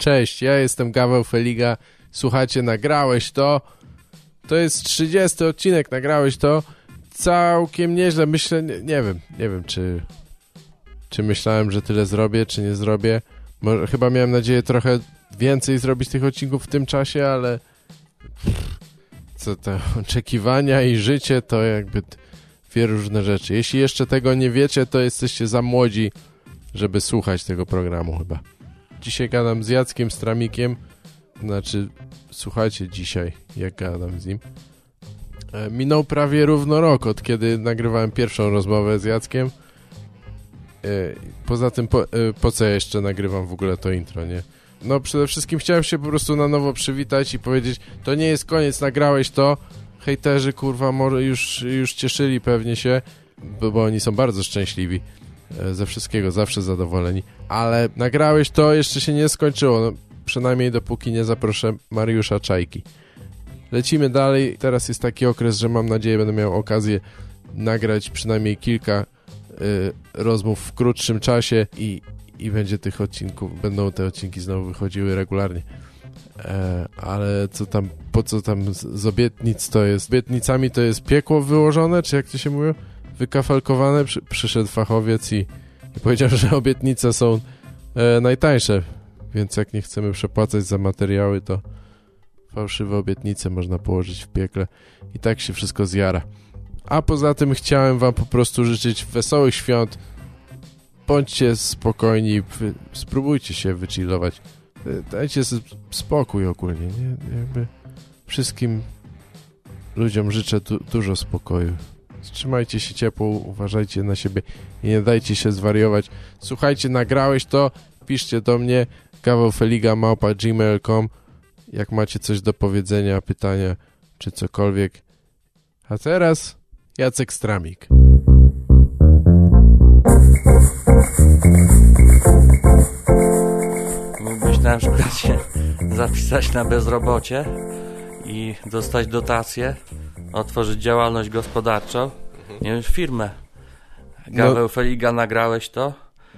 Cześć, ja jestem Gaweł Feliga. Słuchajcie, nagrałeś to. To jest 30 odcinek, nagrałeś to. Całkiem nieźle. Myślę, nie, nie wiem, nie wiem, czy, czy myślałem, że tyle zrobię, czy nie zrobię. Może, chyba miałem nadzieję trochę więcej zrobić tych odcinków w tym czasie, ale co to oczekiwania i życie to jakby dwie różne rzeczy. Jeśli jeszcze tego nie wiecie, to jesteście za młodzi, żeby słuchać tego programu chyba. Dzisiaj gadam z Jackiem Stramikiem, znaczy słuchajcie dzisiaj, jak gadam z nim. E, minął prawie równo rok, od kiedy nagrywałem pierwszą rozmowę z Jackiem. E, poza tym, po, e, po co ja jeszcze nagrywam w ogóle to intro, nie? No przede wszystkim chciałem się po prostu na nowo przywitać i powiedzieć, to nie jest koniec, nagrałeś to. Hejterzy, kurwa, może już, już cieszyli pewnie się, bo, bo oni są bardzo szczęśliwi ze wszystkiego, zawsze zadowoleni. Ale nagrałeś to, jeszcze się nie skończyło, no, przynajmniej dopóki nie zaproszę Mariusza Czajki. Lecimy dalej. Teraz jest taki okres, że mam nadzieję, będę miał okazję nagrać przynajmniej kilka y, rozmów w krótszym czasie i, i będzie tych odcinków, będą te odcinki znowu wychodziły regularnie. E, ale co tam, po co tam z, z obietnic to jest? Obietnicami to jest piekło wyłożone, czy jak to się mówi? Wykafelkowane? Przy, przyszedł fachowiec i, i powiedział, że obietnice są e, najtańsze, więc jak nie chcemy przepłacać za materiały, to fałszywe obietnice można położyć w piekle i tak się wszystko zjara. A poza tym chciałem wam po prostu życzyć wesołych świąt. Bądźcie spokojni, spróbujcie się wychillować. Dajcie sobie spokój ogólnie, nie? Jakby wszystkim ludziom życzę du dużo spokoju. Trzymajcie się ciepło, uważajcie na siebie i nie dajcie się zwariować. Słuchajcie, nagrałeś to, piszcie do mnie kawałfeliga.gmail.com jak macie coś do powiedzenia, pytania czy cokolwiek. A teraz Jacek Stramik. Mógłbyś na przykład się zapisać na bezrobocie i dostać dotację, otworzyć działalność gospodarczą, nie wiem, firmę. Gaweł no. Feliga nagrałeś to?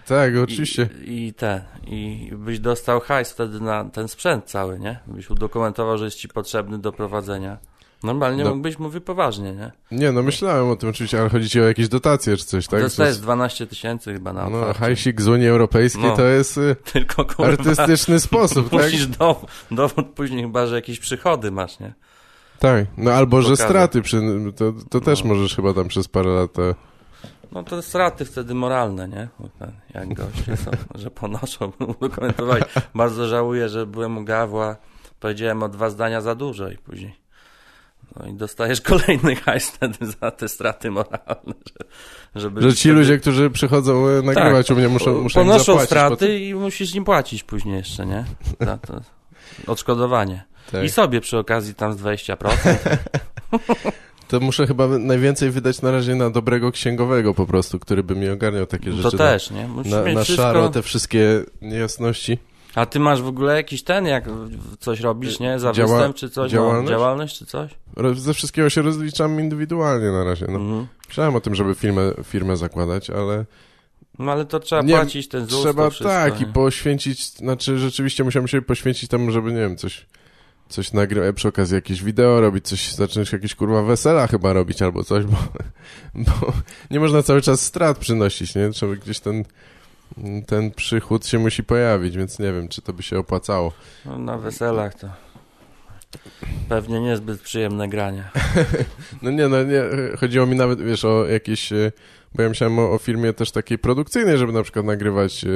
Tak, oczywiście. I, I ten, i byś dostał hajs wtedy na ten sprzęt cały, nie? Byś udokumentował, że jest ci potrzebny do prowadzenia. Normalnie no. mógłbyś mówić poważnie, nie? Nie, no myślałem o tym oczywiście, ale chodzi ci o jakieś dotacje czy coś, tak? To jest 12 tysięcy chyba na No, hajsik z Unii Europejskiej no. to jest y, Tylko, kurwa, artystyczny sposób, tak? Musisz do, dowód później chyba, że jakieś przychody masz, nie? Tak, no albo, że straty, przy, to, to też no. możesz chyba tam przez parę lat... To... No to straty wtedy moralne, nie? Jak goście są, że ponoszą, udokumentowali. Bardzo żałuję, że byłem u Gawła, powiedziałem o dwa zdania za dużo i później no i dostajesz kolejny hajs wtedy za te straty moralne. Że, żeby że ci wtedy... ludzie, którzy przychodzą e, nagrywać tak, u mnie muszą, muszą Ponoszą straty i musisz im płacić później jeszcze, nie? Za to odszkodowanie. Tak. I sobie przy okazji tam z 20%. To muszę chyba najwięcej wydać na razie na dobrego księgowego po prostu, który by mi ogarniał takie rzeczy. To też, nie? Musisz na, na wszystko... szaro te wszystkie niejasności. A ty masz w ogóle jakiś ten, jak coś robisz, nie? Za Działa występ czy coś? Działalność? No, działalność czy coś? Ze wszystkiego się rozliczam indywidualnie na razie. No. Mhm. Myślałem o tym, żeby firmę, firmę zakładać, ale... No ale to trzeba nie, płacić ten ZUS, Trzeba wszystko, tak nie? i poświęcić, znaczy rzeczywiście musiałem się poświęcić temu, żeby, nie wiem, coś coś nagrywać, przy okazji jakieś wideo robić, coś, zacząć jakieś kurwa wesela chyba robić albo coś, bo, bo nie można cały czas strat przynosić, nie? Trzeba gdzieś ten, ten przychód się musi pojawić, więc nie wiem, czy to by się opłacało. No, na weselach to pewnie niezbyt przyjemne granie. no nie, no nie, chodziło mi nawet, wiesz, o jakieś, e, bo ja myślałem o, o firmie też takiej produkcyjnej, żeby na przykład nagrywać e,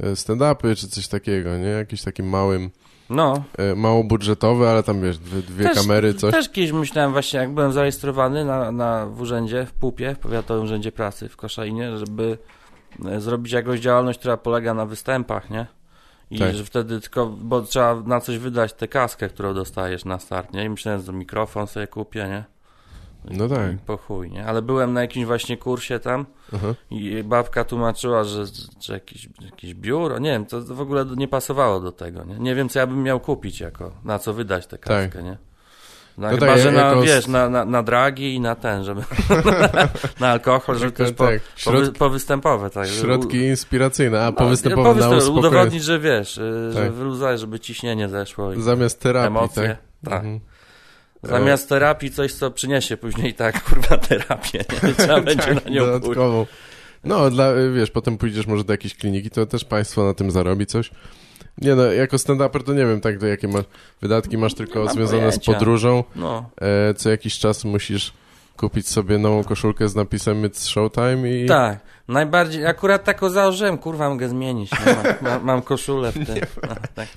e, stand-upy czy coś takiego, nie? Jakimś takim małym no. E, mało budżetowe, ale tam wiesz, dwie, dwie też, kamery, coś. Też kiedyś myślałem właśnie, jak byłem zarejestrowany na, na, w urzędzie, w PUP-ie, w Powiatowym Urzędzie Pracy w Koszalinie, żeby e, zrobić jakąś działalność, która polega na występach, nie? I tak. że wtedy tylko, bo trzeba na coś wydać tę kaskę, którą dostajesz na start, nie? I myślałem, że mikrofon sobie kupię, nie? No tak. Po chuj, nie? Ale byłem na jakimś właśnie kursie tam Aha. i babka tłumaczyła, że, że jakieś, jakieś biuro, nie wiem, to w ogóle nie pasowało do tego, nie? Nie wiem, co ja bym miał kupić jako, na co wydać tę kaskę, tak. nie? No, no chyba, tak, że na, jako... wiesz, na, na, na dragi i na ten, żeby na alkohol, żeby też po, tak, środki, powystępowe. Tak. Środki inspiracyjne, a powystępowe no, na Udowodnić, że wiesz, y, tak. że wyluzaj, żeby ciśnienie zeszło. I Zamiast terapii, emocje. tak? tak. Mhm. Zamiast terapii coś, co przyniesie później tak, kurwa, terapię. Trzeba tak, będzie na nią dodatkową. No, dla, wiesz, potem pójdziesz może do jakiejś kliniki, to też państwo na tym zarobi coś. Nie no, jako stand-uper to nie wiem tak, to jakie masz wydatki masz tylko związane pojęcia. z podróżą. No. E, co jakiś czas musisz kupić sobie nową koszulkę z napisem It's Showtime i... Tak, najbardziej, akurat taką założyłem, kurwa, mogę zmienić, mam, mam, mam koszulę w tym. No, tak.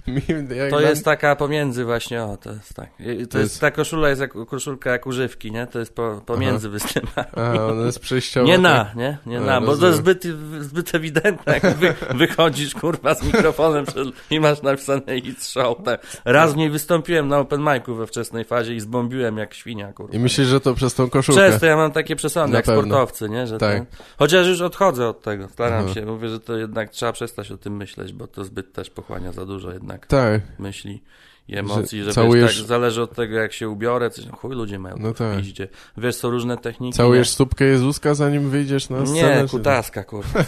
To jest taka pomiędzy właśnie, o, to jest tak. To, jest, ta koszula jest jak, koszulka jak używki, nie? To jest po, pomiędzy występami. A, ona jest przejściowa. Nie na, tak? nie? Nie na, bo to jest zbyt, zbyt ewidentne, jak wy, wychodzisz, kurwa, z mikrofonem i masz napisane It's Showtime. Raz w niej wystąpiłem na open micu we wczesnej fazie i zbombiłem jak świnia, kurwa. I myślisz, że to przez tą koszulkę? Często ja mam takie przesądy, jak sportowcy, nie? Że tak. Ten, chociaż już odchodzę od tego, staram Aha. się, mówię, że to jednak trzeba przestać o tym myśleć, bo to zbyt też pochłania za dużo jednak tak. myśli i emocji, że, że całujesz... wiesz, tak, zależy od tego, jak się ubiorę, coś, chuj ludzie mają no tak. Idzie. Wiesz, są różne techniki. Całujesz nie? stópkę Jezuska, zanim wyjdziesz na scenę? Nie, kutaska, kurwa.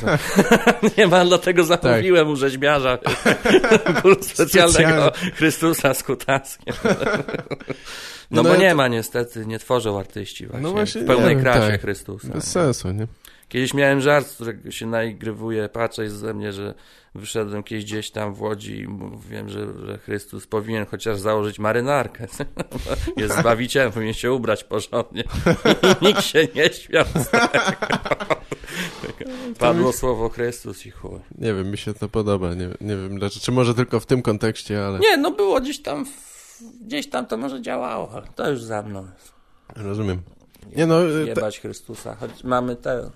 nie ma, dlatego zamówiłem tak. u rzeźbiarza specjalnego Chrystusa z kutaskiem. No, no bo nie to... ma niestety, nie tworzą artyści właśnie, no właśnie w pełnej nie, krasie tak. Chrystusa. Bez sensu, nie? Kiedyś miałem żart, z którego się naigrywuje, patrzeć ze mnie, że wyszedłem kiedyś gdzieś tam w Łodzi i mówiłem, że, że Chrystus powinien chociaż założyć marynarkę. Jest zbawicielem, powinien się ubrać porządnie. I nikt się nie śmiał z tego. Padło słowo Chrystus i chuj. Nie wiem, mi się to podoba. Nie, nie wiem dlaczego. Czy może tylko w tym kontekście, ale... Nie, no było gdzieś tam, gdzieś tam to może działało, ale to już za mną jest. Rozumiem. Nie no, Jebać Chrystusa, choć mamy te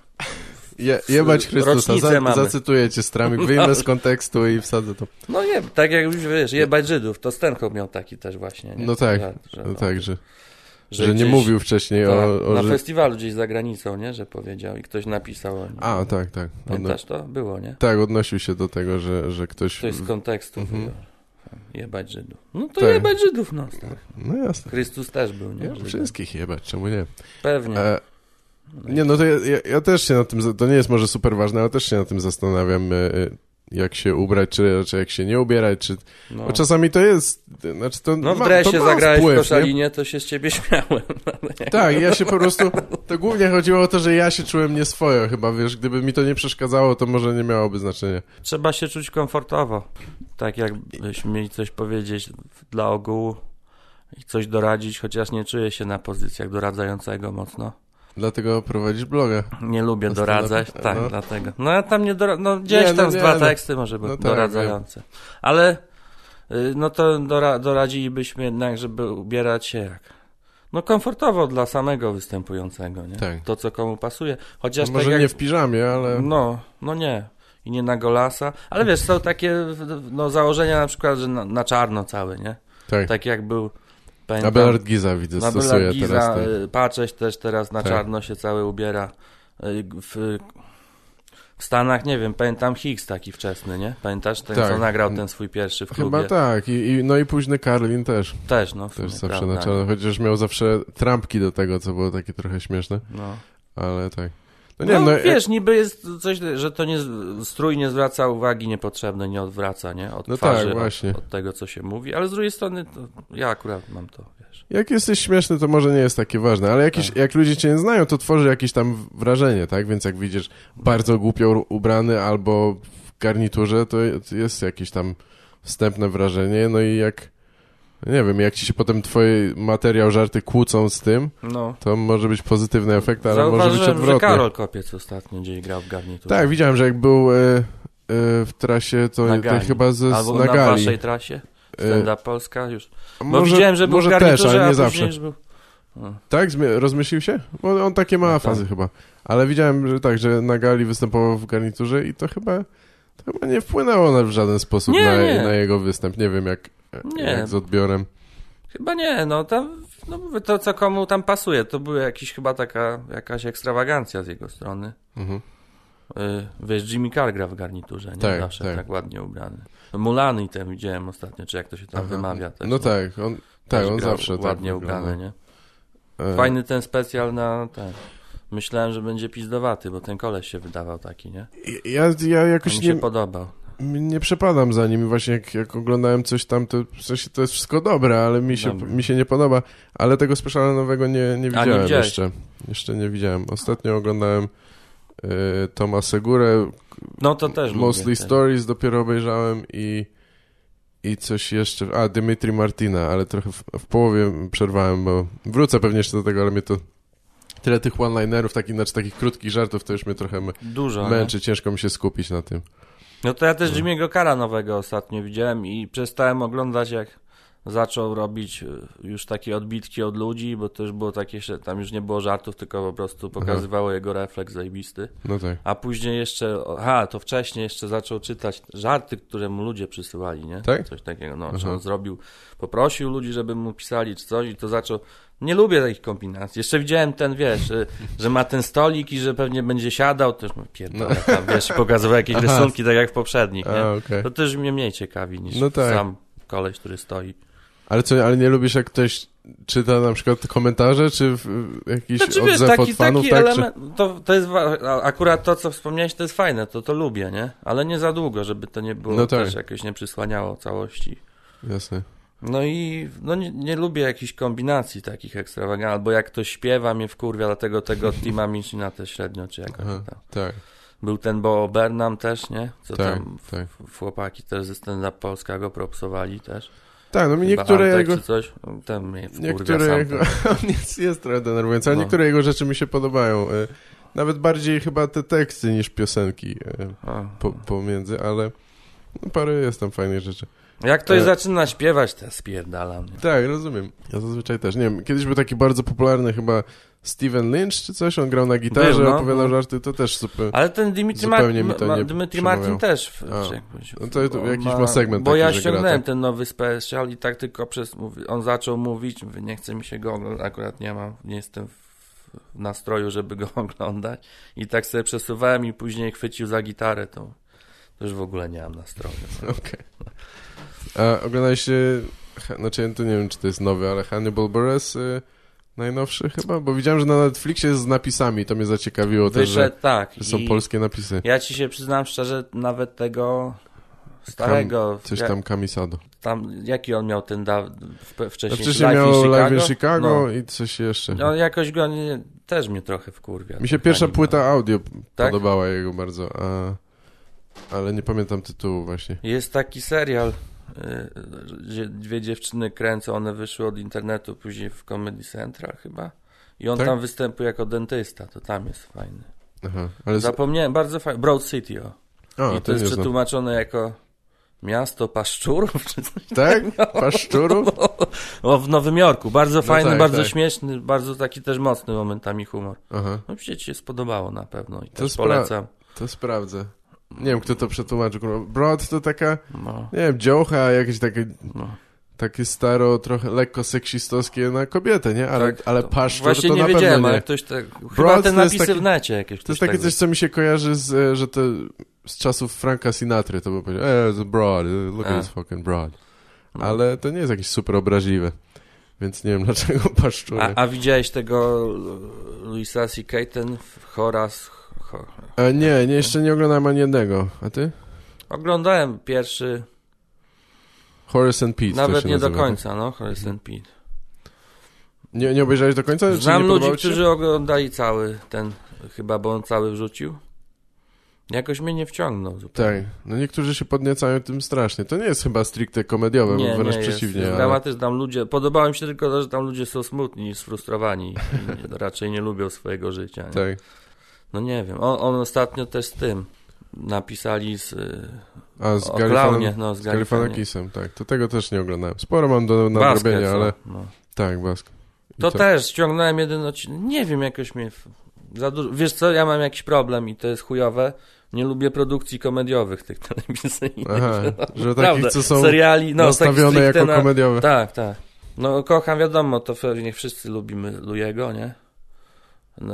je, jebać Chrystusa, Za, zacytuję cię Stramik, wyjmę z kontekstu i wsadzę to. No nie, tak jak już wiesz, jebać Żydów, to Stenhoff miał taki też właśnie. Nie? No tak, że, że, no tak, że, że, że nie mówił wcześniej tak, o, o... Na festiwalu gdzieś za granicą, nie, że powiedział i ktoś napisał o nim. A, tak, tak. Pamiętasz to? Było, nie? Tak, odnosił się do tego, że, że ktoś... Ktoś z kontekstu mhm. Jebać Żydów. No to tak. jebać Żydów, no. Tak. No jasne. Chrystus też był, nie? Ja, wszystkich jebać, czemu nie? Pewnie. E, nie, no to ja, ja, ja, też się na tym, to nie jest może super ważne, ale też się na tym zastanawiam, e, e, jak się ubrać, czy, czy jak się nie ubierać, czy... No. Bo czasami to jest, znaczy to No w dresie zagrałeś wpływ, w koszalinie, nie? to się z ciebie śmiałem. Tak, ja się po prostu, to głównie chodziło o to, że ja się czułem nieswojo chyba, wiesz, gdyby mi to nie przeszkadzało, to może nie miałoby znaczenia. Trzeba się czuć komfortowo, tak jakbyśmy mieli coś powiedzieć dla ogółu i coś doradzić, chociaż nie czuję się na pozycjach doradzającego mocno. Dlatego prowadzisz bloga. Nie lubię doradzać, tak, no. dlatego. No ja tam nie doradzam, no gdzieś nie, no, tam z dwa no. teksty może być no, tak, doradzające. Ale y, no to dora doradzilibyśmy jednak, żeby ubierać się jak no komfortowo dla samego występującego, nie? Tak. To, co komu pasuje. Chociaż no może tak jak... nie w piżamie, ale... No, no nie. I nie na golasa. Ale wiesz, są takie no, założenia na przykład, że na, na czarno cały, nie? Tak. Tak jak był Pamiętam, Abelard Giza widzę, Abelard stosuje Giza, teraz. Y, Patrzeć też teraz na tak. czarno się cały ubiera. Y, w, w Stanach, nie wiem, pamiętam Higgs taki wczesny, nie? Pamiętasz ten, tak. co nagrał ten swój pierwszy w klubie? Chyba tak. I, i no i późny Karlin też. Też, no. Też zawsze na czarno, chociaż miał zawsze trampki do tego, co było takie trochę śmieszne. No. Ale tak. No, nie, no, no wiesz, jak... niby jest coś, że to nie, strój nie zwraca uwagi niepotrzebnej, nie odwraca, nie? Od no twarzy, tak, właśnie. Od, od, tego, co się mówi, ale z drugiej strony ja akurat mam to, wiesz. Jak jesteś śmieszny, to może nie jest takie ważne, ale jakieś, tak. jak ludzie cię nie znają, to tworzy jakieś tam wrażenie, tak? Więc jak widzisz bardzo głupio ubrany albo w garniturze, to jest jakieś tam wstępne wrażenie, no i jak nie wiem, jak ci się potem twoje materiał, żarty kłócą z tym, no. to może być pozytywny efekt, ale może być odwrotny. że Karol Kopiec ostatnio gdzieś grał w garniturze. Tak, widziałem, że jak był y, y, w trasie, to, to chyba ze, Albo na, na waszej trasie? E, Stand-up Polska już. Bo może, widziałem, że był może w garniturze, też, ale nie zawsze. Był... Tak? Rozmyślił się? Bo on takie ma no, fazy tak. chyba. Ale widziałem, że tak, że na gali występował w garniturze i to chyba, to chyba nie wpłynęło w żaden sposób nie, na, nie. na jego występ. Nie wiem, jak, nie. Jak z odbiorem? Chyba nie, no tam, no mówię, to co komu tam pasuje, to była jakiś chyba taka, jakaś ekstrawagancja z jego strony. Mhm. Y, wiesz, Jimmy Carr gra w garniturze, nie? Tak, Zawsze tak. tak ładnie ubrany. Mulany ten widziałem ostatnio, czy jak to się tam Aha. wymawia. Też, no, no tak. On... Tak, on zawsze ładnie tak ubrany, nie? E. Fajny ten specjal na ten. Myślałem, że będzie pizdowaty, bo ten koleś się wydawał taki, nie? Ja, ja jakoś mi się nie... podobał nie przepadam za nim. Właśnie jak, jak oglądałem coś tam, to w sensie to jest wszystko dobre, ale mi się, mi się nie podoba. Ale tego speciala nowego nie, nie widziałem nie jeszcze. Jeszcze nie widziałem. Ostatnio oglądałem y, Toma Segurę. No to też Mostly Stories dopiero obejrzałem i i coś jeszcze, a Dimitri Martina, ale trochę w, w, połowie przerwałem, bo wrócę pewnie jeszcze do tego, ale mnie to tyle tych one-linerów, takich, znaczy takich krótkich żartów, to już mnie trochę Dużo, męczy, nie? ciężko mi się skupić na tym. No to ja też no. Jimmy'ego Kara nowego ostatnio widziałem i przestałem oglądać jak zaczął robić e, już takie odbitki od ludzi, bo to już było takie, że tam już nie było żartów, tylko po prostu pokazywało Aha. jego refleks zajebisty. No tak. A później jeszcze, aha, to wcześniej jeszcze zaczął czytać żarty, które mu ludzie przysyłali, nie? Tak? Coś takiego, no, że on zrobił, poprosił ludzi, żeby mu pisali czy coś i to zaczął, nie lubię takich kombinacji. Jeszcze widziałem ten, wiesz, że, że ma ten stolik i że pewnie będzie siadał, też mu pierdolę, no. tam, wiesz, pokazywał jakieś Aha. rysunki, tak jak w poprzednich, nie? A, okay. To też mnie mniej ciekawi niż no tak. sam koleś, który stoi. Ale co, ale nie lubisz jak ktoś czyta na przykład komentarze, czy jakiś znaczy, odzew wiesz, taki, od fanów, taki tak? Element, czy... to, to jest, akurat to, co wspomniałeś, to jest fajne, to, to lubię, nie? Ale nie za długo, żeby to nie było, no tak. też jakoś nie przysłaniało całości. Jasne. No i no nie, nie lubię jakichś kombinacji takich ekstrawagantnych, albo jak ktoś śpiewa mnie wkurwia, dlatego tego Tima Mincina też średnio, czy jakoś Aha, tam. Tak. Był ten Bo Bernam też, nie? Co tak, tam tak. chłopaki też ze stand polskiego propsowali też. Tak, no mi niektóre Antek jego... Coś, ten mnie niektóre sam jego... jest, jest trochę denerwujący, ale no. niektóre jego rzeczy mi się podobają. E, nawet bardziej chyba te teksty niż piosenki e, po, pomiędzy, ale no, parę jest tam fajnych rzeczy. Jak ktoś e... zaczyna śpiewać, to spierdalam. Tak, rozumiem. Ja zazwyczaj też. Nie wiem, kiedyś był taki bardzo popularny chyba Steven Lynch czy coś, on grał na gitarze, był, no, opowiadał no. żarty, to też super. Ale ten Dimitri, Martin, ma, Dimitri Martin też. W, no to, to jakiś ma, ma segment Bo taki, ja ściągnąłem tak? ten nowy special i tak tylko przez, on zaczął mówić, mówię, nie chce mi się go oglądać, akurat nie mam, nie jestem w nastroju, żeby go oglądać i tak sobie przesuwałem i później chwycił za gitarę, to, to już w ogóle nie mam nastroju. Okej. Okay. A oglądaliście, znaczy ja to nie wiem, czy to jest nowy, ale Hannibal Buress y, najnowszy chyba? Bo widziałem, że na Netflixie jest z napisami, to mnie zaciekawiło też, że, tak. że są polskie napisy. Ja ci się przyznam szczerze, nawet tego starego... Kam, coś tam Kamisado. Tam, jaki on miał ten da, wcześniej? Wcześniej miał in Live in Chicago no. i coś jeszcze. No jakoś go nie, też mnie trochę wkurwia. Mi się pierwsza płyta audio tak? podobała jego bardzo, a, ale nie pamiętam tytułu właśnie. Jest taki serial dwie dziewczyny kręcą, one wyszły od internetu później w Comedy Central chyba i on tak? tam występuje jako dentysta, to tam jest fajny. Aha, ale Zapomniałem, bardzo fajny, Broad City, o. o I to jest przetłumaczone jako miasto paszczurów, czy coś Tak? No. Paszczurów? O, w Nowym Jorku. Bardzo no fajny, tak, bardzo tak. śmieszny, bardzo taki też mocny momentami humor. Aha. No przecież ci się spodobało na pewno i to też polecam. To sprawdzę. Nie wiem, kto to przetłumaczył. Broad to taka, no. nie wiem, dziołcha, jakieś takie... No. Takie staro, trochę lekko seksistowskie na kobietę, nie? Ale, tak, ale paszczur Właśnie to nie na wiedziałem, pewno nie. ale ktoś tak... Chyba te napisy taki, w necie jakieś. To jest takie tak coś, co mi się kojarzy z, e, że to z czasów Franka Sinatry, to by powiedział, eh, it's broad, look at this fucking broad. No. Ale to nie jest jakieś super obraźliwe. Więc nie wiem, dlaczego paszczury. A, a widziałeś tego Louisa C.K., ten Horace E, nie, nie, jeszcze nie oglądałem ani jednego. A ty? Oglądałem pierwszy. Horace and Pete. Nawet nie nazywa, do końca, no, Horace and Pete. Nie, nie obejrzałeś do końca? Znam ludzi, którzy oglądali cały ten, chyba, bo on cały wrzucił. Jakoś mnie nie wciągnął zupełnie. Tak, no niektórzy się podniecają tym strasznie. To nie jest chyba stricte komediowe, nie, wręcz nie przeciwnie. Jest. Ale... też tam ludzie, podobało mi się tylko to, że tam ludzie są smutni sfrustrowani i raczej nie lubią swojego życia. Nie? Tak. No nie wiem, on, on ostatnio też z tym napisali z... A, z Galifanem, no, z, z Galifanakisem, tak. To tego też nie oglądałem. Sporo mam do nadrobienia, ale... No. Tak, Bask. To, to, też, ściągnąłem jeden odcinek. Nie wiem, jakoś mnie... Za dużo... Wiesz co, ja mam jakiś problem i to jest chujowe. Nie lubię produkcji komediowych tych telewizyjnych. Aha, że takich, co są seriali, no, nastawione jako na... komediowe. Tak, tak. No kocham, wiadomo, to pewnie wszyscy lubimy Lujego, nie?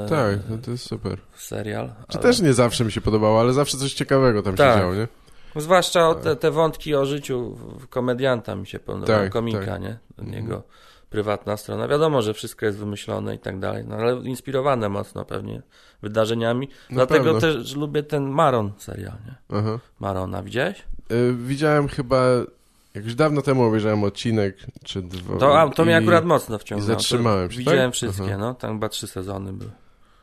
Tak, no to jest super. Serial. Czy ale... też nie zawsze mi się podobało, ale zawsze coś ciekawego tam tak. się działo, nie? Zwłaszcza te, te wątki o życiu komedianta mi się podobają, tak, komika, tak. nie? Niego mhm. prywatna strona. Wiadomo, że wszystko jest wymyślone i tak dalej, no ale inspirowane mocno pewnie wydarzeniami. Na Dlatego pewno. też lubię ten Maron serial, nie? Aha. Marona, widziałeś? Yy, widziałem chyba Jakoś dawno temu obejrzałem odcinek, czy dwa. To, a, to mnie akurat mocno wciągnęło. I zatrzymałem się, Widziałem tak? wszystkie, Aha. no. Tam chyba trzy sezony były.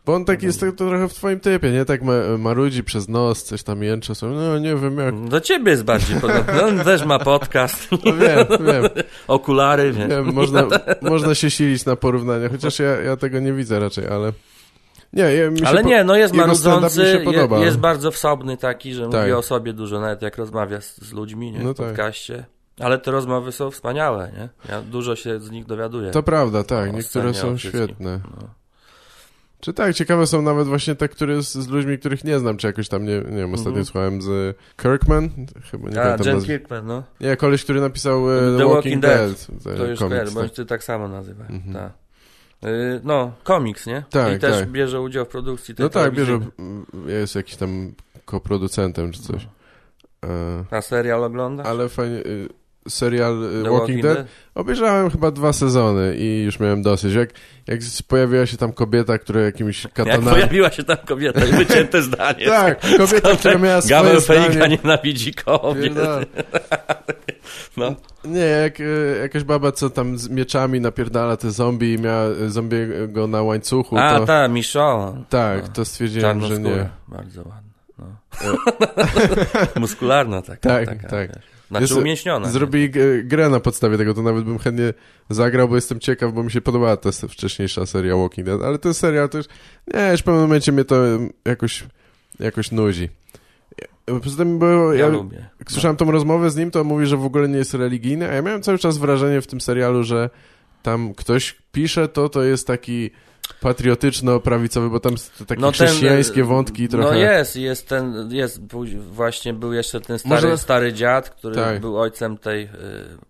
Bo on tak jest to, to trochę w twoim typie, nie? Tak ma, marudzi przez nos, coś tam jęczy sobie, no nie wiem jak... Do ciebie jest bardziej podobny. On też ma podcast. No wiem, wiem. Okulary, wiesz. Wiem, można, można się silić na porównania, chociaż ja, ja tego nie widzę raczej, ale... Nie, ja, Ale nie, no jest marudzący, jest, jest bardzo wsobny taki, że tak. mówi o sobie dużo, nawet jak rozmawia z, z ludźmi, nie? No tak. podcaście. Tak. Ale te rozmowy są wspaniałe, nie? Ja dużo się z nich dowiaduję. To prawda, tak. Niektóre są świetne. No. Czy tak, ciekawe są nawet właśnie te, które z, z, ludźmi, których nie znam, czy jakoś tam, nie, nie wiem, ostatnio mm -hmm. słuchałem z Kirkman, chyba nie A, pamiętam. Jen Kirkman, no. Nie, koleś, który napisał e, The, The Walking, Dead. Dead. To już komiks, bo tak. ty tak samo nazywa, mm -hmm. tak. Y, no, komiks, nie? Tak, I też tak. bierze udział w produkcji tej No tak, bierze, jest jakiś tam koproducentem czy coś. No. A serial ogląda? Ale fajnie, y, serial y, The Walking, Dead. Dead. Obejrzałem chyba dwa sezony i już miałem dosyć. Jak, jak pojawiła się tam kobieta, która jakimś katanami... Jak pojawiła się tam kobieta i wycięte zdanie. tak, kobieta, która miała swoje Gaweł Felika nienawidzi kobiet. no. Nie, jak e, jakaś baba, co tam z mieczami napierdala te zombie i miała zombiego na łańcuchu. A, to... ta, Michonne. Tak, no. to stwierdziłem, że nie. Bardzo ładna. No. Muskularna taka. Tak, taka, tak. Wiesz. Znaczy umięśniona. Zrobili grę na podstawie tego, to nawet bym chętnie zagrał, bo jestem ciekaw, bo mi się podobała ta wcześniejsza seria Walking Dead, ale ten serial też, nie, już w pewnym momencie mnie to jakoś, jakoś nudzi. Poza tym, bo ja, ja lubię. Jak słyszałem tą rozmowę z nim, to mówi, że w ogóle nie jest religijny, a ja miałem cały czas wrażenie w tym serialu, że tam ktoś pisze to, to jest taki patriotyczno-prawicowy, bo tam takie no ten, chrześcijańskie wątki no trochę... No jest, jest ten, jest, właśnie był jeszcze ten stary, Może... stary dziad, który tak. był ojcem tej, y,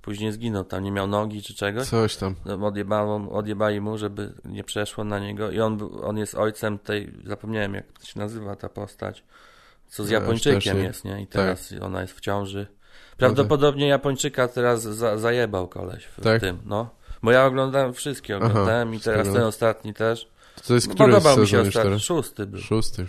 później zginął, tam nie miał nogi czy czegoś. Coś tam. No, odjebało, odjebali mu, żeby nie przeszło na niego i on, był, on jest ojcem tej, zapomniałem jak się nazywa ta postać, co z Japończykiem jest, nie? I teraz tak. ona jest w ciąży. Prawdopodobnie Japończyka teraz za, zajebał koleś w, tak? tym, no. Bo ja oglądałem wszystkie, oglądałem Aha, i teraz ten ostatni też. To jest który Podobał mi się ostatni, szósty był. Szósty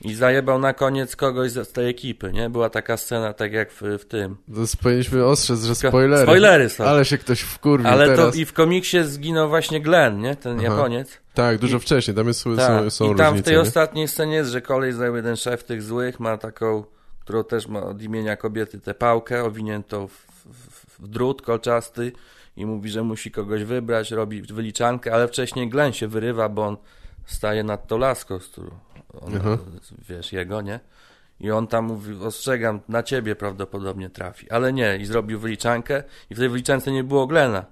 I zajebał na koniec kogoś z tej ekipy, nie? Była taka scena, tak jak w, w tym. To powinniśmy ostrzec, że spoilery. Spoilery są. Ale się ktoś wkurwił Ale teraz. to i w komiksie zginął właśnie Glenn, nie? Ten Aha. Japoniec. Tak, dużo I, wcześniej, tam jest, tak. są, są I tam różnice, w tej nie? ostatniej scenie jest, że kolej zajął jeden szef tych złych, ma taką, którą też ma od imienia kobiety, tę pałkę owiniętą w, w, w drut kolczasty i mówi, że musi kogoś wybrać, robi wyliczankę, ale wcześniej Glenn się wyrywa, bo on staje nad z którą on, wiesz, jego, nie? I on tam mówi, ostrzegam, na ciebie prawdopodobnie trafi. Ale nie, i zrobił wyliczankę i w tej wyliczance nie było Glena.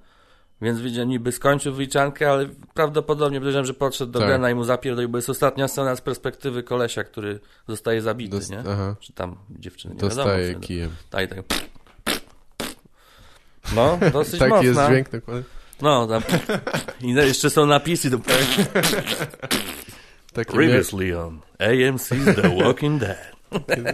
Więc widział, niby skończył wyliczankę, ale prawdopodobnie podejrzewam, że podszedł do tak. Glena i mu zapierdolił, bo jest ostatnia scena z perspektywy kolesia, który zostaje zabity, Dost nie? Aha. Czy tam dziewczyny, nie Dostaje wiadomo. kijem. Tak, tak. No, dosyć Taki mocna. jest dźwięk dokładnie. No, tam. I jeszcze są napisy. Do... Takie Previously on AMC's The Walking Dead.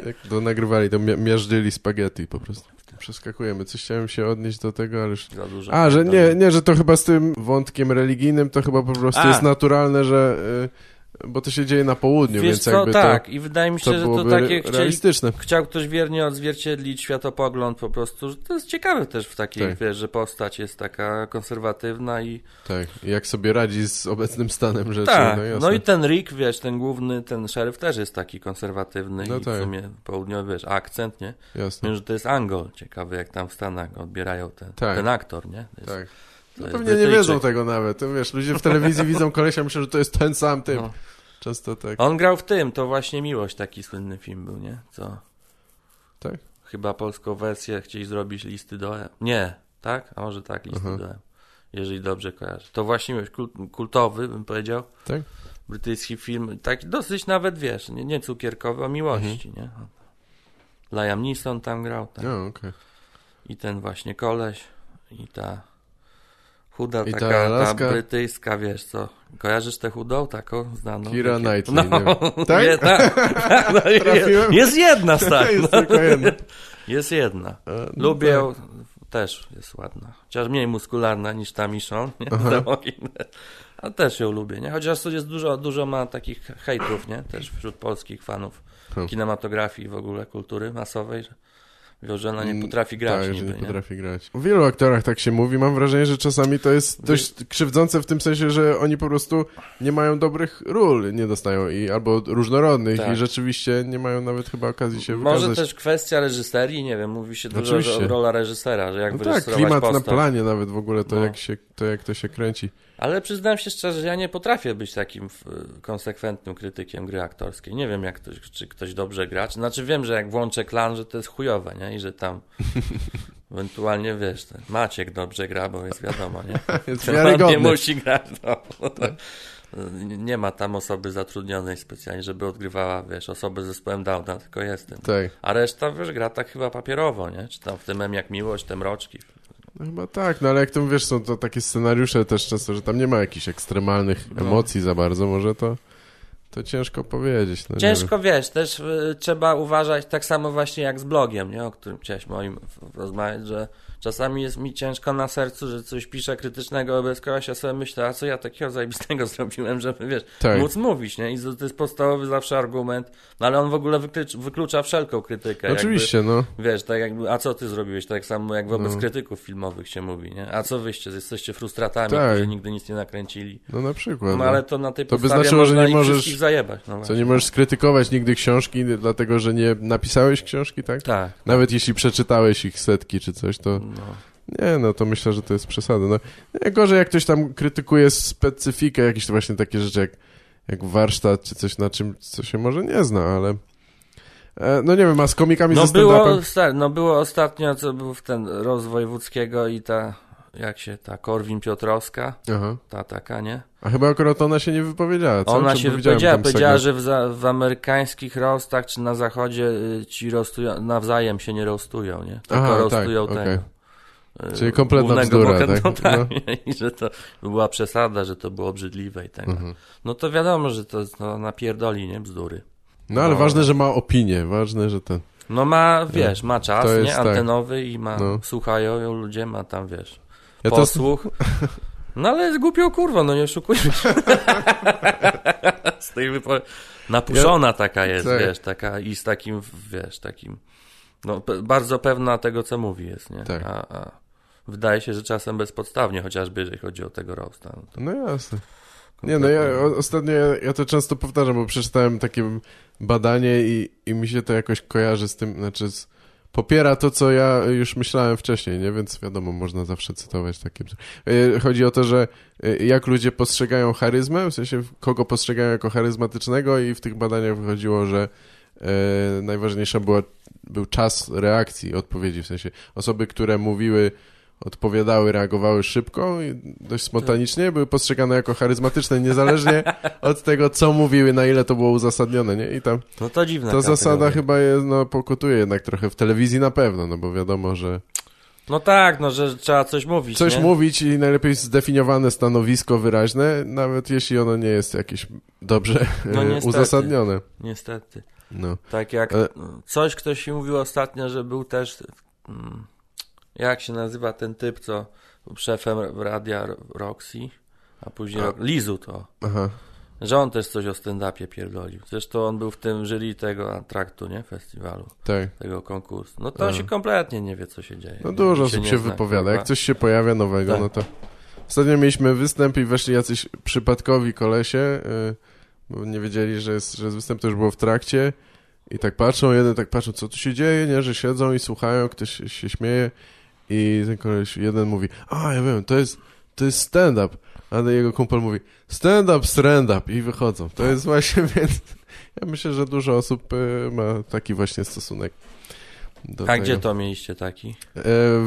Jak to nagrywali, to miażdżyli spaghetti po prostu. Przeskakujemy. Coś chciałem się odnieść do tego, ale już... Za dużo. A, że nie, nie, że to chyba z tym wątkiem religijnym to chyba po prostu A. jest naturalne, że... Y bo to się dzieje na południu, Wiesz więc co, jakby tak. to, i wydaje mi się, że to takie realistyczne. chciał ktoś wiernie odzwierciedlić światopogląd po prostu, że to jest ciekawe też w takiej, tak. wiesz, że postać jest taka konserwatywna i... Tak, i jak sobie radzi z obecnym stanem rzeczy. Tak, no, no i ten Rick, wiesz, ten główny, ten szeryf też jest taki konserwatywny no i tak. w sumie południowy, wiesz, akcent, nie? Jasne. Wiem, że to jest Angol, ciekawy jak tam w Stanach odbierają ten, tak. ten aktor, nie? Jest, tak. No pewnie nie wiedzą tego nawet, wiesz, ludzie w telewizji widzą kolesia, myślą, że to jest ten sam typ. No. Często tak. On grał w tym, to właśnie Miłość, taki słynny film był, nie? Co? Tak? Chyba polską wersję chcieli zrobić listy do M. Nie, tak? A może tak, listy Aha. do M. Jeżeli dobrze kojarzę. To właśnie Miłość, kultowy bym powiedział. Tak? Brytyjski film, taki dosyć nawet, wiesz, nie, nie cukierkowy, o miłości, mhm. nie? Liam Neeson tam grał. Tak? No, okay. I ten właśnie koleś i ta Chuda I taka, ta, Alaska... ta brytyjska, wiesz co. Kojarzysz tę chudą taką znaną? Kira Knightley. No, tak? Nie, tak, tak no, jest, jest jedna, stary. jest no. tylko jedna. Jest jedna. E, no Lubię tak. też jest ładna. Chociaż mniej muskularna niż ta Michonne, nie? A też ją lubię, nie? Chociaż jest dużo, dużo ma takich hejtów, nie? Też wśród polskich fanów kinematografii i w ogóle kultury masowej, że że ona nie mm, potrafi grać. Tak, niby, że nie potrafi grać. O wielu aktorach tak się mówi. Mam wrażenie, że czasami to jest dość krzywdzące w tym sensie, że oni po prostu nie mają dobrych ról, nie dostają i albo różnorodnych tak. i rzeczywiście nie mają nawet chyba okazji się Może wykazać. też kwestia reżyserii, nie wiem, mówi się dużo o rola reżysera, że jak no tak, klimat postać. na planie nawet w ogóle, to, no. jak się, to jak to się kręci. Ale przyznam się szczerze, że ja nie potrafię być takim konsekwentnym krytykiem gry aktorskiej. Nie wiem, jak ktoś, czy ktoś dobrze gra. Znaczy wiem, że jak włączę klan, że to jest chujowe, nie? I że tam ewentualnie, wiesz, ten Maciek dobrze gra, bo jest wiadomo, nie? jest nie musi grać, no, no to, nie ma tam osoby zatrudnionej specjalnie, żeby odgrywała, wiesz, osobę z zespołem Downa, tylko jestem. Tak. A reszta, wiesz, gra tak chyba papierowo, nie? Czy tam w tym M jak miłość, te mroczki. No chyba tak, no ale jak to wiesz, są to takie scenariusze też często, że tam nie ma jakichś ekstremalnych no. emocji za bardzo, może to, to ciężko powiedzieć. No ciężko wiesz, też y, trzeba uważać tak samo właśnie jak z blogiem, nie? o którym chciałeś moim rozmawiać, że Czasami jest mi ciężko na sercu, że coś piszę krytycznego bez kogoś, a sobie myślę, a co ja takiego zajebistego zrobiłem, żeby, wiesz, tak. móc mówić, nie? I to jest podstawowy zawsze argument, no ale on w ogóle wyklucza, wyklucza wszelką krytykę. Oczywiście, jakby, no. Wiesz, tak jakby, a co ty zrobiłeś? Tak samo jak wobec no. krytyków filmowych się mówi, nie? A co wyście? Jesteście frustratami, tak. którzy nigdy nic nie nakręcili. No na przykład. No, no. ale to na tej to by znaczyło, że nie możesz zajebać. No co, nie możesz skrytykować nigdy książki, dlatego, że nie napisałeś książki, tak? Tak. Nawet jeśli przeczytałeś ich setki czy coś, to... No. Nie, no to myślę, że to jest przesada. No, gorzej jak ktoś tam krytykuje specyfikę, jakieś właśnie takie rzeczy jak, jak warsztat, czy coś na czym, co się może nie zna, ale... E, no nie wiem, a z komikami no ze było, no było ostatnio, co był w ten rozwój wojewódzkiego i ta, jak się, ta Korwin Piotrowska, Aha. ta taka, nie? A chyba akurat ona się nie wypowiedziała, co? Ona się wypowiedziała, powiedziała, że w, za, w, amerykańskich rostach, czy na zachodzie y, ci rostują, nawzajem się nie rostują, nie? Tylko Aha, rostują tak, tego. Okay. Czyli kompletna bzdura, tak? No. I że to była przesada, że to było obrzydliwe i tak. Mhm. No to wiadomo, że to no, napierdoli, nie? Bzdury. No ale no. ważne, że ma opinię, ważne, że ten... No ma, wiesz, ma czas, nie? Tak. Antenowy tak. i ma, no. słuchają ją ludzie, ma tam, wiesz, ja posłuch. To... No ale jest głupio kurwa, no nie oszukujmy się. z tej wypo... Napuszona ja... taka jest, tak. wiesz, taka i z takim, wiesz, takim... No, bardzo pewna tego, co mówi jest, nie? Tak. A, a wydaje się, że czasem bezpodstawnie, chociażby jeżeli chodzi o tego roasta. No, to... no jasne. Nie, no ja ostatnio, ja, to często powtarzam, bo przeczytałem takie badanie i, i mi się to jakoś kojarzy z tym, znaczy z, popiera to, co ja już myślałem wcześniej, nie? Więc wiadomo, można zawsze cytować takie... E, chodzi o to, że e, jak ludzie postrzegają charyzmę, w sensie kogo postrzegają jako charyzmatycznego i w tych badaniach wychodziło, że e, najważniejsza była, był czas reakcji, odpowiedzi, w sensie osoby, które mówiły odpowiadały, reagowały szybko i dość spontanicznie, były postrzegane jako charyzmatyczne, niezależnie od tego, co mówiły, na ile to było uzasadnione, nie? I tam... No to dziwne. Ta zasada chyba jest, no, pokutuje jednak trochę w telewizji na pewno, no bo wiadomo, że... No tak, no, że trzeba coś mówić, Coś nie? mówić i najlepiej zdefiniowane stanowisko wyraźne, nawet jeśli ono nie jest jakieś dobrze no, niestety, uzasadnione. Niestety. No. Tak jak Ale... coś ktoś mówił ostatnio, że był też... Hmm jak się nazywa ten typ, co był szefem radia Roxy, a później a. Lizu to. Aha. Że on też coś o stand-upie pierdolił. Zresztą on był w tym jury tego traktu, nie? Festiwalu. Tak. Tego konkursu. No to on się kompletnie nie wie, co się dzieje. No dużo osób się, się wypowiada. Jak coś się pojawia nowego, tak. no to... Ostatnio mieliśmy występ i weszli jacyś przypadkowi kolesie, yy, bo nie wiedzieli, że jest, że jest występ, to już było w trakcie i tak patrzą, jeden tak patrzą, co tu się dzieje, nie? Że siedzą i słuchają, ktoś się śmieje i ten koleś, jeden mówi, a ja wiem, to jest, to jest stand-up. A jego kumpel mówi, stand-up, stand-up i wychodzą. To jest właśnie, więc ja myślę, że dużo osób y, ma taki właśnie stosunek. a tego. gdzie to mieliście taki? E,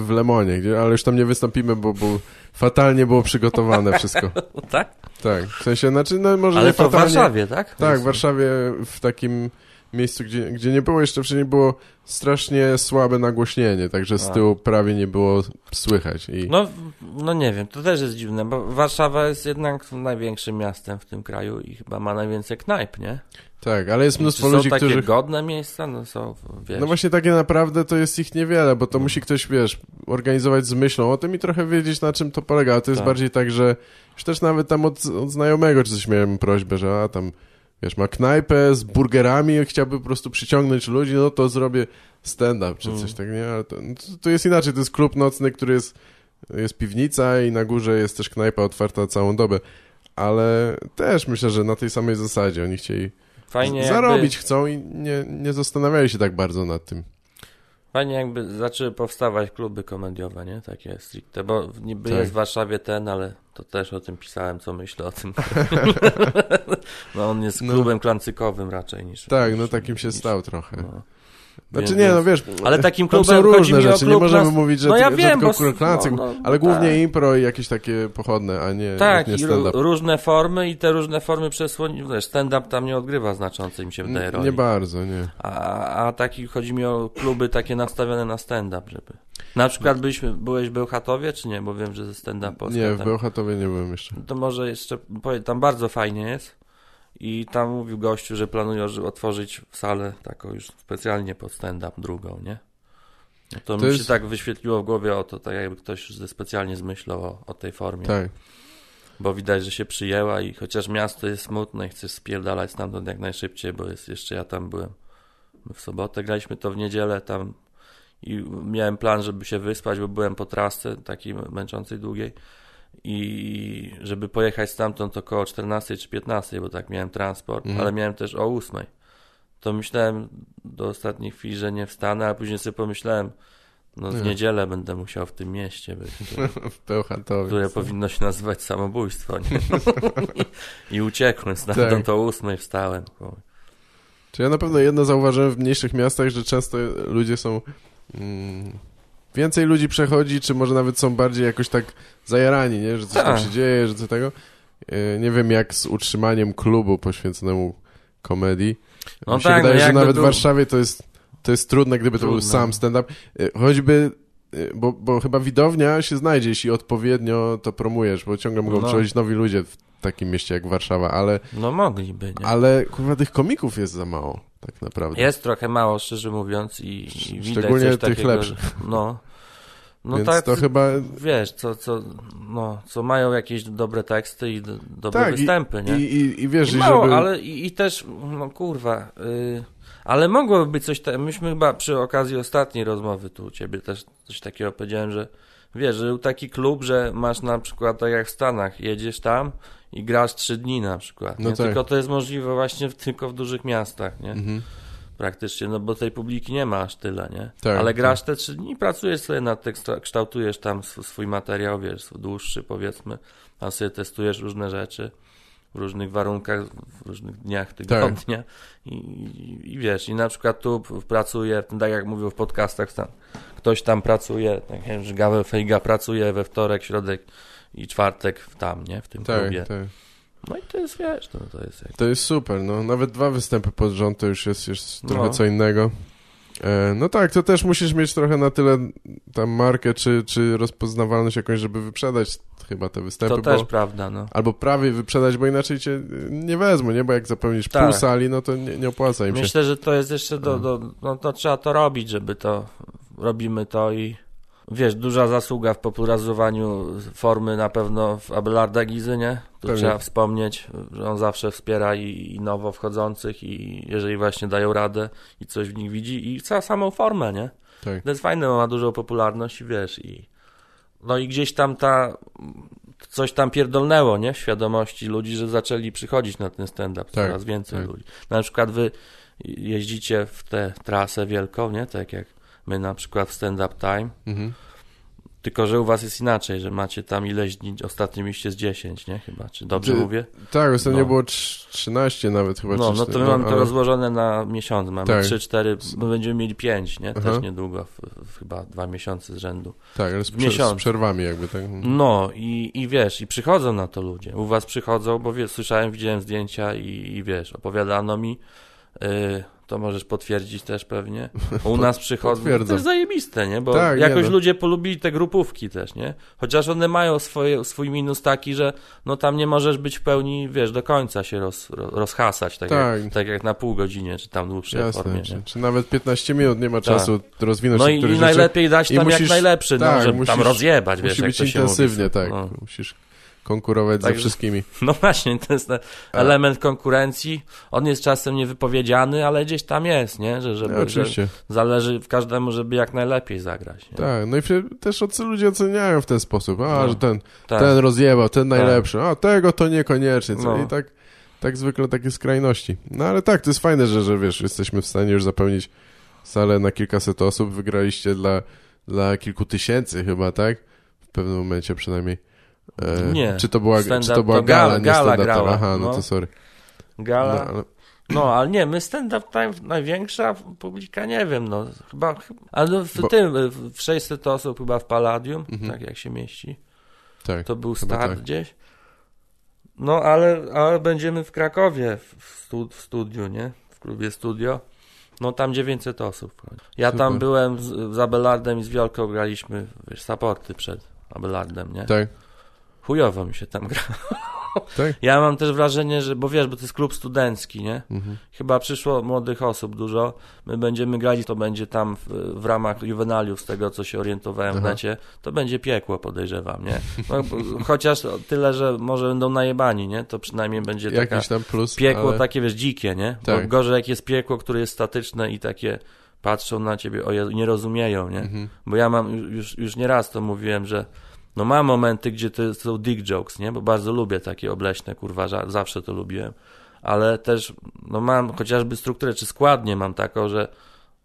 w Lemonie, gdzie, ale już tam nie wystąpimy, bo był, fatalnie było przygotowane wszystko. tak? Tak, w sensie, znaczy, no może ale nie to fatalnie. w Warszawie, tak? Tak, w Warszawie w takim miejscu, gdzie, gdzie nie było jeszcze wcześniej, było strasznie słabe nagłośnienie, także z tyłu prawie nie było słychać. I... No, no nie wiem, to też jest dziwne, bo Warszawa jest jednak największym miastem w tym kraju i chyba ma najwięcej knajp, nie? Tak, ale jest mnóstwo są ludzi, takie którzy... godne miejsca? No są, wiesz. No właśnie takie naprawdę to jest ich niewiele, bo to musi ktoś, wiesz, organizować z myślą o tym i trochę wiedzieć na czym to polega. A to jest Tak. bardziej tak, że już też nawet tam od, od znajomego czy coś miałem prośbę, że a tam, wiesz, ma knajpę z burgerami i chciałby po prostu przyciągnąć ludzi, no to zrobię stand-up czy coś Mm. tak, nie? Ale to, to, jest inaczej, to jest klub nocny, który jest, jest piwnica i na górze jest też knajpa otwarta całą dobę. Ale też myślę, że na tej samej zasadzie oni chcieli Fajnie z- jakby- zarobić chcą i nie, nie zastanawiali się tak bardzo nad tym. Fajnie jakby zaczęły powstawać kluby komediowe, nie? Takie stricte, bo niby Tak. jest w Warszawie ten, ale to też o tym pisałem, co myślę o tym. no on jest No. klubem klancykowym raczej niż... Tak, no niż- takim się niż- stał trochę. No. Znaczy nie, no wiesz, Ale takim klubem są różne rzeczy, nie klub możemy nas- mówić, że, No ja ty- wiem, bo... klasyk, no, no, ale głównie tak. impro i jakieś takie pochodne, a nie, Tak, nie i różne formy i te różne formy przesłoni... Wiesz, stand-up tam nie odgrywa znaczącej mi się wydaje roli. Nie bardzo, nie. A, a taki chodzi mi o kluby takie nastawione na stand-up, żeby... Na przykład byliśmy, byłeś w Bełchatowie, czy nie? Bo wiem, że ze stand-up Nie, w tam- Bełchatowie nie byłem jeszcze. To może jeszcze powiem, tam bardzo fajnie jest. I tam mówił gościu, że planują otworzyć salę taką już specjalnie pod stand-up drugą, nie? No to, To mi jest- się tak wyświetliło w głowie o to, tak jakby ktoś ze- specjalnie zmyślał o, o tej formie. Tak. Bo widać, że się przyjęła i chociaż miasto jest smutne i chce spierdalać stamtąd jak najszybciej, bo jest jeszcze ja tam byłem w sobotę, graliśmy to w niedzielę tam i miałem plan, żeby się wyspać, bo byłem po trasce takiej męczącej, długiej i żeby pojechać stamtąd około 14 czy 15, bo tak miałem transport, Mhm. ale miałem też o 8. To myślałem do ostatniej chwili, że nie wstanę, a później sobie pomyślałem, no w Nie. niedzielę będę musiał w tym mieście być, które, W Bełchatowie. które powinno się nazywać samobójstwo. Nie? I uciekłem stamtąd Tak. o 8 wstałem. Czy ja na pewno jedno zauważyłem w mniejszych miastach, że często ludzie są... Mm, więcej ludzi przechodzi, czy może nawet są bardziej jakoś tak zajarani, nie? Że coś tam Tak. się dzieje, że co tego. E, Nie wiem jak z utrzymaniem klubu poświęconemu komedii. No Mi się tak, no wydaje, że jakby nawet tu- w Warszawie to jest, to jest trudne, gdyby to był Trudne. sam stand-up. E, Choćby, bo, bo chyba widownia się znajdzie, jeśli odpowiednio to promujesz, bo ciągle mogą No. przychodzić nowi ludzie w takim mieście jak Warszawa, ale, No mogliby, nie? ale kurwa tych komików jest za mało, tak naprawdę. Jest trochę mało, szczerze mówiąc, i, i widać Szczególnie tych takiego, lepszych. No, no Więc tak, to chyba... wiesz, co, co, no, co mają jakieś dobre teksty i do, dobre Tak, i- występy, nie? I, i, i wiesz, I i mało, żeby... ale i, i też, no kurwa, y, ale mogłoby być coś takiego, myśmy chyba przy okazji ostatniej rozmowy tu u ciebie też coś takiego powiedziałem, że wiesz, że był taki klub, że masz na przykład tak jak w Stanach, jedziesz tam i grasz trzy dni na przykład, No tak. tylko to jest możliwe właśnie w, tylko w dużych miastach, nie? Mhm. praktycznie, no bo tej publiki nie ma aż tyle, nie? Tak, Ale grasz te trzy dni, pracujesz sobie nad tekstem, kształtujesz tam sw- swój materiał, wiesz, dłuższy powiedzmy, a sobie testujesz różne rzeczy w różnych warunkach, w różnych dniach tygodnia I, i, i wiesz, i na przykład tu pracuję, tak jak mówił w podcastach, tam, ktoś tam pracuje, tak jak że Gaweł Fejga pracuje we wtorek, środek i czwartek w tam, nie? W tym klubie. Tak, tak. No i to jest, wiesz, no, to jest jak... To jest super, no. Nawet dwa występy pod rząd to już jest, jest trochę No. co innego. E, no tak, to też musisz mieć trochę na tyle tam markę, czy, czy rozpoznawalność jakąś, żeby wyprzedać chyba te występy, To bo... też prawda, no. Albo prawie wyprzedać, bo inaczej cię nie wezmą, nie? Bo jak zapełnisz Tak. pół sali, no to nie, nie opłaca im się. Myślę, że to jest jeszcze do, Mm. do, no to trzeba to robić, żeby to, robimy to i wiesz, duża zasługa w popularyzowaniu formy na pewno w Abelarda Gizy, nie? Tu Pewnie. trzeba wspomnieć, że on zawsze wspiera i, i nowo wchodzących i jeżeli właśnie dają radę i coś w nich widzi i całą samą formę, nie? Tak. To jest fajne, bo ma dużą popularność i wiesz, i no i gdzieś tam ta coś tam pierdolnęło, nie? W świadomości ludzi, że zaczęli przychodzić na ten stand-up Tak, coraz więcej tak. ludzi. Na przykład wy jeździcie w tę trasę wielką, nie? Tak jak my na przykład w stand-up time, Mhm. Tylko że u was jest inaczej, że macie tam ileś dni, ostatnio mieliście z 10, nie? Chyba, czy dobrze Ty- mówię? Tak, ostatnio No. było trz- 13 nawet chyba. No, no to my mamy to ale- rozłożone na miesiące, mamy Tak. 3, 4, my będziemy mieli 5, nie? Też Aha. niedługo, w, w, chyba dwa miesiące z rzędu. Tak, ale z, prze- z przerwami jakby, tak? No i, i wiesz, i przychodzą na to ludzie. U was przychodzą, bo wie, słyszałem, widziałem zdjęcia i, i wiesz, opowiadano mi. Yy, to możesz potwierdzić też pewnie. U nas przychodzą, to jest zajebiste, nie? Bo Tak, nie jakoś no. ludzie polubili te grupówki też, nie? Chociaż one mają swoje, swój minus taki, że no tam nie możesz być w pełni, wiesz, do końca się roz, roz, rozhasać, tak, Tak. Jak, tak jak na pół godzinie, czy tam dłuższej Jasne, formie, czy, nie? czy nawet 15 minut nie ma Tak. czasu rozwinąć No i, i rzeczy. najlepiej dać I tam jak musisz- najlepszy, no, tak, żeby tam musisz- rozjebać, wiesz, Musi jak być to się intensywnie, mówi. tak. No. Musisz konkurować ze Także- wszystkimi. No właśnie, to jest ten element konkurencji. On jest czasem niewypowiedziany, ale gdzieś tam jest, nie? Że, żeby, No, oczywiście. Że zależy w każdemu, żeby jak najlepiej zagrać. Nie? Tak, no i też ludzie oceniają w ten sposób. A, No. że ten, Tak. ten rozjebał, ten najlepszy. A, tego to niekoniecznie. Co? No. I tak, tak zwykle takie skrajności. No ale tak, to jest fajne, że, że wiesz, jesteśmy w stanie już zapełnić salę na kilkaset osób. Wygraliście dla, dla kilku tysięcy chyba, tak? W pewnym momencie przynajmniej. E, Nie. Czy to była, czy to była to gala, gala- nie gala grała, Aha, no, no. to sorry. Gala. No, ale, No, ale nie, my stand-up time największa publika, nie wiem, no chyba, ale no w Bo- tym, w 600 osób chyba w Palladium, Mhm. tak jak się mieści, tak. to był start tak. gdzieś. No, ale, ale będziemy w Krakowie w, w studiu, nie? W klubie studio. No tam 900 osób. Ja tam Super. byłem z, z Abelardem i z Wiolką graliśmy, wiesz, supporty przed Abelardem, nie? Tak, Chujowo mi się tam gra. tak. Ja mam też wrażenie, że, bo wiesz, bo to jest klub studencki, nie? Mhm. Chyba przyszło młodych osób dużo. My będziemy grali, to będzie tam w, w ramach juwenaliów, z tego co się orientowałem w Aha. necie. To będzie piekło, podejrzewam, nie? No, chociaż tyle, że może będą najebani, nie? To przynajmniej będzie taka Jakiś tam plus, piekło ale... takie, wiesz, dzikie, nie? Tak. Bo gorzej jak jest piekło, które jest statyczne i takie patrzą na ciebie, o nie rozumieją, nie? Mhm. Bo ja mam, już, już nieraz to mówiłem, że no mam momenty, gdzie to są dick jokes, nie? Bo bardzo lubię takie obleśne, kurwa, zawsze to lubiłem. Ale też, no mam chociażby strukturę, czy składnie mam taką, że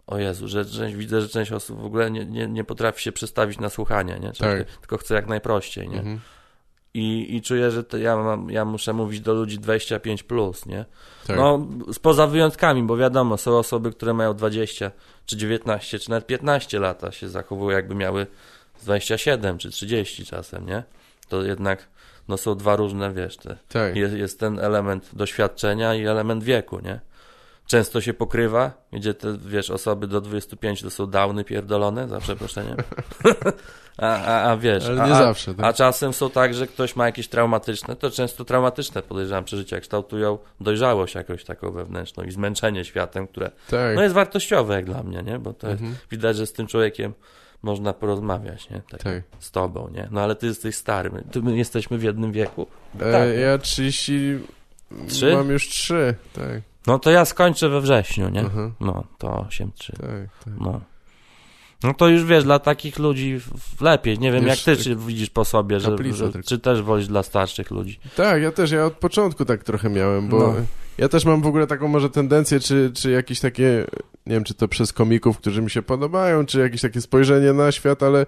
o Jezu, że część, widzę, że część osób w ogóle nie, nie, nie potrafi się przestawić na słuchanie, nie? Tak. Tylko chce jak najprościej, nie? Mhm. I, I czuję, że to ja, mam, ja muszę mówić do ludzi 25+, plus, nie? Tak. No, spoza wyjątkami, bo wiadomo, są osoby, które mają 20, czy 19, czy nawet 15 lata się zachowują, jakby miały 27 czy 30 czasem, nie? To jednak no, są dwa różne, wiesz, te, tak. jest, jest ten element doświadczenia i element wieku, nie? Często się pokrywa, gdzie te, wiesz, osoby do 25 to są downy pierdolone, za przeproszeniem. A, a, a wiesz, Ale nie a, zawsze, tak? a czasem są tak, że ktoś ma jakieś traumatyczne, to często traumatyczne, podejrzewam, przeżycia kształtują dojrzałość jakąś taką wewnętrzną i zmęczenie światem, które tak. no jest wartościowe jak dla mnie, nie? Bo to jest, Mhm. widać, że z tym człowiekiem można porozmawiać, nie? Tak, Tak. Z tobą, nie? No ale ty jesteś stary, my, ty, my jesteśmy w jednym wieku. E, tak. Ja 30... Trzy? Mam już 3, tak. No to ja skończę we wrześniu, nie? Aha, No, to 8-3. tak, tak. No. No to już wiesz, dla takich ludzi lepiej. Nie wiem, Już jak ty czy widzisz po sobie, że, że czy też wolisz dla starszych ludzi. Tak, ja też, ja od początku tak trochę miałem, bo No. ja też mam w ogóle taką może tendencję, czy, czy jakieś takie, nie wiem, czy to przez komików, którzy mi się podobają, czy jakieś takie spojrzenie na świat, ale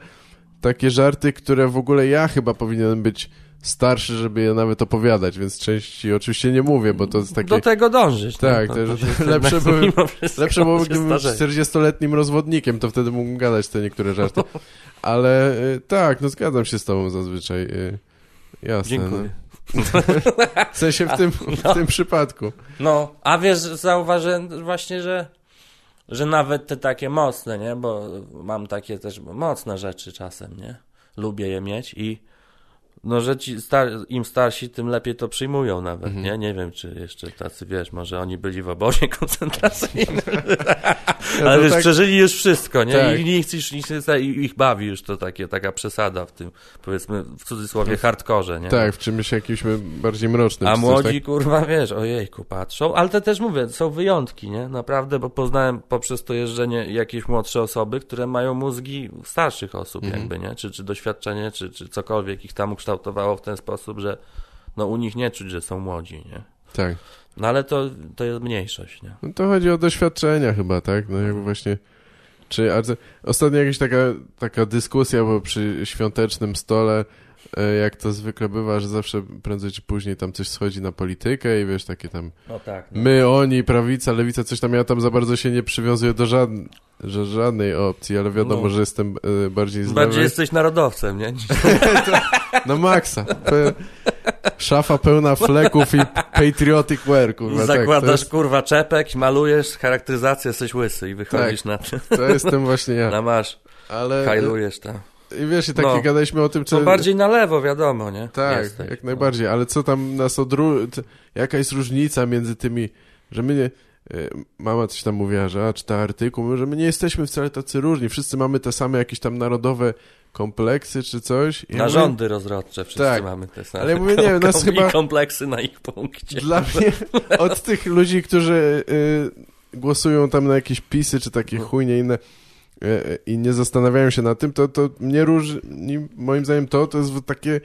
takie żarty, które w ogóle ja chyba powinienem być starszy, żeby je nawet opowiadać, więc części oczywiście nie mówię, bo to jest takie... Do tego dążysz. Tak, no, to- to lepsze wszystko Lepsze byłoby, się gdybym był starzeje. 40-letnim rozwodnikiem, to wtedy mógłbym gadać te niektóre żarty. Ale y, tak, no zgadzam się z tobą zazwyczaj. Y, jasne. Dziękuję. No. W sensie w tym, w No. tym przypadku. No, a wiesz, zauważyłem właśnie, że, że nawet te takie mocne, nie? Bo mam takie też mocne rzeczy czasem, nie? Lubię je mieć i no, że ci star im starsi, tym lepiej to przyjmują nawet, Mhm. nie? Nie wiem, czy jeszcze tacy, wiesz, może oni byli w obozie koncentracyjnym, ale wiesz, tak- przeżyli już wszystko, nie? Tak. I nie chcesz, ich, ich, ich bawi już to takie, taka przesada w tym, powiedzmy, w cudzysłowie, hardkorze, nie? Tak, w czymś jakimś bardziej mrocznym. A coś, młodzi, tak? kurwa, wiesz, ojejku, patrzą, ale to też mówię, są wyjątki, nie? Naprawdę, bo poznałem poprzez to jeżdżenie jakieś młodsze osoby, które mają mózgi starszych osób, Mhm. jakby, nie? Czy, czy doświadczenie, czy, czy cokolwiek ich tam ukształtowało w ten sposób, że no u nich nie czuć, że są młodzi, nie? Tak. No ale to, to jest mniejszość, nie? No to chodzi o doświadczenia chyba, tak? No jakby właśnie... Czy, ostatnio jakaś taka, taka dyskusja była przy świątecznym stole, e, jak to zwykle bywa, że zawsze prędzej czy później tam coś schodzi na politykę i wiesz, takie tam No tak. No. my, oni, prawica, lewica, coś tam, ja tam za bardzo się nie przywiązuję do żadnej, żadnej opcji, ale wiadomo, No. że jestem e, bardziej z Bardziej jesteś narodowcem, nie? Na maksa. Szafa pełna fleków i patriotic wear, kurwa. I zakładasz, tak, jest, kurwa, czepek, malujesz charakteryzację, jesteś łysy i wychodzisz Tak. na, to jestem właśnie ja. na masz, Ale... hajlujesz tam. I wiesz, i takie No. gadaliśmy o tym, czy... To bardziej na lewo, wiadomo, nie? Tak, Jesteś. jak najbardziej, ale co tam nas odru... Jaka jest różnica między tymi, że my nie... e, Mama coś tam mówiła, że a, czyta artykuł, że my nie jesteśmy wcale tacy różni, wszyscy mamy te same jakieś tam narodowe kompleksy czy coś. Ja mówię, Narządy rozrodcze wszyscy Tak. mamy te same. Ale ja mówię, nie wiem, nas Kom- chyba- kompleksy na ich punkcie. Dla mnie, od tych ludzi, którzy y, głosują tam na jakieś pisy, czy takie No. chujnie inne y, y, i nie zastanawiają się na tym, to, to mnie różni, moim zdaniem to, to jest takie,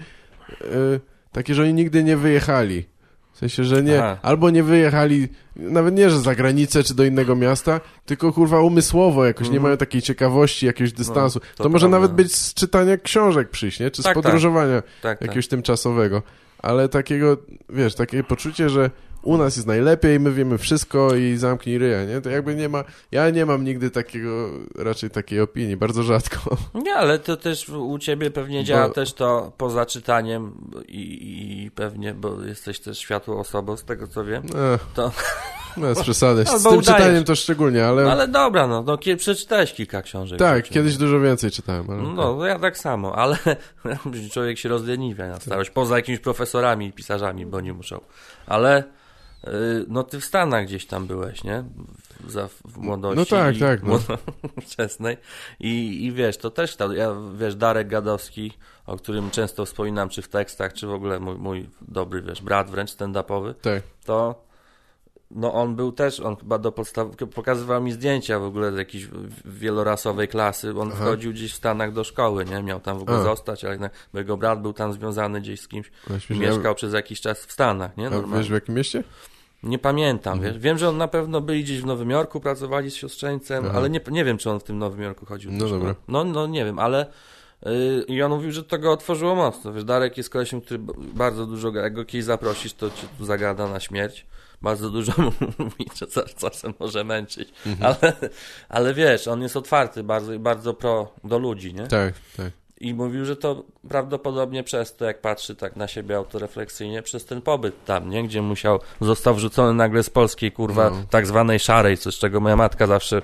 y, takie, że oni nigdy nie wyjechali. Sensie, że nie, Aha. albo nie wyjechali, nawet nie, że za granicę, czy do innego miasta, tylko kurwa umysłowo jakoś, nie Mhm. mają takiej ciekawości, jakiegoś dystansu. to to może nawet być z czytania książek przyjść, nie? Czy z Tak, tak. podróżowania Tak, tak. jakiegoś tymczasowego. Ale takiego, wiesz, takie poczucie, że u nas jest najlepiej, my wiemy wszystko i zamknij ryja, nie? To jakby nie ma, ja nie mam nigdy takiego, raczej takiej opinii, bardzo rzadko. Nie, ale to też u ciebie pewnie działa Bo- też to poza czytaniem i, i pewnie, bo jesteś też światłą osobą, z tego co wiem. Ech, To, no, z przesady. Z Albo tym udajesz. czytaniem to szczególnie, ale, no ale dobra, no, no kie- przeczytałeś kilka książek. tak, rzeczy. kiedyś dużo więcej czytałem. Ale No, no ja tak samo, ale człowiek się rozleniwia na starość, poza jakimiś profesorami i pisarzami, bo nie muszą. Ale no ty w Stanach gdzieś tam byłeś, nie? W, za, w młodości. No tak, tak, no. wczesnej. I, I wiesz, to też, ta, ja, wiesz, Darek Gadowski, o którym często wspominam, czy w tekstach, czy w ogóle mój, mój dobry, wiesz, brat wręcz stand-upowy, tak. to no on był też, on chyba do podstaw... pokazywał mi zdjęcia w ogóle z jakiejś wielorasowej klasy, on Aha. wchodził gdzieś w Stanach do szkoły, nie? Miał tam w ogóle A. zostać, ale jednak, bo jego brat był tam związany gdzieś z kimś, Właśnie, mieszkał przez jakiś czas w Stanach, nie? a wiesz w jakim mieście? Nie pamiętam, Mhm. wiesz. Wiem, że on na pewno byli gdzieś w Nowym Jorku, pracowali z siostrzeńcem, Aha. ale nie, nie wiem, czy on w tym Nowym Jorku chodził. No szkoły. dobra. No, no nie wiem, ale yy, i on mówił, że to go otworzyło mocno. Wiesz, Darek jest kolesiem, który bardzo dużo, jak go kiedyś zaprosisz, to cię tu zagada na śmierć. Bardzo dużo mówi, że czas- czasem może męczyć. Mhm. Ale, ale wiesz, on jest otwarty bardzo i bardzo pro do ludzi, nie? Tak, tak. I mówił, że to prawdopodobnie przez to, jak patrzy tak na siebie autorefleksyjnie, przez ten pobyt tam, nie? Gdzie musiał, został wrzucony nagle z polskiej, kurwa, No. tak zwanej szarej, coś czego moja matka zawsze,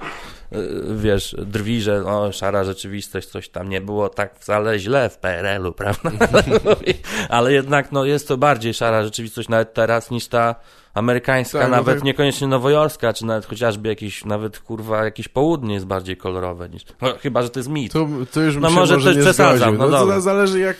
yy, wiesz, drwi, że o, szara rzeczywistość, coś tam nie było tak wcale źle w PRL-u, prawda? Ale, ale jednak, no, jest to bardziej szara rzeczywistość nawet teraz niż ta amerykańska, Tak, no nawet tak. niekoniecznie nowojorska, czy nawet chociażby jakiś, nawet, kurwa, jakieś południe jest bardziej kolorowe niż, no, chyba, że to jest mit. To, to już No może może też przesadzam, zgodził. no No, to zależy jak...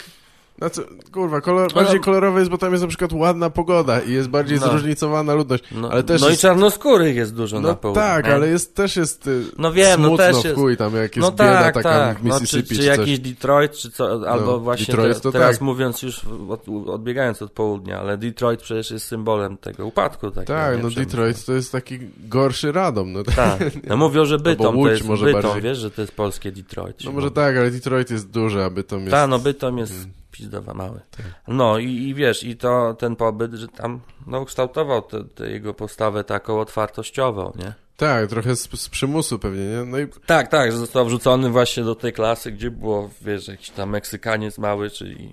Na co, kurwa, kolor, No, bardziej no. kolorowe jest, bo tam jest na przykład ładna pogoda i jest bardziej No. zróżnicowana ludność. No, ale też no jest, i czarnoskórych jest dużo No na południu. tak, ale jest, też jest y, No wiem, no też w jest- chuj tam, jak jest no bieda tak, taka tak. w No, czy, Mississippi czy, czy, jakiś Detroit, czy co, albo No, właśnie Detroit te, to teraz tak. mówiąc już od, odbiegając od południa, ale Detroit przecież jest symbolem tego upadku. Takiego, Tak, no. Detroit to jest taki gorszy Radom. No, Tak. No mówią, że Bytom Łódź to jest może Bytom, bardziej. wiesz, że to jest polskie Detroit. no może tak, ale Detroit jest duży, a Bytom jest... Tak, no Bytom jest Mm. Pizdowa mały. Tak. No i, i wiesz, i to ten pobyt, że tam no, ukształtował tę tę jego postawę taką otwartościową, nie? Tak, trochę z, z przymusu pewnie, nie? No i Tak, tak, że został wrzucony właśnie do tej klasy, gdzie było, wiesz, jakiś tam Meksykaniec mały, czyli...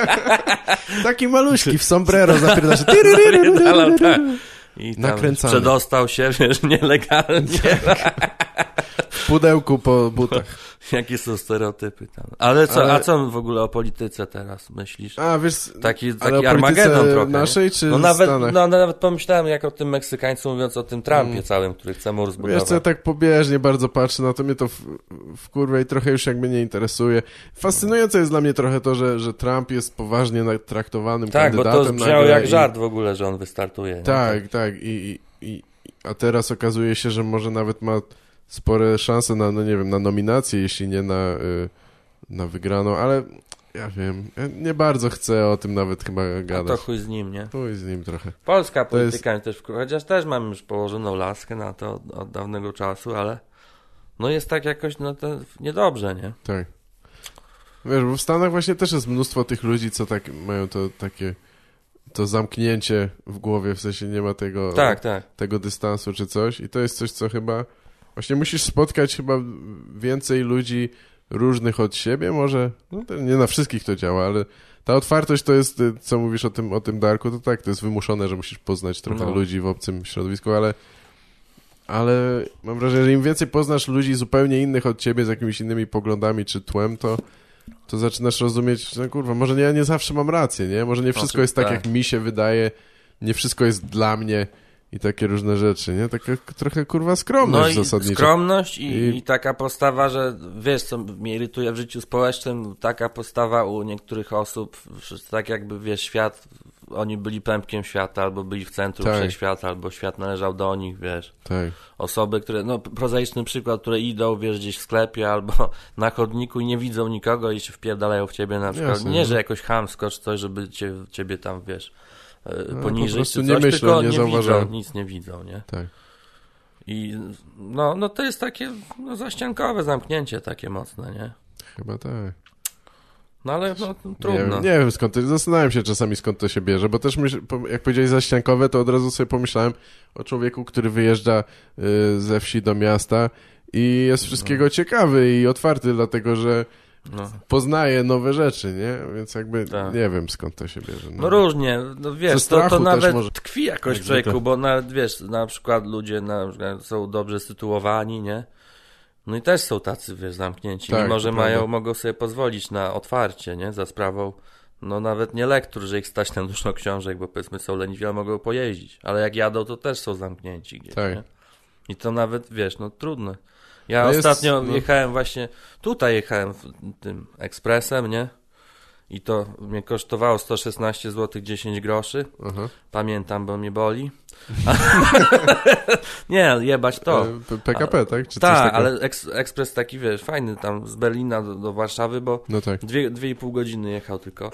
taki maluśki w sombrero zapierda się. Napierdalał, tak. I tam przedostał się, wiesz, nielegalnie. W pudełku po butach. Jakie są stereotypy tam. Ale co, Ale- a co w ogóle o polityce teraz myślisz? A, wiesz... Taki, taki Armagedon trochę. naszej czy No nawet, Stanach? no nawet pomyślałem jak o tym Meksykańcu, mówiąc o tym Trumpie Mm. całym, który chce mur Wiesz co, ja tak pobieżnie bardzo patrzę na to, mnie to w, w i trochę już jakby nie interesuje. Fascynujące jest dla mnie trochę to, że, że Trump jest poważnie traktowanym tak, bo kandydatem. to brzmiało jak i- żart w ogóle, że on wystartuje. nie? Tak, tak. I, i, i, a teraz okazuje się, że może nawet ma spore szanse na, no nie wiem, na nominację, jeśli nie na, y, na wygraną, ale ja wiem, ja nie bardzo chcę o tym nawet chyba A to gadać. chuj z nim, nie? Chuj z nim trochę. Polska To jest- polityka też, chociaż też mam już położoną laskę na to od, od dawnego czasu, ale no jest tak jakoś, no to niedobrze, nie? Tak. Wiesz, bo w Stanach właśnie też jest mnóstwo tych ludzi, co tak mają to takie to zamknięcie w głowie, w sensie nie ma tego, Tak, tak. tego dystansu czy coś i to jest coś, co chyba właśnie musisz spotkać chyba więcej ludzi różnych od siebie, może, no nie na wszystkich to działa, ale ta otwartość to jest, y, co mówisz o tym, o tym Darku, to tak, to jest wymuszone, że musisz poznać trochę no. ludzi w obcym środowisku, ale ale mam wrażenie, że im więcej poznasz ludzi zupełnie innych od ciebie, z jakimiś innymi poglądami czy tłem, to, to zaczynasz rozumieć, no kurwa, może ja nie zawsze mam rację, nie? Może nie wszystko jest tak, tak, jak mi się wydaje, nie wszystko jest dla mnie i takie różne rzeczy, nie? Taka trochę kurwa skromność no zasadniczo. skromność i, I... i, taka postawa, że wiesz, co mnie irytuje w życiu społecznym, taka postawa u niektórych osób, tak jakby wiesz, świat, oni byli pępkiem świata, albo byli w centrum tak. wszechświata, albo świat należał do nich, wiesz. Tak. Osoby, które, no prozaiczny przykład, które idą, wiesz, gdzieś w sklepie albo na chodniku i nie widzą nikogo i się wpierdalają w ciebie na przykład. Jasne, nie, no. że jakoś chamsko czy coś, żeby cię, ciebie tam, wiesz No, poniżej, czy coś, nie myślą, tylko nie, nie widzą, nic nie widzą, nie? Tak. I no, no to jest takie no, zaściankowe zamknięcie takie mocne, nie? Chyba tak. No ale no, trudno. Nie, nie wiem skąd to, zastanawiam się czasami skąd to się bierze, bo też myśl, jak powiedziałeś zaściankowe, to od razu sobie pomyślałem o człowieku, który wyjeżdża y, ze wsi do miasta i jest wszystkiego no. ciekawy i otwarty, dlatego że no. poznaje nowe rzeczy, nie? Więc jakby tak. nie wiem skąd to się bierze. No, no różnie, no wiesz, to, to nawet może... tkwi jakoś w człowieku, bo nawet wiesz, na przykład ludzie na przykład są dobrze sytuowani, nie? No i też są tacy, wiesz, zamknięci, tak, mimo że mają, mogą sobie pozwolić na otwarcie, nie? Za sprawą, no nawet nie lektur, że ich stać na dużo książek, bo powiedzmy są leniwi, ale mogą pojeździć. Ale jak jadą, to też są zamknięci gdzieś, tak. nie? I to nawet, wiesz, no trudne. Ja no ostatnio jest, no... jechałem właśnie, tutaj jechałem tym ekspresem, nie? I to mnie kosztowało 116 zł 10 groszy. Uh-huh. Pamiętam, bo mnie boli. nie, jebać to. PKP, tak? Czy tak, ale eks, ekspres taki, wiesz, fajny tam z Berlina do, do Warszawy, bo no tak. dwie, dwie i pół godziny jechał tylko.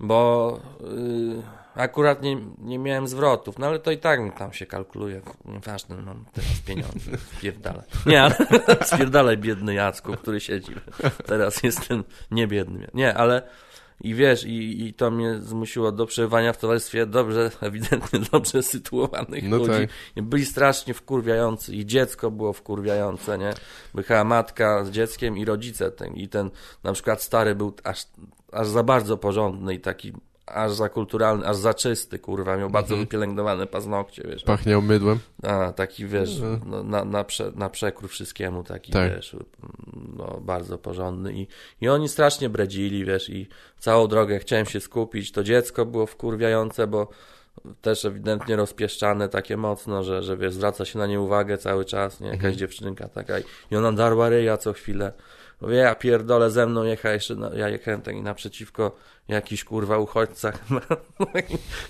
Bo... Yy Akurat nie, nie miałem zwrotów, no ale to i tak mi tam się kalkuluje. Nieważne, mam teraz pieniądze, spierdalaj. Nie, ale spierdalaj biedny Jacku, który siedzi. Teraz jestem niebiedny. Nie, ale i wiesz, i, i to mnie zmusiło do przebywania w towarzystwie dobrze, ewidentnie dobrze sytuowanych no ludzi. Tak. Byli strasznie wkurwiający i dziecko było wkurwiające, nie? Była matka z dzieckiem i rodzice ten, i ten na przykład stary był aż, aż za bardzo porządny i taki aż za kulturalny, aż za czysty, kurwa, miał bardzo mhm. wypielęgnowane paznokcie, wiesz. Pachniał mydłem. A, taki, wiesz, mhm. no, na, na, prze, na przekór wszystkiemu, taki, tak. wiesz, no, bardzo porządny I, i oni strasznie bredzili, wiesz, i całą drogę chciałem się skupić, to dziecko było wkurwiające, bo też ewidentnie rozpieszczane takie mocno, że, że wiesz, zwraca się na nie uwagę cały czas, nie, jakaś mhm. dziewczynka taka i ona darła ryja co chwilę. Mówię, ja pierdolę ze mną no, ja jechałem tak naprzeciwko jakiś kurwa uchodźca.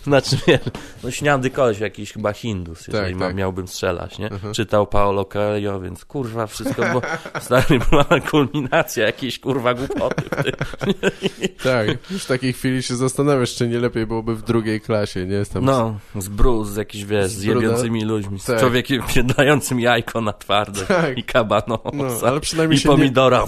znaczy, wiesz, no śniady koleś, jakiś chyba Hindus, jeżeli tak, tak. miałbym strzelać, nie? Uh-huh. Czytał Paolo Coelho, więc kurwa wszystko, bo stary była kulminacja jakiejś kurwa głupoty. tak, już w takiej chwili się zastanawiasz, czy nie lepiej byłoby w drugiej klasie, nie? Jestem no, z bruz, z jakiś, wiesz, z, z jebiącymi ludźmi, z tak. człowiekiem pierdającym jajko na twarde tak. i kabanosa, no, ale przynajmniej i pomidora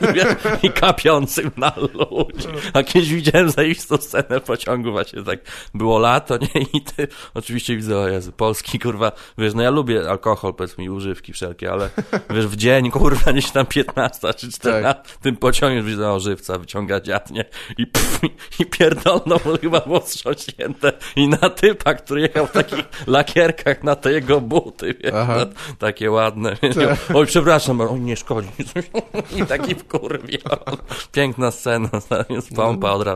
nie... i kapiącym na ludzi. Jakieś widziałem zajebistą scenę pociągu, właśnie tak było lato, nie? I ty, oczywiście widzę, o Jezu, polski, kurwa, wiesz, no ja lubię alkohol, powiedzmy, i używki wszelkie, ale wiesz, w dzień, kurwa, gdzieś tam 15 czy 14, tak. tym pociągiem widzę, o, żywca wyciąga dziad, nie? I, pff, i pierdolną chyba było wstrząśnięte i na typa, który jechał w takich lakierkach na te jego buty, wiesz, no, takie ładne, tak. oj, przepraszam, oj, nie szkodzi, i taki wkurwiony. Piękna scena, jest pompa od razu.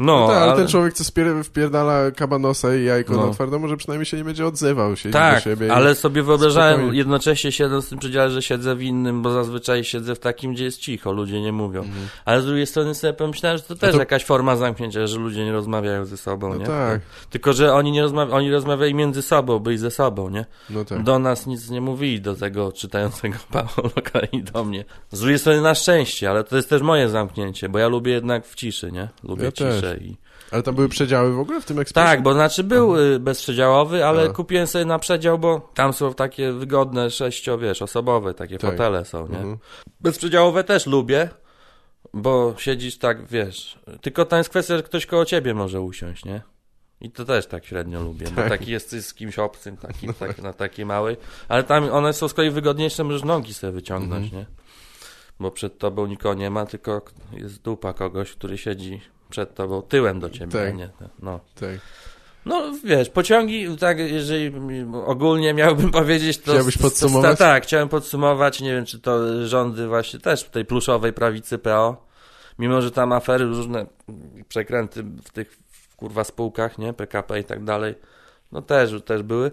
No, no tak, ale, ale, ten człowiek, co spier wpierdala kabanosa i jajko no. na twardo, może przynajmniej się nie będzie odzywał się tak, do siebie. ale sobie wyobrażałem spokojnie. jednocześnie siedząc w tym przedziale, że siedzę w innym, bo zazwyczaj siedzę w takim, gdzie jest cicho, ludzie nie mówią. Mhm. Ale z drugiej strony sobie pomyślałem, że to też to... jakaś forma zamknięcia, że ludzie nie rozmawiają ze sobą, no nie? tak. Tylko, że oni nie rozmawia oni rozmawiali między sobą, byli ze sobą, nie? No tak. Do nas nic nie mówili, do tego czytającego Paoloka i do mnie. Z drugiej strony na szczęście, ale to jest też moje zamknięcie, bo ja lubię jednak w ciszy, nie? Lubię ja ciszę też. I ale tam były przedziały w ogóle w tym ekspresie? Tak, bo znaczy był Aha. Y, bezprzedziałowy, ale Aha. kupiłem sobie na przedział, bo tam są takie wygodne sześcio, wiesz, osobowe takie tak. fotele są, nie? Mhm. Bezprzedziałowe też lubię, bo siedzisz tak, wiesz, tylko tam jest kwestia, że ktoś koło ciebie może usiąść, nie? I to też tak średnio lubię, tak. bo taki jesteś z kimś obcym, taki, tak, na takiej małej, ale tam one są z kolei wygodniejsze, możesz nogi sobie wyciągnąć, mhm. nie? bo przed tobą nikogo nie ma, tylko jest dupa kogoś, który siedzi przed tobą tyłem do ciebie. Tak. Nie, no. Tak. No wiesz, pociągi, tak, jeżeli ogólnie miałbym powiedzieć, to. Chciałbyś podsumować? To, tak, chciałem podsumować. Nie wiem, czy to rządy właśnie też tej pluszowej prawicy PO, mimo że tam afery, różne przekręty w tych kurwa spółkach, nie, PKP i tak dalej, no też, też były,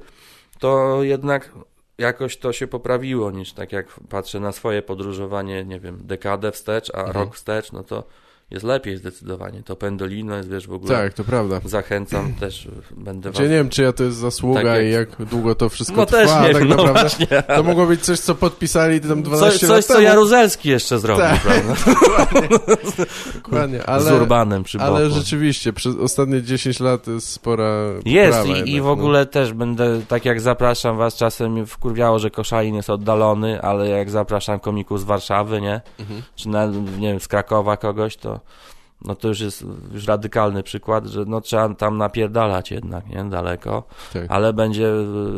to jednak jakoś to się poprawiło niż tak jak patrzę na swoje podróżowanie, nie wiem, dekadę wstecz, a mhm. rok wstecz, no to jest lepiej zdecydowanie. To Pendolino jest, wiesz, w ogóle... Tak, to prawda. Zachęcam, też będę was... nie wiem, czy ja to jest zasługa tak i jak długo to wszystko no trwa, też nie tak wiem, naprawdę. No właśnie. To mogło być coś, co podpisali tam 12 coś, lat Coś, co Jaruzelski jeszcze zrobił, tak. prawda? Dokładnie. Dokładnie, ale... Z Urbanem przy boku. Ale rzeczywiście, przez ostatnie 10 lat jest spora Jest i, jednak, i w no. ogóle no. też będę, tak jak zapraszam was, czasem wkurwiało, że Koszalin jest oddalony, ale jak zapraszam komików z Warszawy, nie? Mhm. Czy na, nie wiem, z Krakowa kogoś, to no to już jest już radykalny przykład, że no trzeba tam napierdalać jednak, nie, daleko, tak. ale będzie,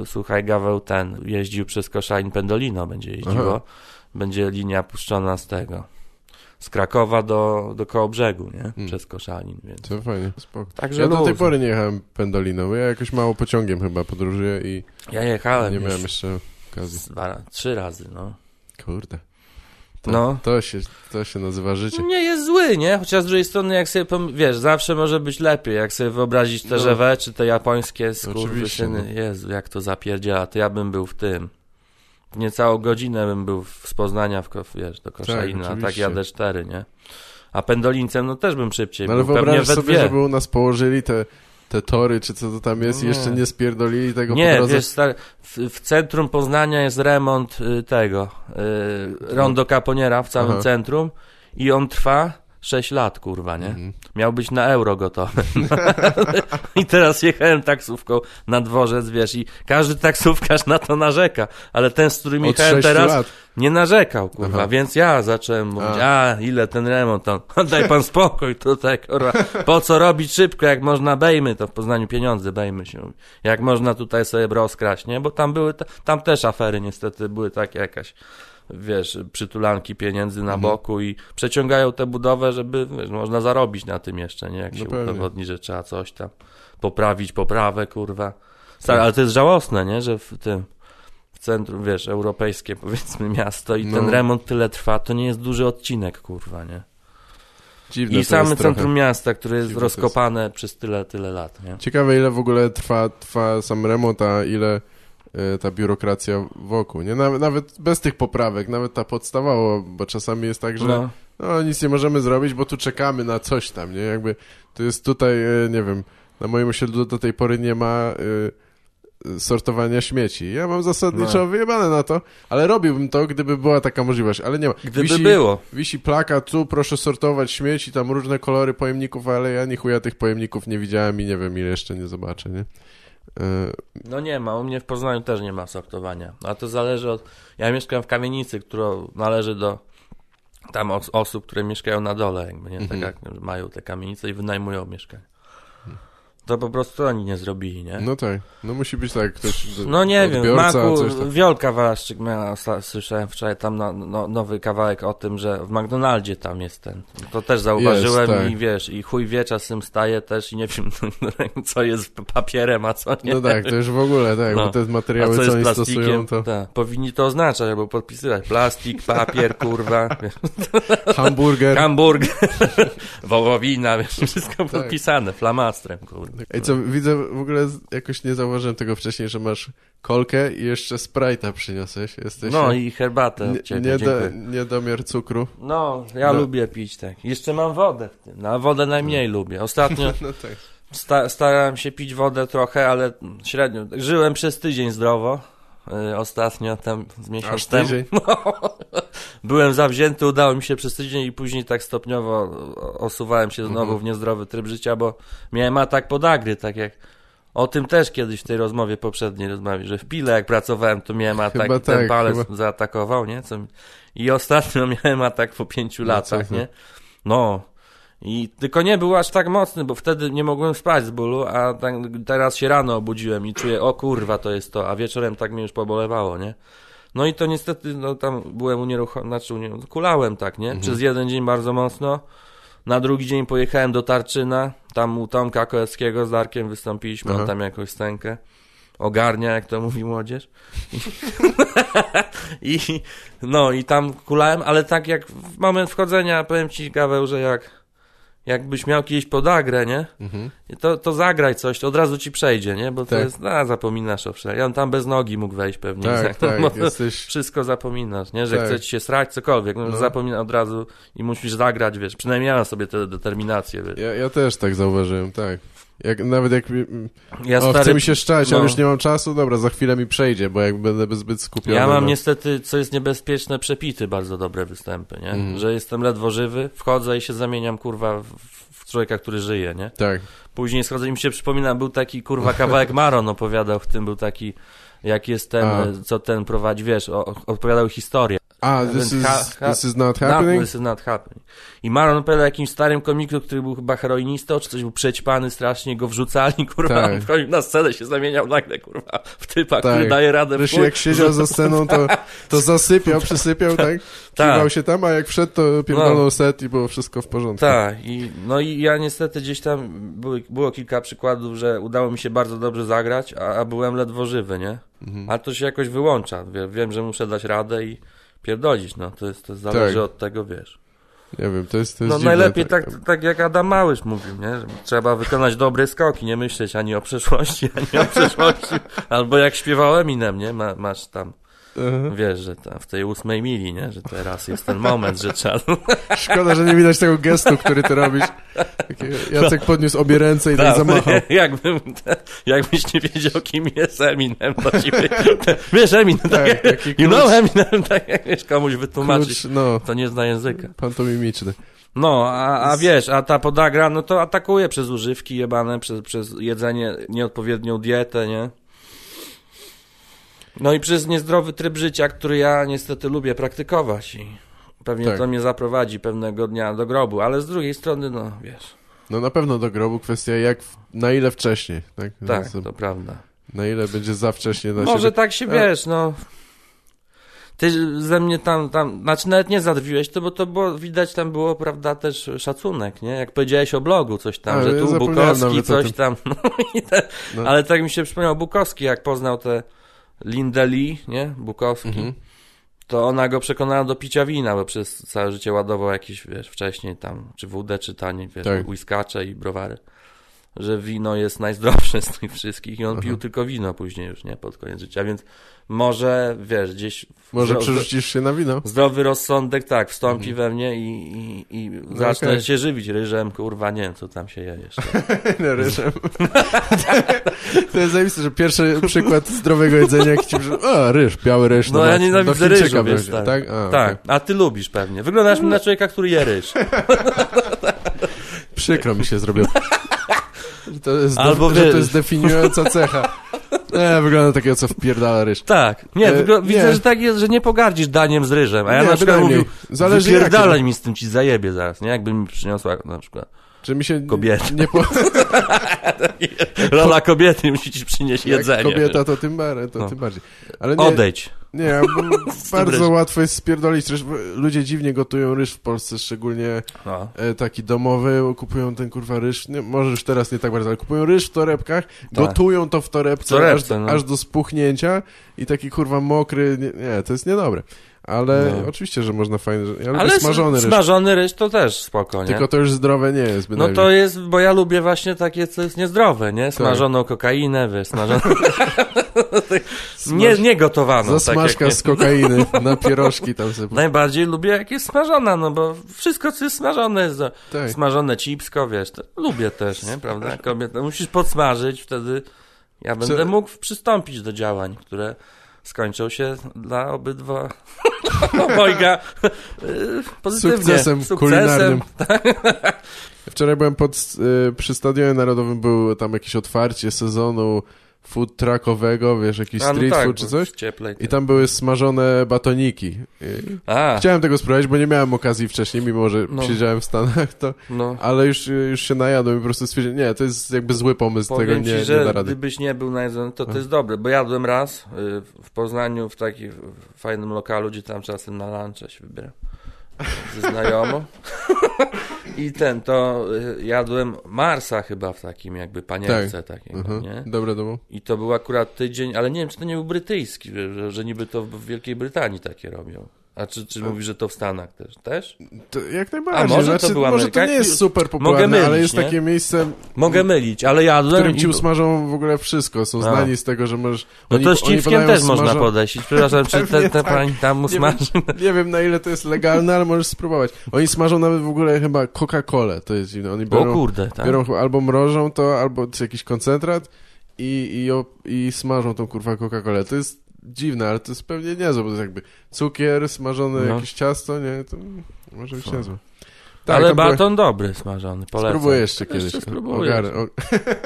słuchaj, Gaweł ten jeździł przez Koszalin Pendolino, będzie jeździło, Aha. będzie linia puszczona z tego, z Krakowa do, do Kołobrzegu, nie, hmm. przez Koszalin, więc. To fajnie, spoko. Także ja do tej pory nie jechałem Pendolino, bo ja jakoś mało pociągiem chyba podróżuję i ja jechałem nie miałem jeszcze okazji. Dwa, trzy razy, no. Kurde. To, no. to, się, to się nazywa życie. Nie jest zły, nie? Chociaż z drugiej strony, jak sobie, wiesz, zawsze może być lepiej, jak sobie wyobrazić te no. żewe, czy te japońskie skurwysyny. No. Jezu, jak to zapierdziela, to ja bym był w tym. W niecałą godzinę bym był z Poznania, w, wiesz, do Koszalina, tak, tak jadę cztery, nie? A pendolincem, no też bym szybciej no, ale był, we sobie, dwie. żeby u nas położyli te te tory, czy co to tam jest, nie. jeszcze nie spierdolili tego nie, po drodze? Wiesz, stary, w, w, centrum Poznania jest remont y, tego, y, rondo Caponiera w całym Aha. centrum i on trwa 6 lat, kurwa, nie? Mhm. Miał być na euro gotowy. I teraz jechałem taksówką na dworzec, wiesz, i każdy taksówkarz na to narzeka, ale ten, z którym Od jechałem teraz, lat. nie narzekał, kurwa, Aha. więc ja zacząłem mówić, a. a, ile ten remont, on, daj pan spokój tutaj, kurwa, po co robić szybko, jak można bejmy, to w Poznaniu pieniądze bejmy się, jak można tutaj sobie rozkraść, nie? Bo tam były, tam też afery niestety były takie jakaś wiesz, przytulanki pieniędzy na mhm. boku i przeciągają tę budowę, żeby wiesz, można zarobić na tym jeszcze, nie? Jak no się pewnie. udowodni, że trzeba coś tam poprawić, poprawę, kurwa. Stary, ale to jest żałosne, nie? Że w tym w centrum, wiesz, europejskie powiedzmy miasto i no. ten remont tyle trwa, to nie jest duży odcinek, kurwa, nie? Dziwne I same centrum trochę... miasta, które jest Dziwne rozkopane jest. przez tyle, tyle lat, nie? Ciekawe, ile w ogóle trwa, trwa sam remont, a ile ta biurokracja wokół, nie? Nawet, nawet bez tych poprawek, nawet ta podstawowa, bo czasami jest tak, że no. no. nic nie możemy zrobić, bo tu czekamy na coś tam, nie? Jakby to jest tutaj, e, nie wiem, na moim osiedlu do tej pory nie ma y, sortowania śmieci. Ja mam zasadniczo no. wyjebane na to, ale robiłbym to, gdyby była taka możliwość, ale nie ma. Gdyby wisi, było. Wisi plaka, tu proszę sortować śmieci, tam różne kolory pojemników, ale ja ni chuja tych pojemników nie widziałem i nie wiem, ile jeszcze nie zobaczę, nie? No nie ma, u mnie w Poznaniu też nie ma sortowania, a to zależy od... Ja mieszkam w kamienicy, która należy do tam osób, które mieszkają na dole, jakby nie, tak mhm. jak mają te kamienice i wynajmują mieszkania to po prostu oni nie zrobili, nie? No tak, no musi być tak ktoś No nie wiem, Maku, Wiolka Walaszczyk miała, słyszałem wczoraj tam no, no, nowy kawałek o tym, że w McDonaldzie tam jest ten, to też zauważyłem jest, tak. i wiesz, i chuj wie czasem staje też i nie wiem, co jest papierem, a co nie. No tak, to już w ogóle, tak, no. bo te materiały, co, co oni stosują, to... Tak, powinni to oznaczać, albo podpisywać, plastik, papier, kurwa. Hamburger. Hamburger, wołowina, wiesz, wszystko tak. podpisane, flamastrem, kurwa. Ej, co, widzę, w ogóle jakoś nie zauważyłem tego wcześniej, że masz kolkę i jeszcze Sprite'a przyniosłeś. Jesteś no i herbatę nie, ciebie, nie do, Niedomiar cukru. No, ja no. lubię pić tak. Jeszcze mam wodę w tym. No, wodę najmniej no. lubię. Ostatnio no tak. sta starałem się pić wodę trochę, ale średnio. Żyłem przez tydzień zdrowo Y, ostatnio, tam z miesiąc Aż temu. No, byłem zawzięty, udało mi się przez tydzień i później tak stopniowo osuwałem się znowu mhm. w niezdrowy tryb życia, bo miałem atak podagry, tak jak o tym też kiedyś w tej rozmowie poprzedniej rozmawiałem, że w Pile jak pracowałem, to miałem atak chyba i ten tak, palec chyba. zaatakował, nie? Co... I ostatnio miałem atak po pięciu no, latach, nie? No, i tylko nie był aż tak mocny, bo wtedy nie mogłem spać z bólu, a tak, teraz się rano obudziłem i czuję, o kurwa, to jest to, a wieczorem tak mnie już pobolewało, nie? No i to niestety, no tam byłem unieruchomiony, znaczy unieruchomiony, kulałem tak, nie? Mhm. Przez jeden dzień bardzo mocno. Na drugi dzień pojechałem do Tarczyna, tam u Tomka Koleckiego z Darkiem wystąpiliśmy, Aha. on tam jakąś scenkę ogarnia, jak to mówi młodzież. I, no i tam kulałem, ale tak jak w moment wchodzenia, powiem ci Gaweł, że jak jakbyś miał kiedyś podagrę, nie? Mhm. To, to zagraj coś, to od razu ci przejdzie, nie? Bo to tak. jest, a zapominasz o wszystkim. Ja on tam bez nogi mógł wejść pewnie. Tak, tak, no, jesteś... Wszystko zapominasz, nie? Że tak. chce ci się srać, cokolwiek. No, no. Zapomina od razu i musisz zagrać, wiesz. Przynajmniej miałem sobie tę determinację, wiesz. Ja, ja też tak zauważyłem, tak. Jak, nawet jak ja o, stary... chce mi się szczać, no. ale już nie mam czasu, dobra, za chwilę mi przejdzie, bo jak będę zbyt skupiony. Ja mam no... niestety, co jest niebezpieczne, przepity bardzo dobre występy, nie? Mm. Że jestem ledwo żywy, wchodzę i się zamieniam, kurwa, w, człowieka, który żyje, nie? Tak. Później schodzę i mi się przypomina, był taki, kurwa, kawałek Maron opowiadał w tym, był taki, jak jest ten, A. co ten prowadzi, wiesz, o, opowiadał historię. A, this is, this is not happening? No, this is not happening. I Maron opowiada jakimś starym komiku, który był chyba heroinistą, czy coś był przećpany strasznie, go wrzucali, kurwa, tak. wchodził na scenę, się zamieniał nagle, kurwa, w typa, tak. który daje radę. Wiesz, jak siedział za sceną, to, to zasypiał, przysypiał, tak? tak? się tam, a jak wszedł, to pierdolnął no. set i było wszystko w porządku. Tak, i, no i ja niestety gdzieś tam, były, było kilka przykładów, że udało mi się bardzo dobrze zagrać, a, a byłem ledwo żywy, nie? Mhm. Ale to się jakoś wyłącza, wiem, że muszę dać radę i pierdolić, no, to jest, to zależy tak. od tego, wiesz. Nie wiem, to jest, to jest No dziwne, najlepiej tak, tak, tak jak Adam Małysz mówił, nie? Że trzeba wykonać dobre skoki, nie myśleć ani o przeszłości, ani o przeszłości. Albo jak śpiewał Eminem, nie? Ma, masz tam Mhm. Wiesz, że w tej ósmej mili, nie? Że teraz jest ten moment, że trzeba... Szkoda, że nie widać tego gestu, który ty robisz. Jacek podniósł obie ręce i tak, tak zamachał. Jakbym, jakbyś nie wiedział, kim jest Eminem, to ci by... Wiesz, Eminem, tak, tak you know Eminem, tak jak wiesz, komuś wytłumaczyć, klucz, no, to nie zna języka. Pantomimiczny. No, a, a wiesz, a ta podagra, no to atakuje przez używki jebane, przez, przez jedzenie, nieodpowiednią dietę, nie? No i przez niezdrowy tryb życia, który ja niestety lubię praktykować i pewnie tak. to mnie zaprowadzi pewnego dnia do grobu, ale z drugiej strony, no wiesz. No na pewno do grobu, kwestia jak, na ile wcześniej, tak? Tak, to prawda. Na ile będzie za wcześnie dla Może siebie. tak się, wiesz, no... Ty ze mnie tam, tam, znaczy nawet nie zadwiłeś to, bo to było, widać tam było, prawda, też szacunek, nie? Jak powiedziałeś o blogu coś tam, A, że tu ja Bukowski coś tam, no, te, no. ale tak mi się przypomniał Bukowski, jak poznał te Linda Lee, nie? Bukowski. Mhm. To ona go przekonała do picia wina, bo przez całe życie ładował jakieś, wiesz, wcześniej tam, czy wódę, czy tanie, wiesz, tak. i browary że wino jest najzdrowsze z tych wszystkich i on Aha. pił tylko wino później już, nie, pod koniec życia, więc może, wiesz, gdzieś... Może przerzucisz się na wino? Zdrowy rozsądek, tak, wstąpi mhm. we mnie i, i, i no zacznę okay. się żywić ryżem, kurwa, nie wiem, co tam się je jeszcze. no, ryżem. to jest zajebiste, że pierwszy przykład zdrowego jedzenia, jak ci o, ryż, biały ryż. No, no ja nienawidzę ryżu, wiesz, tak. Tak? A, tak. Okay. a ty lubisz pewnie. Wyglądasz mi na człowieka, który je ryż. Przykro mi się zrobiło. To jest, Albo że to jest definiująca cecha. Nie, wygląda takiego, co wpierdala ryż. Tak. Nie, e, widzę, nie. że tak jest, że nie pogardzisz daniem z ryżem. A ja nie, na przykład mówił, Zależy wypierdalaj mi z tym, ci zajebie zaraz, nie? Jakby mi przyniosła na przykład czy mi się kobiety. Nie po... Rola kobiety musi ci przynieść jedzenie. kobieta to tym, bardziej, to no. tym bardziej. Ale nie, Odejdź. Nie, bardzo łatwo jest spierdolić ryż. Ludzie dziwnie gotują ryż w Polsce, szczególnie no. E, taki domowy, kupują ten kurwa ryż, nie, może już teraz nie tak bardzo, ale kupują ryż w torebkach, tak. gotują to w torebce, torebce, aż, no. aż, do spuchnięcia i taki kurwa mokry, nie, nie to jest niedobre. Ale no. oczywiście, że można fajnie. Ja Ale smażony ryż. Smażony ryż to też spoko, nie? Tylko to już zdrowe nie jest. No to jest, bo ja lubię właśnie takie, co jest niezdrowe, nie? Tak. Smażoną tak. kokainę, wiesz, smażoną. nie, nie gotowaną. Zasmażka tak z kokainy na pierożki tam sobie. Najbardziej lubię jak jest smażona, no bo wszystko, co jest smażone jest tak. smażone chipsko, wiesz, to lubię też, nie? Prawda? Kobieta, musisz podsmażyć, wtedy ja będę mógł przystąpić do działań, które skończą się dla obydwa. Obojga. Y, pozytywnie. Sukcesem, Sukcesem. kulinarnym. Wczoraj byłem pod, y, przy Stadionie Narodowym, było tam jakieś otwarcie sezonu food truckowego, wiesz, jakiś A, no street tak, food czy coś. Cieplej, I tam były smażone batoniki. Chciałem tego spróbować, bo nie miałem okazji wcześniej, mimo że no. siedziałem w Stanach, to, no. ale już, już się najadłem i po prostu stwierdziłem, nie, to jest jakby zły pomysł, Powiem tego nie, ci, że nie da rady. gdybyś nie był najedzony, to to jest dobre, bo jadłem raz y, w Poznaniu w takim fajnym lokalu, gdzie tam czasem na lunche się wybieram ze znajomą. I ten, to y, jadłem Marsa chyba w takim jakby panierce tak. takiego, uh mhm. nie? Dobre domu. I to był akurat tydzień, ale nie wiem, czy to nie był brytyjski, że, że niby to w Wielkiej Brytanii takie robią. A czy, czy mówisz, że to w Stanach też? też? To jak najbardziej. A może znaczy, to Może to nie jest super popularne, mylić, ale jest nie? takie miejsce... Mogę mylić, ale jadłem... W którym ci usmażą w ogóle wszystko. Są znani z tego, że możesz... No oni, to z też smażą... można podejść. Przepraszam, czy te, te tak. pani tam usmaży? Nie, wiem, nie wiem, na ile to jest legalne, ale możesz spróbować. Oni smażą nawet w ogóle chyba Coca-Colę. To jest dziwne. Oni biorą, o kurde, tak. biorą albo mrożą to, albo jakiś koncentrat i, i, i smażą tą kurwa Coca-Colę. To jest dziwne, ale to jest pewnie niezłe, bo to jest jakby cukier, smażone no. jakieś ciasto, nie? To może być niezłe. Tak, ale baton dobry smażony, polecam. Spróbuję jeszcze kiedyś. Jeszcze spróbuję. O...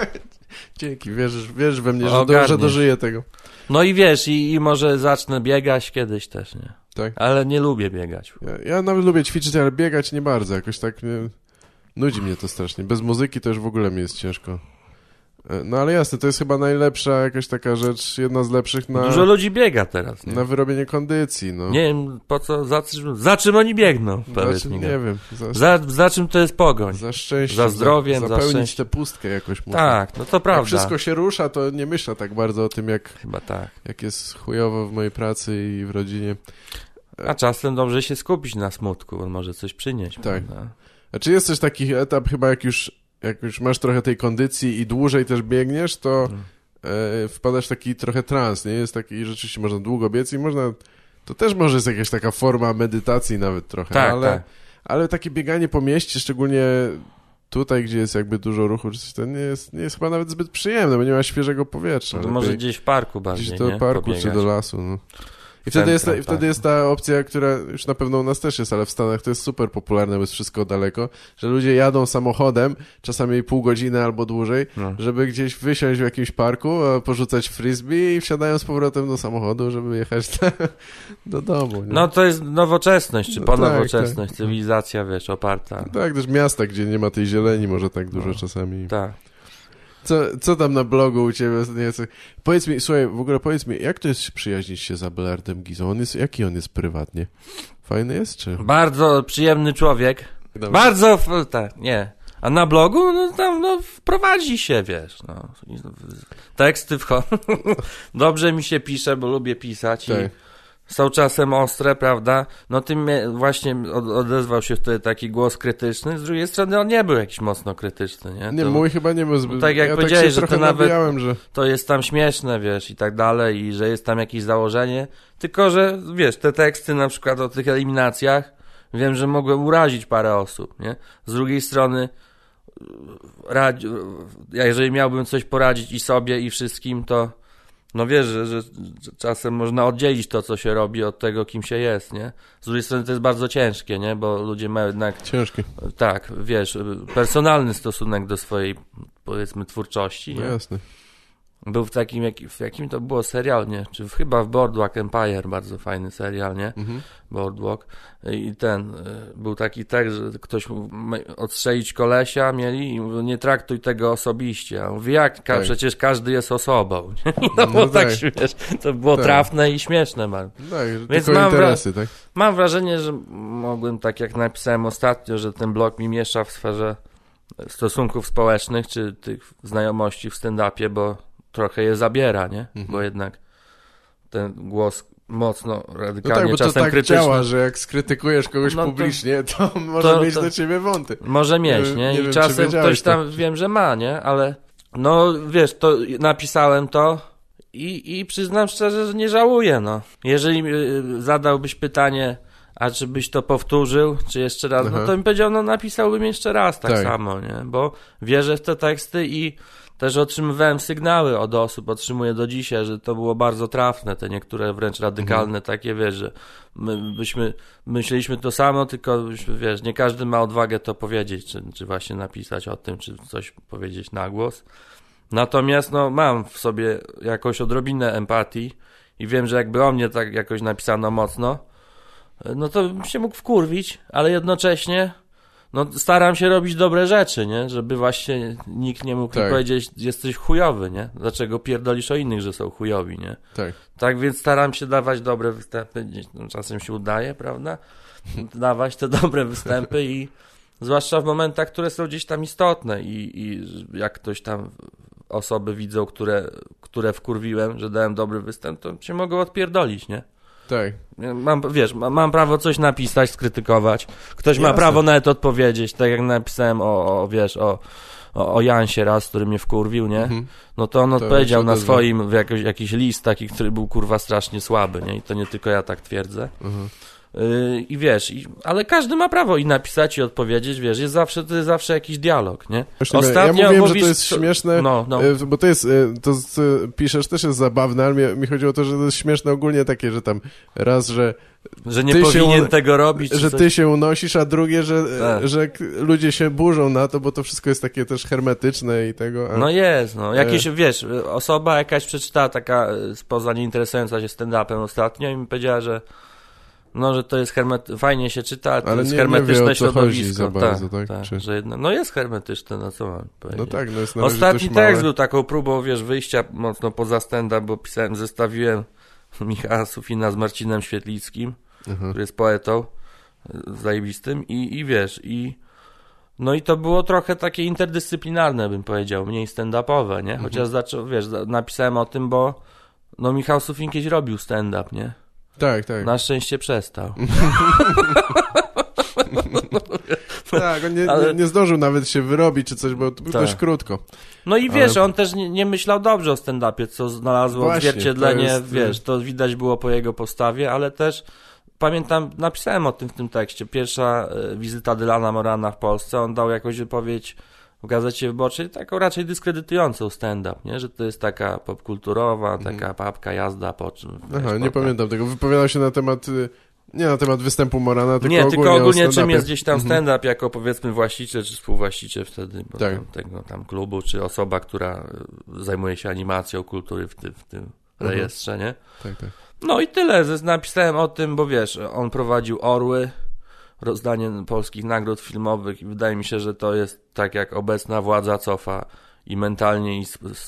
Dzięki, wierzysz, wierzysz we mnie, że, do, że dożyję tego. No i wiesz, i, i może zacznę biegać kiedyś też, nie? Tak. Ale nie lubię biegać. Ja, ja nawet lubię ćwiczyć, ale biegać nie bardzo, jakoś tak nie... Nudzi mnie to strasznie. Bez muzyki to już w ogóle mi jest ciężko. E, no ale jasne, to jest chyba najlepsza jakaś taka rzecz, jedna z lepszych na... Dużo ludzi biega teraz, nie? Na wyrobienie kondycji, no. Nie wiem, po co, za, za czym oni biegną, powiedz mi. Nie wiem. Za, za, za, czym to jest pogoń? Za szczęście. Za zdrowiem, za, zapełnić szczęście. tę pustkę jakoś. Tak, no to prawda. Jak wszystko się rusza, to nie myślę tak bardzo o tym, jak... Chyba tak. Jak jest chujowo w mojej pracy i w rodzinie. A czasem dobrze się skupić na smutku, on może coś przynieść. Tak. Prawda? A czy jest też taki etap chyba, jak już jak już masz trochę tej kondycji i dłużej też biegniesz, to mm. e, wpadasz w taki trochę trans, nie? Jest taki, rzeczywiście można długo biec i można, to też może jest jakaś taka forma medytacji nawet trochę, tak, ale, tak. ale takie bieganie po mieście, szczególnie tutaj, gdzie jest jakby dużo ruchu, czy coś, to nie jest, nie jest chyba nawet zbyt przyjemne, bo nie ma świeżego powietrza. No może gdzieś w parku bardziej, Gdzieś do nie? parku Pobiegać. czy do lasu, no. I wtedy, jest ta, i wtedy jest ta opcja, która już na pewno u nas też jest, ale w Stanach to jest super popularne, bo jest wszystko daleko, że ludzie jadą samochodem, czasami pół godziny albo dłużej, no. żeby gdzieś wysiąść w jakimś parku, porzucać frisbee i wsiadają z powrotem do samochodu, żeby jechać do domu. Nie? No to jest nowoczesność, czy no, ponowoczesność, tak, tak. cywilizacja, wiesz, oparta. Tak, też miasta, gdzie nie ma tej zieleni może tak dużo no. czasami. Tak. Co, co tam na blogu u ciebie? Powiedz mi, słuchaj, w ogóle powiedz mi, jak to jest przyjaźnić się z Abelardem Gizą? On jest, jaki on jest prywatnie? Fajny jest, czy? Bardzo przyjemny człowiek. Dobra. Bardzo, tak, nie. A na blogu, no tam, no, wprowadzi się, wiesz, no. Teksty wchodzą. Dobrze mi się pisze, bo lubię pisać tak. i są czasem ostre, prawda? No tym właśnie odezwał się wtedy taki głos krytyczny, z drugiej strony on nie był jakiś mocno krytyczny, nie? Nie, mój chyba nie był zbyt... Tak jak ja tak powiedziałeś, tak że to nawet że... to jest tam śmieszne, wiesz, i tak dalej, i że jest tam jakieś założenie, tylko że, wiesz, te teksty na przykład o tych eliminacjach, wiem, że mogłem urazić parę osób, nie? Z drugiej strony radzi... jeżeli miałbym coś poradzić i sobie, i wszystkim, to no wiesz, że, że, czasem można oddzielić to, co się robi od tego, kim się jest, nie? Z drugiej strony to jest bardzo ciężkie, nie? Bo ludzie mają jednak... Ciężkie. Tak, wiesz, personalny stosunek do swojej, powiedzmy, twórczości, nie? No jasne. Był w takim, jak, w jakim to było serial, nie? Czy w, chyba w Boardwalk Empire, bardzo fajny serial, nie? Mhm. Boardwalk. I ten, y, był taki tekst, że ktoś odstrzelić kolesia mieli i mówi, nie traktuj tego osobiście. A mówi, jak? Tak. Przecież każdy jest osobą. No, no tak, tak śmiesz. To było tak. trafne i śmieszne. Man. Tak, Więc mam, interesy, tak? mam wrażenie, że mogłem, tak jak napisałem ostatnio, że ten blog mi miesza w sferze stosunków społecznych, czy tych znajomości w stand-upie, bo trochę je zabiera, nie? Mhm. Bo jednak ten głos mocno, radykalnie no tak, czasem to tak krytyczny. działa, że jak skrytykujesz kogoś no publicznie, to, to może to, mieć to, do ciebie wąty. Może mieć, nie? nie? I wiem, czasem ktoś tam, wiem, że ma, nie? Ale no, wiesz, to napisałem to i, i przyznam szczerze, że nie żałuję, no. Jeżeli y, zadałbyś pytanie, a czy byś to powtórzył, czy jeszcze raz, no Aha. no to bym powiedział, no napisałbym jeszcze raz tak, tak, samo, nie? Bo wierzę w te teksty i też otrzymywałem sygnały od osób, otrzymuję do dzisiaj, że to było bardzo trafne, te niektóre wręcz radykalne mhm. takie, wiesz, że my byśmy myśleliśmy to samo, tylko wiesz, nie każdy ma odwagę to powiedzieć, czy, czy właśnie napisać o tym, czy coś powiedzieć na głos. Natomiast no, mam w sobie jakąś odrobinę empatii i wiem, że jakby o mnie tak jakoś napisano mocno, no to bym się mógł wkurwić, ale jednocześnie no, staram się robić dobre rzeczy, nie? Żeby właśnie nikt nie mógł tak. powiedzieć, jesteś chujowy, nie? Dlaczego pierdolisz o innych, że są chujowi, nie? Tak. Tak więc staram się dawać dobre występy, no, czasem się udaje, prawda? Dawać te dobre występy i zwłaszcza w momentach, które są gdzieś tam istotne i, i jak ktoś tam osoby widzą, które, które wkurwiłem, że dałem dobry występ, to się mogą odpierdolić, nie? Tak. Mam, wiesz, mam prawo coś napisać, skrytykować. Ktoś Jasne. ma prawo nawet odpowiedzieć, tak jak napisałem o, o wiesz, o, o, o Jansie raz, który mnie wkurwił, nie? Mhm. No to on to odpowiedział na swoim, w jakiś, jakiś list taki, który był kurwa strasznie słaby, nie? I to nie tylko ja tak twierdzę. Mhm. Yy, I wiesz, i, ale każdy ma prawo i napisać i odpowiedzieć, wiesz, jest zawsze, to jest zawsze jakiś dialog, nie? Ostatnio ja mówiłem, mówisz, że to jest śmieszne, no, no. Yy, bo to jest, yy, to co piszesz też jest zabawne, ale mi, mi chodziło o to, że to jest śmieszne ogólnie takie, że tam raz, że że nie powinien się, tego robić. Że ty się unosisz, a drugie, że, tak. że ludzie się burzą na to, bo to wszystko jest takie też hermetyczne i tego. A... No jest, no. Jakiś, e... wiesz, osoba jakaś przeczytała taka spoza nieinteresująca się stand-upem ostatnio i mi powiedziała, że no, że to jest hermetyczne, fajnie się czyta, to ale jest nie, hermetyczne nie środowisko. Za bardzo, tak, tak, tak że jedno, no jest hermetyczne, no co mam powiedzieć. No tak, no jest Ostatni tekst był taką próbą, wiesz, wyjścia mocno poza stand bo pisałem, zestawiłem Michała Sufina z Marcinem Świetlickim, mhm. który jest poetą e, zajebistym i, i wiesz, i no i to było trochę takie interdyscyplinarne, bym powiedział, mniej stand-upowe, nie? Chociaż mhm. zaczął, wiesz, napisałem o tym, bo no Michał Sufin kiedyś robił stand-up, nie? Tak, tak. Na szczęście przestał. tak, on nie, Ale... nie, nie, zdążył nawet się wyrobić czy coś, bo to tak. dość krótko. No i wiesz, Ale... on też nie, nie, myślał dobrze o stand-upie, co znalazło Właśnie, odzwierciedlenie, jest... wiesz, to widać było po jego postawie, ale też pamiętam, napisałem o tym w tym tekście, pierwsza e, wizyta Dylana Morana w Polsce, on dał jakąś wypowiedź w Gazecie Wyborczej taką raczej dyskredytującą stand-up, nie? że to jest taka popkulturowa, mhm. taka papka jazda po czym. Aha, nie pamiętam tego. Wypowiadał się na temat y, nie na temat występu Morana, tylko Nie, ogólnie tylko ogólnie czym jest gdzieś tam mhm. stand-up jako powiedzmy właściciel czy współwłaściciel wtedy tak. tam, tego tam klubu, czy osoba, która y, zajmuje się animacją kultury w, ty, w tym mhm. rejestrze, nie? Tak, tak. No i tyle, napisałem o tym, bo wiesz, on prowadził Orły, rozdanie polskich nagród filmowych i wydaje mi się, że to jest tak jak obecna władza cofa i mentalnie, i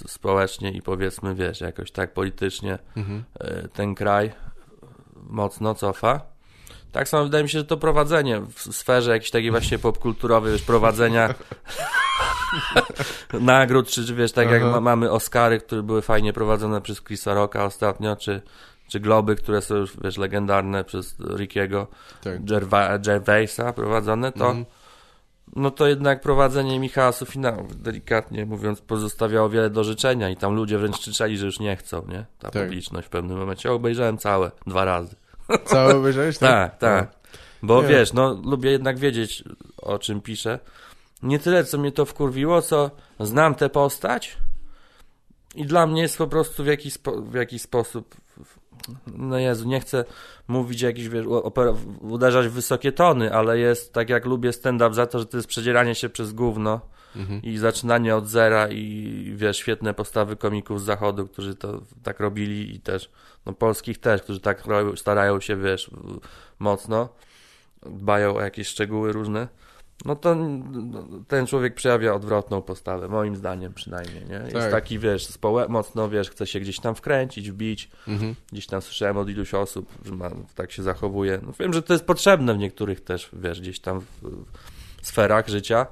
społecznie, i powiedzmy, wiesz, jakoś tak politycznie mhm. E, ten kraj mocno cofa. Tak samo wydaje mi się, że to prowadzenie w sferze jakiejś takiej właśnie popkulturowej, wiesz, prowadzenia nagród, czy, czy wiesz, tak Aha. jak ma, mamy Oscary, które były fajnie prowadzone przez Chrisa Rocka ostatnio, czy czy globy, które są już, wiesz, legendarne przez Rickiego tak. Gervaisa prowadzone, to mm. no to jednak prowadzenie Michała Sufina, delikatnie mówiąc, pozostawiało wiele do życzenia i tam ludzie wręcz krzyczeli, że już nie chcą, nie? Ta tak. publiczność w pewnym momencie. Obejrzałem całe, dwa razy. Całe obejrzałeś? tak, tak. tak. Bo nie. wiesz, no lubię jednak wiedzieć, o czym piszę. Nie tyle, co mnie to wkurwiło, co znam tę postać i dla mnie jest po prostu w jakiś, w jakiś sposób no Jezu, nie chcę mówić jakiś, wiesz, uderzać w wysokie tony, ale jest tak jak lubię stand-up za to, że to jest przedzieranie się przez gówno mhm. i zaczynanie od zera i wiesz, świetne postawy komików z zachodu, którzy to tak robili i też, no polskich też, którzy tak starają się, wiesz, mocno, dbają o jakieś szczegóły różne no to ten człowiek przejawia odwrotną postawę, moim zdaniem przynajmniej, nie? Jest tak. taki, wiesz, społe- mocno, wiesz, chce się gdzieś tam wkręcić, wbić, mhm. gdzieś tam słyszałem od iluś osób, że ma, tak się zachowuje. No, wiem, że to jest potrzebne w niektórych też, wiesz, gdzieś tam w, w sferach życia,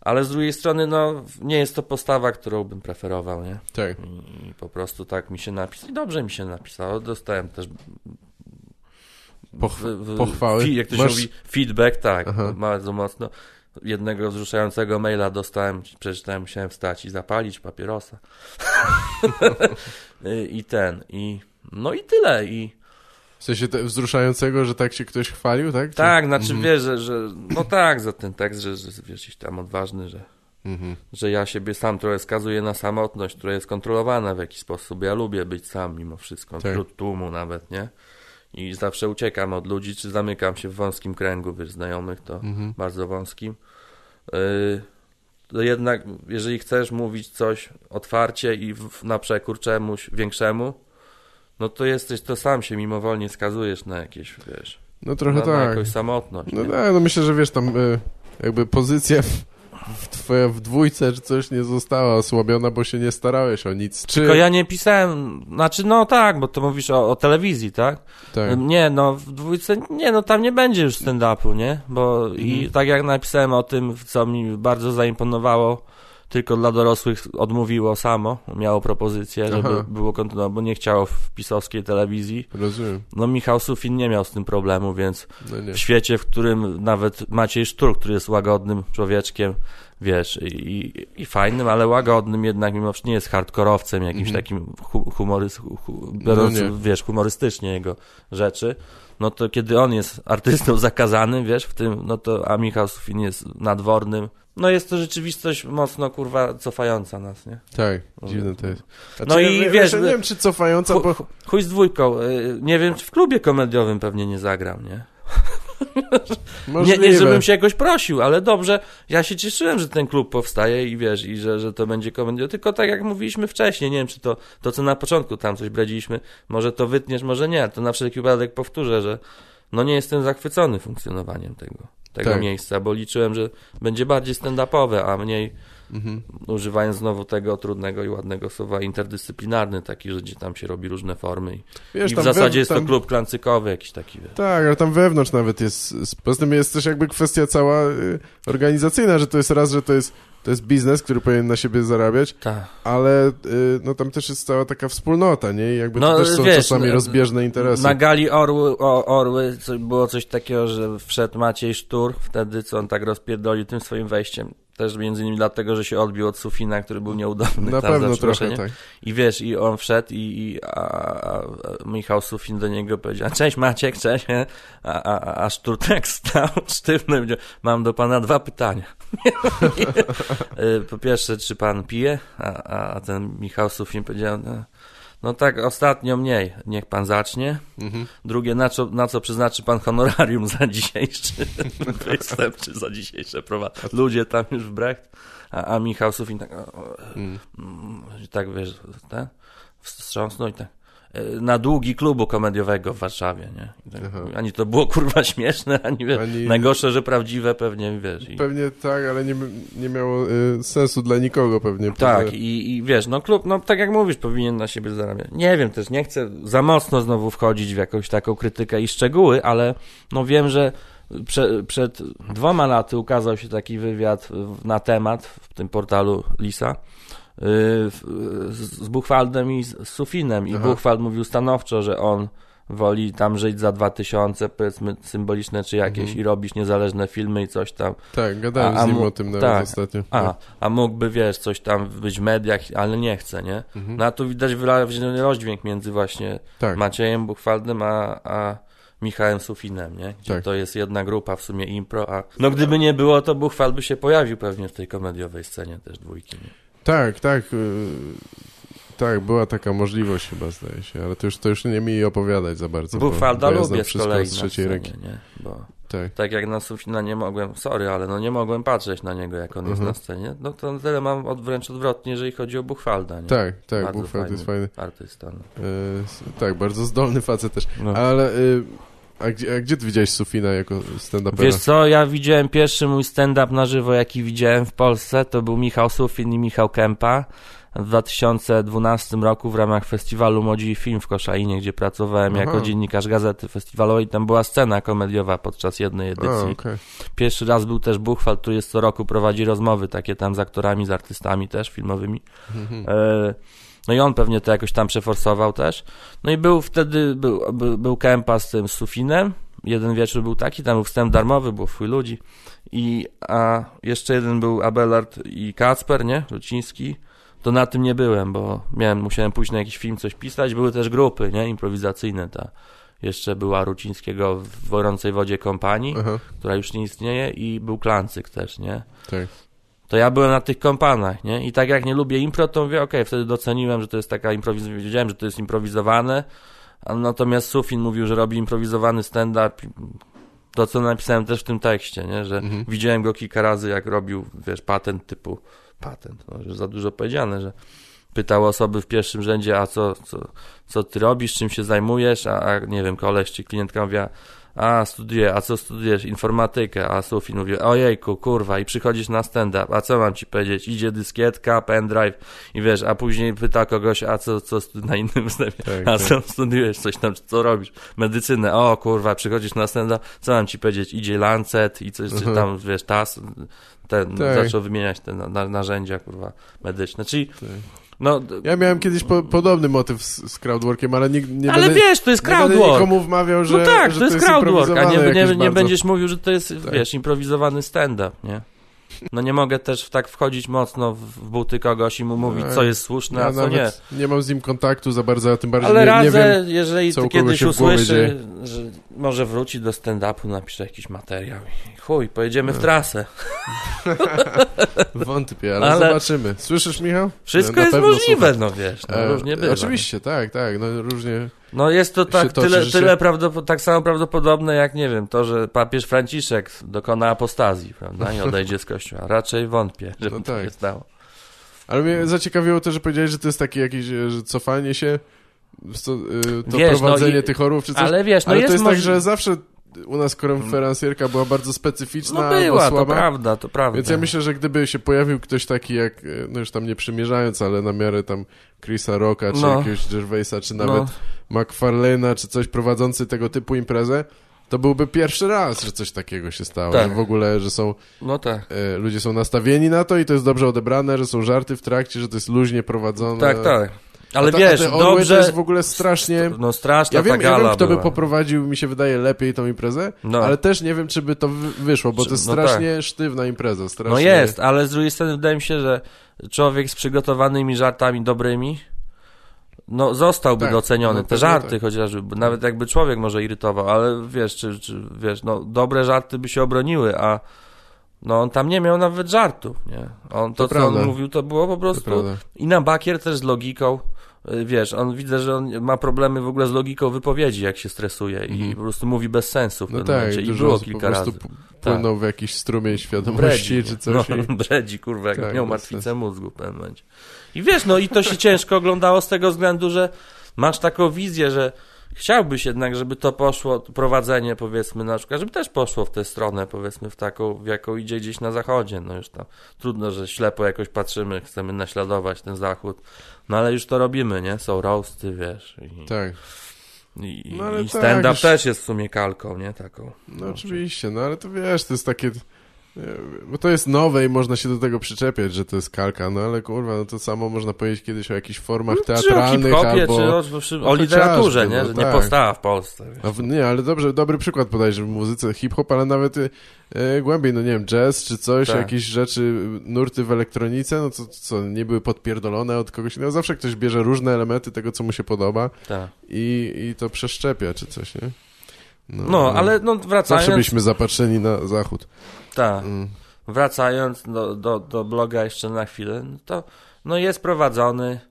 ale z drugiej strony, no, nie jest to postawa, którą bym preferował, nie? Tak. I, po prostu tak mi się napisało i dobrze mi się napisało. Dostałem też Poch pochwały. jak to Masz... się mówi, feedback, tak, Aha. bardzo mocno. Jednego wzruszającego maila dostałem, przeczytałem, musiałem wstać i zapalić papierosa. I ten, i no i tyle. I w sensie wzruszającego, że tak się ktoś chwalił, tak? Czy... Tak, znaczy mhm. wiesz, że, że, no tak, za ten tekst, że, że wiesz, tam odważny, że, mhm. że ja siebie sam trochę skazuję na samotność, która jest kontrolowana w jakiś sposób. Ja lubię być sam mimo wszystko, tak. wśród tłumu nawet, nie? I zawsze uciekam od ludzi, czy zamykam się w wąskim kręgu, wiesz, znajomych, to mhm. bardzo wąskim. Yy, to jednak, jeżeli chcesz mówić coś otwarcie i w, na przekór czemuś większemu, no to jesteś, to sam się mimowolnie skazujesz na jakieś, wiesz, no trochę na, tak. na jakąś samotność. No, no, no myślę, że wiesz, tam y, jakby w, twoja w dwójce czy coś nie została osłabiona, bo się nie starałeś o nic. Czy... Tylko ja nie pisałem, znaczy no tak, bo to mówisz o, o telewizji, tak? tak. Nie, no w dwójce, nie, no tam nie będzie już stand-upu, nie? Bo i Mhm. tak jak napisałem o tym, co mi bardzo zaimponowało, tylko dla dorosłych odmówiło samo, miało propozycję, żeby Aha. było kontynuowane, bo nie chciało w pisowskiej telewizji. Rozumiem. No Michał Sufin nie miał z tym problemu, więc No w świecie, w którym nawet Maciej Sztur, który jest łagodnym człowieczkiem, wiesz, i, i, fajnym, ale łagodnym jednak mimo wszystko nie jest hardkorowcem jakimś Mhm. takim hu, humorys, hu, hu, biorąc, nie. wiesz, humorystycznie jego rzeczy, no to kiedy on jest artystą zakazanym, wiesz, w tym, no to, a Michał Sufin jest nadwornym, no jest to rzeczywistość mocno, kurwa, cofająca nas, nie? Tak, dziwne to jest. Znaczy, No i ja, wiesz, ja nie wiem, czy cofająca, Chu- bo... chu- Chuj z dwójką, y, nie wiem, czy w klubie komediowym pewnie nie zagrał, nie? Nie, nie, żebym się jakoś prosił, ale dobrze. Ja się cieszyłem, że ten klub powstaje i wiesz, i że, że to będzie komedia. Tylko tak jak mówiliśmy wcześniej, nie wiem, czy to, to co na początku tam coś bredziliśmy, może to wytniesz, może nie. To na wszelki wypadek powtórzę, że no nie jestem zachwycony funkcjonowaniem tego, tego Tak. miejsca, bo liczyłem, że będzie bardziej stand-upowe, a mniej Mhm. używając znowu tego trudnego i ładnego słowa interdyscyplinarny, taki, że gdzie tam się robi różne formy i, Wiesz, i w zasadzie jest to klub klancykowy jakiś taki, wiesz. Tak, ale tam wewnątrz nawet jest, poza tym jest też jakby kwestia cała y, organizacyjna, że to jest raz, że to jest, to jest biznes, który powinien na siebie zarabiać, Tak. ale y, no tam też jest cała taka wspólnota, nie? I jakby No, to też są wiesz, czasami no, rozbieżne interesy. Na gali Orły, o, Orły było coś takiego, że wszedł Maciej Sztur, wtedy co on tak rozpierdolił tym swoim wejściem. Też między innymi dlatego, że się odbił od Sufina, który był nieudolny. Na tam pewno trochę, tak. I wiesz, i on wszedł i, i a, a, Michał Sufin do niego powiedział, cześć Maciek, cześć, nie? a, a, a Sztur tak stał sztywny, powiedział, mam do pana dwa pytania. Y, po pierwsze, czy pan pije? A, a, a ten Michał Sufin powiedział, no, no tak, ostatnio mniej, niech pan zacznie. Mhm. Drugie, na co, na co przeznaczy pan honorarium za dzisiejszy występ, czy za dzisiejsze prowadzenie. Ludzie tam już w Brecht, a, a Michał Sufin tak, o, o, Mm. mm, tak wiesz, ten, wstrząsnął i tak, na długi klubu komediowego w Warszawie, nie? Tak, ani to było kurwa śmieszne, ani, wiesz, Ani- najgorsze, że prawdziwe pewnie, wiesz. I, Pewnie tak, ale nie, nie miało y, sensu dla nikogo pewnie. tak, Pewnie- i, i wiesz, no klub, no tak jak mówisz, powinien na siebie zarabiać. Nie wiem też, nie chcę za mocno znowu wchodzić w jakąś taką krytykę i szczegóły, ale no wiem, że prze, przed dwoma laty ukazał się taki wywiad na temat w tym portalu Lisa z z Buchwaldem i z Sufinem i Aha. Buchwald mówił stanowczo, że on woli tam żyć za 2000, powiedzmy symboliczne czy jakieś Mhm. i robić niezależne filmy i coś tam. Tak, gadałem A- a z nim o tym nawet tak. ostatnio. A, a mógłby, wiesz, coś tam być w mediach, ale nie chce, nie? Mhm. No a tu widać wyraźny rozdźwięk między właśnie tak. Maciejem Buchwaldem, a, a Michałem Sufinem, nie? Gdzie Tak. to jest jedna grupa w sumie impro, a no gdyby nie było, to Buchwald by się pojawił pewnie w tej komediowej scenie też dwójki, nie? Tak, tak. y, tak, była taka możliwość chyba, zdaje się, ale to już, to już nie mi opowiadać za bardzo. bo- Buchwalda bo ja znam lubię z kolei z trzeciej ręki. nie? Bo Tak. tak jak na Sufina nie mogłem, sorry, ale no nie mogłem patrzeć na niego, jak on jest Mhm. na scenie, no to tyle mam od, wręcz odwrotnie, jeżeli chodzi o Buchwalda, nie? Tak, tak, Bardzo Buchwald jest fajny. Artysta, no. S- tak, bardzo zdolny facet też. No. Ale y, a, gdzie, a gdzie ty widziałeś Sufina jako stand-upera? Wiesz co, ja widziałem pierwszy mój stand-up na żywo, jaki widziałem w Polsce, to był Michał Sufin i Michał Kępa w 2012 roku w ramach festiwalu Młodzi i Film w Koszalinie, gdzie pracowałem Aha. jako dziennikarz gazety festiwalowej tam była scena komediowa podczas jednej A, edycji. okej. Pierwszy raz był też Buchwald, który jest co roku prowadzi rozmowy takie tam z aktorami, z artystami też filmowymi. Mhm. E, No i on pewnie to jakoś tam przeforsował też. No i był wtedy, był, był, był Kępa z tym Sufinem. Jeden wieczór był taki, tam był wstęp darmowy, było chuj ludzi. I a jeszcze jeden był Abelard i Kacper, nie? Ruciński. To na tym nie byłem, bo miałem, musiałem pójść na jakiś film, coś pisać. Były też grupy, nie? Improwizacyjne. Ta. Jeszcze była Rucińskiego w Gorącej Wodzie Kompanii, Aha, która już nie istnieje i był Klancyk też, nie? tak. To ja byłem na tych kompanach, nie? I tak jak nie lubię impro, to mówię, okej, wtedy doceniłem, że to jest taka improwizowana, wiedziałem, że to jest improwizowane, a natomiast Sufin mówił, że robi improwizowany stand-up. To, co napisałem też w tym tekście, nie? że mhm. widziałem go kilka razy, jak robił, wiesz, patent typu, patent, no, za dużo powiedziane, że pytał osoby w pierwszym rzędzie, a co, co, co ty robisz, czym się zajmujesz, a, a nie wiem, koleś czy klientka mówiła, a studiuję, a co studujesz? Informatykę, a Sufin mówi, ojejku, kurwa, i przychodzisz na stand-up, a co mam ci powiedzieć? Idzie dyskietka, pendrive i wiesz, a później pyta kogoś, a co, co na innym wstępie, tak, a tak. co studiujesz, coś tam, co robisz? Medycynę, o kurwa, przychodzisz na stand-up, co mam ci powiedzieć? Idzie Lancet i coś, czy tam, wiesz, TAS, ten, tak. zaczął wymieniać te na, na, narzędzia, kurwa, medyczne, czyli tak. No, ja miałem kiedyś po, podobny motyw z, z crowdworkiem, ale nie, nie Ale będę, wiesz, to jest crowdwork. Nie nikomu wmawiał, że No tak, że to jest crowdwork, a nie, nie, nie będziesz mówił, że to jest, tak. wiesz, improwizowany stand-up, nie? No nie mogę też tak wchodzić mocno w buty kogoś i mu mówić, co jest słuszne, ja a co nie. Nie mam z nim kontaktu za bardzo, a tym bardziej Ale nie, radzę, nie wiem, jeżeli kiedyś usłyszy, że może wróci do stand-upu, napisze jakiś materiał i chuj, pojedziemy w no. trasę. Wątpię, ale, ale, zobaczymy. Słyszysz, Michał? Wszystko jest możliwe, słucham. no wiesz, no, e, różnie bywa. Oczywiście, tak, tak, no różnie... No jest to tak tyle, tyle tak samo prawdopodobne jak, nie wiem, to, że papież Franciszek dokona apostazji, prawda, i odejdzie z kościoła. Raczej wątpię, że no tak. się stało. Ale mnie zaciekawiło to, że powiedziałeś, że to jest takie jakieś że cofanie się, to, to wiesz, prowadzenie no i, tych chorób, czy coś. Ale wiesz, no ale jest to jest tak, że zawsze u nas konferencjerka była bardzo specyficzna, no była, słaba. to prawda, to prawda. Więc ja myślę, że gdyby się pojawił ktoś taki jak, no już tam nie przymierzając, ale na miarę tam Chrisa Rocka, czy no. jakiegoś Gervaisa, czy nawet no. McFarlane'a, czy coś prowadzący tego typu imprezę, to byłby pierwszy raz, że coś takiego się stało, tak. że w ogóle, że są no tak. e, ludzie są nastawieni na to i to jest dobrze odebrane, że są żarty w trakcie, że to jest luźnie prowadzone. Tak, tak. Ale ta, wiesz, dobrze... to jest w ogóle strasznie... No straszna ja wiem, ja wiem, kto była. by poprowadził, mi się wydaje, lepiej tą imprezę, no. ale też nie wiem, czy by to wyszło, bo to jest no strasznie tak. sztywna impreza. Strasznie... No jest, ale z drugiej strony wydaje mi się, że człowiek z przygotowanymi żartami dobrymi no zostałby tak, doceniony. No, Te żarty tak. chociażby, nawet jakby człowiek może irytował, ale wiesz, czy, czy wiesz, no dobre żarty by się obroniły, a no on tam nie miał nawet żartów, nie? On to, to co prawda. on mówił, to było po prostu i na bakier też z logiką wiesz, on widzę, że on ma problemy w ogóle z logiką wypowiedzi, jak się stresuje i mm. po prostu mówi bez sensu w no tak, momencie. I było kilka razy. płynął tak. w jakiś strumień świadomości bredzi, czy coś. No, i... bredzi, kurwa, jak tak, miał martwicę mózgu w pewnym momencie. I wiesz, no i to się ciężko oglądało z tego względu, że masz taką wizję, że chciałbyś jednak, żeby to poszło, prowadzenie powiedzmy na przykład, żeby też poszło w tę stronę powiedzmy w taką, w jaką idzie gdzieś na zachodzie, no już tam trudno, że ślepo jakoś patrzymy, chcemy naśladować ten zachód, no ale już to robimy, nie? Są roasty, wiesz. I, tak. I, no, i stand-up tak, też jest w sumie kalką, nie? Taką. No, no oczywiście, no ale to wiesz, to jest takie bo to jest nowe i można się do tego przyczepiać, że to jest kalka, no ale kurwa, no to samo można powiedzieć kiedyś o jakichś formach no, teatralnych czy o albo... Czy o, o literaturze, nie? No, że tak. nie powstała w Polsce. No, nie, ale dobrze, dobry przykład podajesz w muzyce hip-hop, ale nawet e, głębiej, no nie wiem, jazz czy coś, tak. jakieś rzeczy, nurty w elektronice, no to co, nie były podpierdolone od kogoś, no zawsze ktoś bierze różne elementy tego, co mu się podoba tak. i, i to przeszczepia czy coś, nie? No, no ale no wracając... Zawsze byliśmy zapatrzeni na zachód. Tak. Mm. Wracając do, do, do bloga jeszcze na chwilę, no to no jest prowadzony.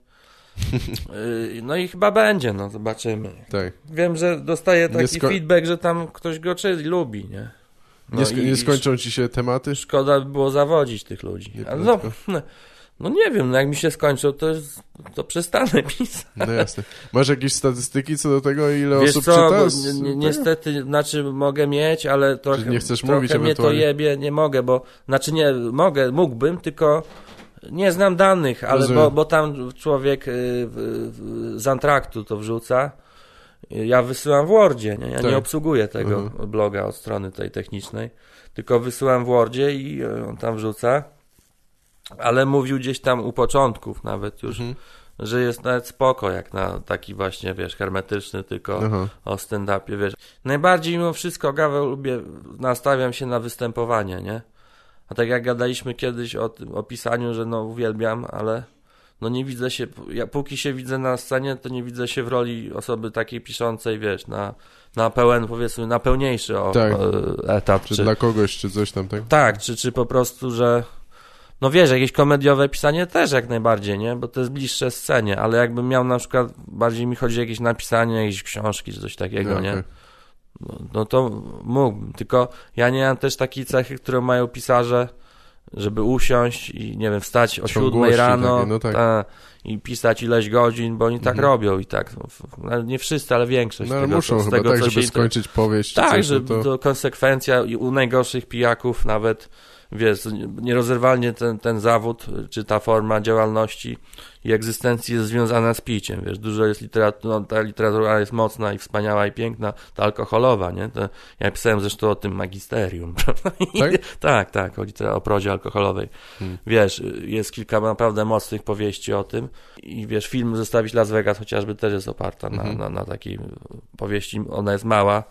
Y, no i chyba będzie, no zobaczymy. Tak. Wiem, że dostaję taki feedback, że tam ktoś go czy lubi, nie? No nie, sk nie skończą ci się tematy? Szkoda by było zawodzić tych ludzi. No, no, no nie wiem, no jak mi się skończą, to, to przestanę pisać. No jasne. Masz jakieś statystyki co do tego, ile Wiesz osób co, czyta? Ni ni niestety, znaczy mogę mieć, ale trochę, nie chcesz trochę mówić mnie to jebie, nie mogę, bo, znaczy nie, mogę, mógłbym, tylko nie znam danych, ale bo, bo tam człowiek y, z Antraktu to wrzuca, ja wysyłam w Wordzie, nie? ja tak. nie obsługuję tego mhm. bloga od strony tej technicznej, tylko wysyłam w Wordzie i y, on tam wrzuca ale mówił gdzieś tam u początków nawet już, mhm. że jest nawet spoko, jak na taki właśnie, wiesz, hermetyczny, tylko Aha. o stand-upie, wiesz. Najbardziej mimo wszystko, Gaweł, lubię, nastawiam się na występowanie, nie? A tak jak gadaliśmy kiedyś o tym, o pisaniu, że no uwielbiam, ale no nie widzę się, ja póki się widzę na scenie, to nie widzę się w roli osoby takiej piszącej, wiesz, na, na pełen, powiedzmy, na pełniejszy o, tak. o, etap. Czy, czy, dla kogoś, czy coś tam, tak? Tak, czy, czy po prostu, że no wiesz, jakieś komediowe pisanie też jak najbardziej, nie? Bo to jest bliższe scenie, ale jakbym miał na przykład, bardziej mi chodzi o jakieś napisanie jakiejś książki czy coś takiego, okay. nie? no, no to mógłbym, tylko ja nie mam też takiej cechy, które mają pisarze, żeby usiąść i nie wiem, wstać o siódmej rano takie, no tak. ta, i pisać ileś godzin, bo oni tak mhm. robią i tak. No, nie wszyscy, ale większość. No ale tego, muszą z chyba tego, tak, żeby skończyć powieść. Tak, coś, że no to... to konsekwencja i u najgorszych pijaków nawet wiesz, nierozerwalnie ten, ten zawód, czy ta forma działalności i egzystencji jest związana z piciem, wiesz, dużo jest literatury, no, ta literatura jest mocna i wspaniała i piękna, ta alkoholowa, nie, to, ja pisałem zresztą o tym magisterium, prawda? Tak? tak, tak, o, o prozie alkoholowej. Hmm. Wiesz, jest kilka naprawdę mocnych powieści o tym i wiesz, film Zostawić Las Vegas chociażby też jest oparta na, hmm. na, na takiej powieści, ona jest mała,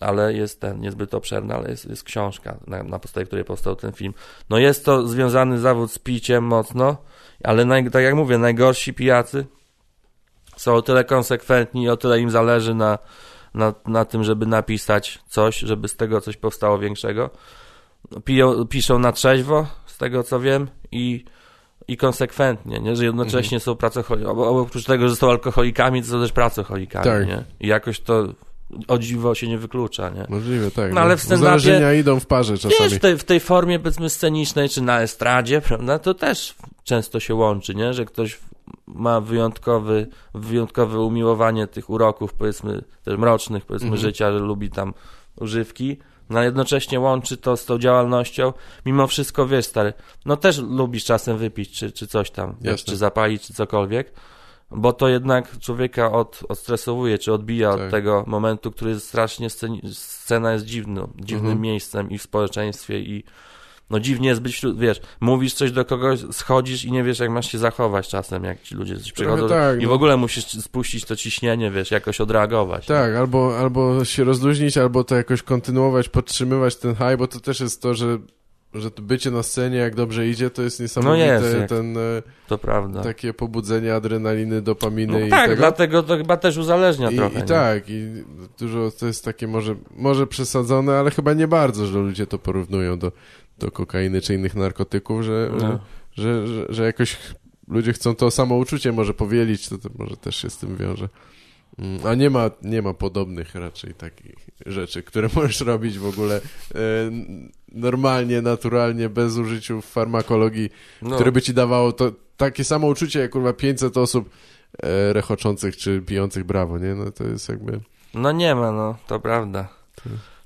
ale jest ten niezbyt obszerny, ale jest, jest książka, na, na podstawie której powstał ten film. No jest to związany zawód z piciem mocno, ale naj, tak jak mówię, najgorsi pijacy są o tyle konsekwentni i o tyle im zależy na, na, na tym, żeby napisać coś, żeby z tego coś powstało większego. Piją, piszą na trzeźwo, z tego co wiem, i, i konsekwentnie, nie? że jednocześnie mhm. są pracocholikami, oprócz tego, że są alkoholikami, to są też pracocholikami, tak. nie? I jakoś to o dziwo się nie wyklucza, nie? Możliwe, tak. No, ale w stand idą w parze czasami. Wiesz, w tej, w tej formie, powiedzmy, scenicznej, czy na estradzie, prawda, to też często się łączy, nie? Że ktoś ma wyjątkowy, wyjątkowe umiłowanie tych uroków, powiedzmy, też mrocznych, powiedzmy, mhm. życia, że lubi tam używki, no jednocześnie łączy to z tą działalnością. Mimo wszystko, wiesz, stary, no też lubisz czasem wypić, czy, czy coś tam, wiesz, czy zapalić, czy cokolwiek, bo to jednak człowieka od, odstresowuje, czy odbija tak. od tego momentu, który jest strasznie, sceni, scena jest dziwną, dziwnym mhm. miejscem i w społeczeństwie i no dziwnie jest być wśród, wiesz, mówisz coś do kogoś, schodzisz i nie wiesz, jak masz się zachować czasem, jak ci ludzie coś przychodzą tak, i w no. ogóle musisz spuścić to ciśnienie, wiesz, jakoś odreagować. Tak, albo, albo się rozluźnić, albo to jakoś kontynuować, podtrzymywać ten high, bo to też jest to, że że bycie na scenie, jak dobrze idzie, to jest niesamowite. No jest, ten, e, to prawda. Takie pobudzenie adrenaliny, dopaminy no, i tak, tego. dlatego to chyba też uzależnia I, trochę. I tak, i dużo to jest takie może, może przesadzone, ale chyba nie bardzo, że ludzie to porównują do, do kokainy czy innych narkotyków, że, no. że, że, że, jakoś ludzie chcą to samouczucie może powielić, to, to może też się z tym wiąże. Mm, a nie ma, nie ma podobnych raczej takich rzeczy, które możesz robić w ogóle e, normalnie, naturalnie, bez użyciu farmakologii, no. które by ci dawało to takie samo uczucie jak kurwa 500 osób e, rechoczących czy pijących brawo, nie? No to jest jakby... No nie ma, no, to prawda. To...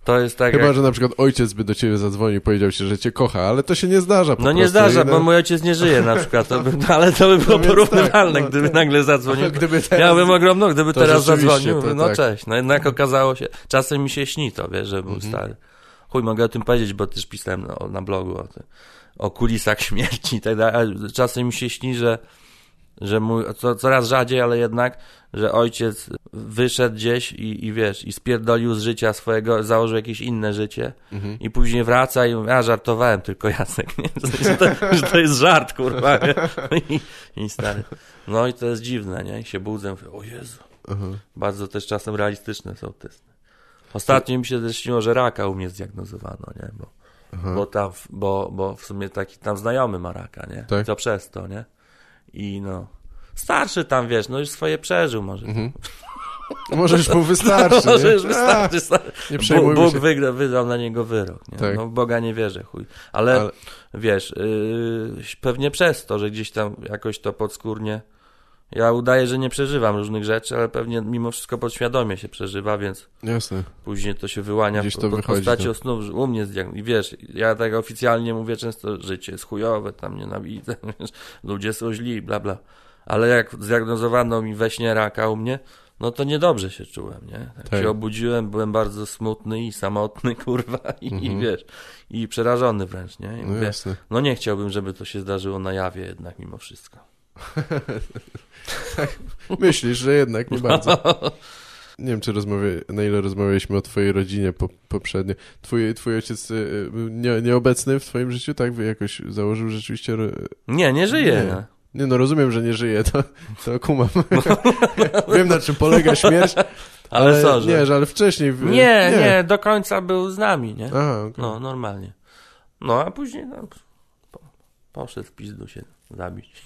To jest tak Chyba, jak... że na przykład ojciec by do ciebie zadzwonił i powiedział ci, że cię kocha, ale to się nie zdarza No nie zdarza, bo mój ojciec nie żyje na przykład, to by, no, ale to by było no porównywalne, tak, no, gdyby tak. nagle zadzwonił. Gdyby teraz... Miałbym ogromną, gdyby teraz zadzwonił, no tak. cześć. No jednak okazało się, czasem mi się śni to, wiesz, że był mhm. stary. Chuj, mogę o tym powiedzieć, bo też pisałem na, na blogu o, tym, o kulisach śmierci i tak dalej. Czasem mi się śni, że że mój, co, coraz rzadziej, ale jednak, że ojciec wyszedł gdzieś i, i wiesz, i spierdolił z życia swojego, założył jakieś inne życie mhm. i później wraca i mówi, a żartowałem tylko Jacek, nie? Że, to, że to jest żart, kurwa, nie? I, I stary. No i to jest dziwne, nie? I się budzę, mówię, o Jezu. Mhm. Bardzo też czasem realistyczne są testy. Ostatnio mi się też śniło, że raka u mnie zdiagnozowano, nie? Bo, bo tam, bo, bo w sumie taki tam znajomy ma raka, nie? Tak? To przez to, nie? I no, starszy tam, wiesz, no już swoje przeżył może. Mhm. Może już mu wystarczy. No, może już wystarczy. A, nie Bóg. Wygra, wydał na niego wyrok. Nie? Tak. No, w Boga nie wierzę, chuj. Ale, Ale... wiesz, yy, pewnie przez to, że gdzieś tam jakoś to podskórnie ja udaję, że nie przeżywam różnych rzeczy, ale pewnie mimo wszystko podświadomie się przeżywa, więc Jasne. później to się wyłania Gdzieś to w postaci to. snów. U mnie I wiesz, ja tak oficjalnie mówię często, życie jest chujowe, tam nienawidzę, wiesz, ludzie są źli, bla bla. Ale jak zdiagnozowano mi we śnie raka u mnie, no to niedobrze się czułem, nie? Jak tak. się obudziłem, byłem bardzo smutny i samotny, kurwa, i, mhm. i wiesz, i przerażony wręcz, nie? I no, mówię, no nie chciałbym, żeby to się zdarzyło na jawie jednak mimo wszystko. Myślisz, że jednak nie bardzo. Nie wiem, czy rozmawia, na ile rozmawialiśmy o twojej rodzinie po, poprzednio. Twój, twój ojciec y, nie, nieobecny w twoim życiu, tak? Jakoś założył rzeczywiście... Nie, nie żyje. Nie. Nie, no rozumiem, że nie żyje, to, to kumam. Wiem, na czym polega śmierć. Ale, ale co, że... Nie, że ale wcześniej... Nie, nie, nie, do końca był z nami, nie? Aha, okay. No, normalnie. No, a później no, poszedł w pizdu się zabić.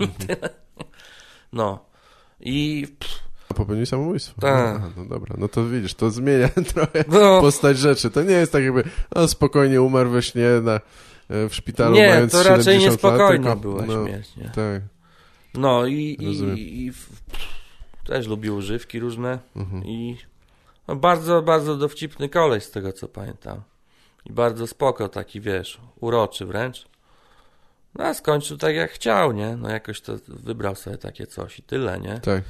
no. I... Pff, Popełnił samobójstwo. Tak. No, no dobra, no to widzisz, to zmienia trochę no. postać rzeczy. To nie jest tak jakby, no spokojnie umarł we śnie na, e, w szpitalu nie, mając to raczej niespokojna lat, była no, śmierć, nie? Tak. No i, i, i w, też lubił używki różne Mhm. i no, bardzo, bardzo dowcipny koleś z tego co pamiętam. I bardzo spoko, taki wiesz, uroczy wręcz. No a skończył tak jak chciał, nie? No jakoś to wybrał sobie takie coś i tyle, nie? Tak.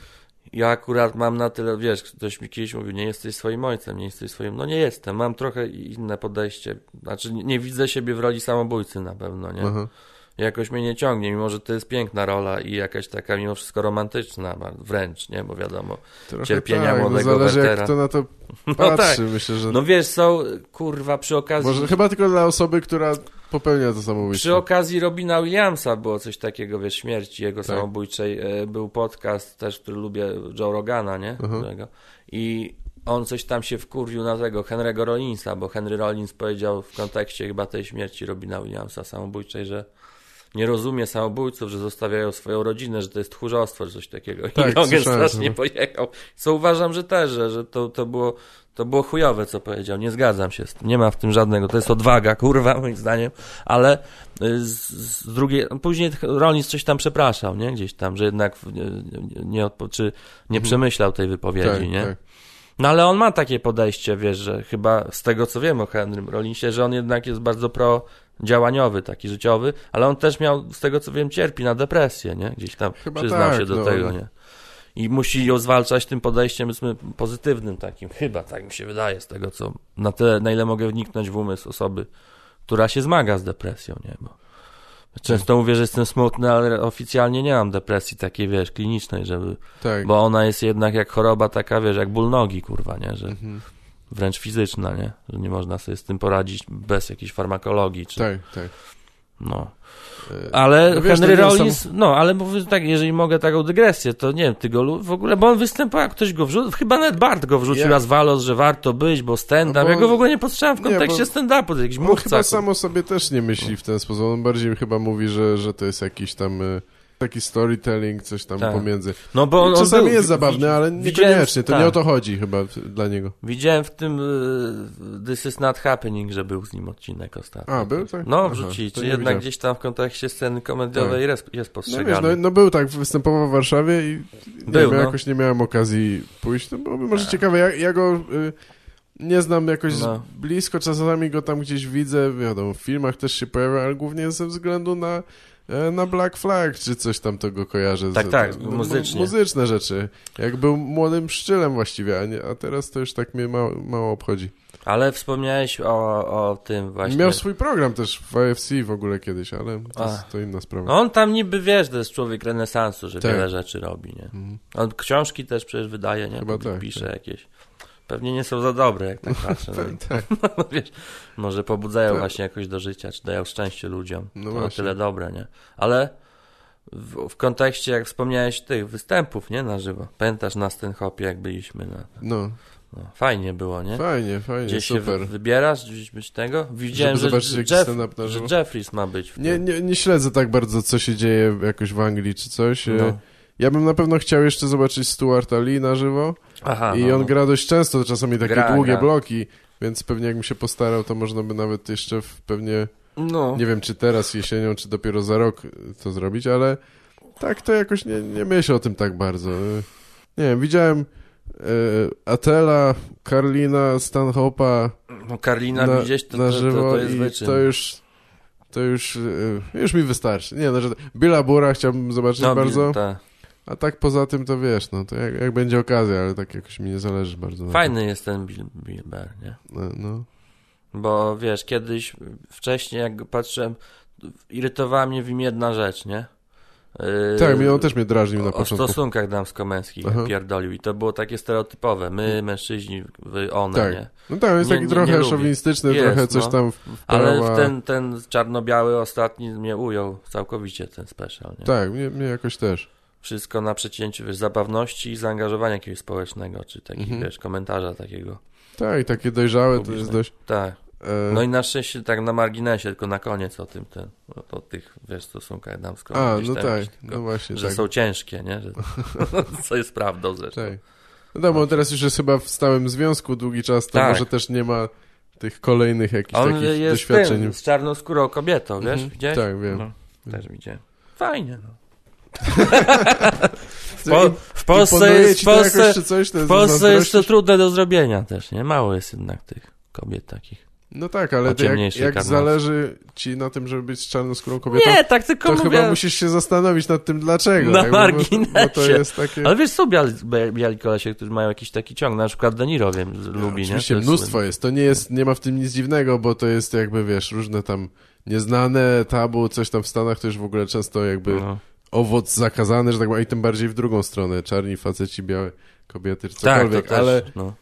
Ja akurat mam na tyle, wiesz, ktoś mi kiedyś mówił, nie jesteś swoim ojcem, nie jesteś swoim, no nie jestem, mam trochę inne podejście, znaczy nie, nie widzę siebie w roli samobójcy na pewno, nie? Aha. Jakoś mnie nie ciągnie, mimo że to jest piękna rola i jakaś taka mimo wszystko romantyczna wręcz, nie? Bo wiadomo, Trochę Cierpienia tak, młodego no zależy Wertera. jak kto na to no patrzy. tak, Myślę, że no wiesz, są, kurwa, przy okazji... może chyba tylko dla osoby, która popełnia to Przy samobójstwo. okazji Robina Williamsa było coś takiego, wiesz, śmierci jego Tak. samobójczej. E, Był podcast też, który lubię, Joe Rogana, nie? Mhm. Tego. I on coś tam się wkurwił na tego Henry'ego Rollinsa, bo Henry Rollins powiedział w kontekście chyba tej śmierci Robina Williamsa samobójczej, że nie rozumie samobójców, że zostawiają swoją rodzinę, że to jest tchórzostwo, czy coś takiego. Tak, I Logan strasznie to. pojechał. Co uważam, że też, że, że to, to było to było chujowe, co powiedział. Nie zgadzam się z tym. Nie ma w tym żadnego. To jest odwaga, kurwa, moim zdaniem. Ale y, z, z drugiej... Później Rollins coś tam przepraszał, nie? Gdzieś tam, że jednak nie, nie, czy nie Mhm. przemyślał tej wypowiedzi, tak, nie? tak. No ale on ma takie podejście, wiesz, że chyba z tego, co wiem o Henrym Rollinsie, że on jednak jest bardzo pro działaniowy, taki życiowy, ale on też miał, z tego co wiem, cierpi na depresję, nie? Gdzieś tam Chyba przyznał tak, się do no. tego, nie? I musi ją zwalczać tym podejściem, pozytywnym takim. Chyba, tak mi się wydaje, z tego co, na tyle, na ile mogę wniknąć w umysł osoby, która się zmaga z depresją, nie? Bo często mówię, że jestem smutny, ale oficjalnie nie mam depresji takiej, wiesz, klinicznej, żeby, tak. bo ona jest jednak jak choroba taka, wiesz, jak ból nogi, kurwa, nie? Że Mhm. Wręcz fizyczna, nie? Że nie można sobie z tym poradzić bez jakiejś farmakologii, czy... Tak, tak. No. E, Ale no wiesz, Henry Rollins, no, ale mówię tak, jeżeli mogę taką dygresję, to nie wiem, ty go w ogóle, bo on występował, jak ktoś go wrzucił, chyba nawet Bart go wrzucił raz Walos, że warto być, bo stand-up, No bo- ja go w ogóle nie postrzegam w Nie, kontekście bo- stand-upu, jakiś On mówca. chyba kurwa. sam o sobie też nie myśli w ten sposób. On bardziej chyba mówi, że, że to jest jakiś tam e, taki storytelling, coś tam Tak. pomiędzy. No bo on, on Czasami był- jest zabawny, ale niekoniecznie. To tak. nie o to chodzi chyba dla niego. Widziałem w tym y, This is not happening, że był z nim odcinek ostatnio. A, był tak? No, wrzucili, czy jednak widziałem. gdzieś tam w kontekście sceny komediowej jest, jest No, wiesz, postrzegany. no, no był tak, występował w Warszawie i nie Był, wiem, no. jakoś nie miałem okazji pójść. To byłoby może ciekawe. Ja, ja go y, nie znam jakoś No. blisko, czasami go tam gdzieś widzę, wiadomo, w filmach też się pojawia, ale głównie ze względu na na Black Flag, czy coś tam tego kojarzę. Tak, z- tak, mu- muzycznie. Muzyczne rzeczy. Jak był młodym szczylem właściwie, a, nie, a teraz to już tak mnie mało, mało obchodzi. Ale wspomniałeś o, o tym właśnie. Miał swój program też w AFC w ogóle kiedyś, ale to, jest, to inna sprawa. No on tam niby, wiesz, to jest człowiek renesansu, że Tak. wiele rzeczy robi, nie? Mhm. On książki też przecież wydaje, nie? Chyba tak, Pisze tak. jakieś. Pewnie nie są za dobre, jak tak patrzę. No, Tak, no, wiesz, może pobudzają Tak. właśnie jakoś do życia, czy dają szczęście ludziom. No to właśnie. tyle dobre, nie? Ale w, w kontekście, jak wspomniałeś, tych występów, nie? Na żywo. Pamiętasz na Stenhopie, jak byliśmy? Na, no, no, fajnie było, nie? fajnie, fajnie, Gdzieś się super. wy- wybierasz, gdzieś być tego? Widziałem, Żeby że, Jeff, że. Jeffries ma być Nie, nie, nie śledzę tak bardzo, co się dzieje jakoś w Anglii czy coś. E, No. Ja bym na pewno chciał jeszcze zobaczyć Stuarta Lee na żywo. Aha, I no, on no. gra dość często, czasami takie Gra, długie gra. bloki, więc pewnie jakbym się postarał, to można by nawet jeszcze w pewnie, No. nie wiem czy teraz jesienią, czy dopiero za rok to zrobić, ale tak to jakoś nie, nie myślę o tym tak bardzo. Nie wiem, widziałem e, Atela, Karlina, Stanhopa No Karlina na, widzieć, to, na żywo to, to jest wyczyn. to już to już, e, już mi wystarczy. Nie, no, że Billa Bura chciałbym zobaczyć no, bardzo, Ta. A tak poza tym to wiesz, no to jak, jak będzie okazja, ale tak jakoś mi nie zależy bardzo. Fajny jest ten Bill, Bill Bear, nie? No, no. Bo wiesz, kiedyś, wcześniej jak patrzyłem, irytowała mnie w nim jedna rzecz, nie? Yy, Tak, on też mnie drażnił na o początku. stosunkach damsko-męskich pierdolił i to było takie stereotypowe. My, mężczyźni, wy, one, Tak. nie? No tak, jest Nie- taki nie- trochę nie szowinistyczny, Jest, trochę coś no. tam Ale wprawa. w ten, ten czarno-biały ostatni mnie ujął całkowicie ten special, nie? Tak, mnie, mnie jakoś też. Wszystko na przecięciu, wiesz, zabawności i zaangażowania jakiegoś społecznego, czy takich, Mhm. wiesz, komentarza takiego. Tak, i takie dojrzałe to Publiczne. jest dość... Tak. E... No i na szczęście tak na marginesie, tylko na koniec o tym, ten, o, o tych, wiesz, stosunkach damsko. A, no tak, tylko, no właśnie. Że tak. są ciężkie, nie? Że, co jest prawdą zresztą. Tak. No tak, bo teraz już jest chyba w stałym związku długi czas, to tak. może też nie ma tych kolejnych jakichś On takich jest doświadczeń. Tym, z czarnoskórą kobietą, wiesz, mhm. gdzieś? Tak, wiem. No, też widziałem. Fajnie, no. W, po, w Polsce jest, w Polsce, coś, w Polsce jest to trudne do zrobienia też, nie? Mało jest jednak tych kobiet takich. No tak, ale jak, jak zależy ci na tym, żeby być z czarnoskórą kobietą, nie, tak tylko to mówię... chyba musisz się zastanowić nad tym dlaczego. Na marginesie. Bo, bo, to jest takie... Ale wiesz, są biali, biali kolesie, którzy mają jakiś taki ciąg, na przykład Deniro wiem, no, lubi, oczywiście nie? mnóstwo jest, to nie jest, nie ma w tym nic dziwnego, bo to jest jakby, wiesz, różne tam nieznane tabu, coś tam w Stanach to już w ogóle często jakby no. Owoc zakazany, że tak powiem, i tym bardziej w drugą stronę, czarni faceci, białe kobiety, czy cokolwiek, tak, ale... No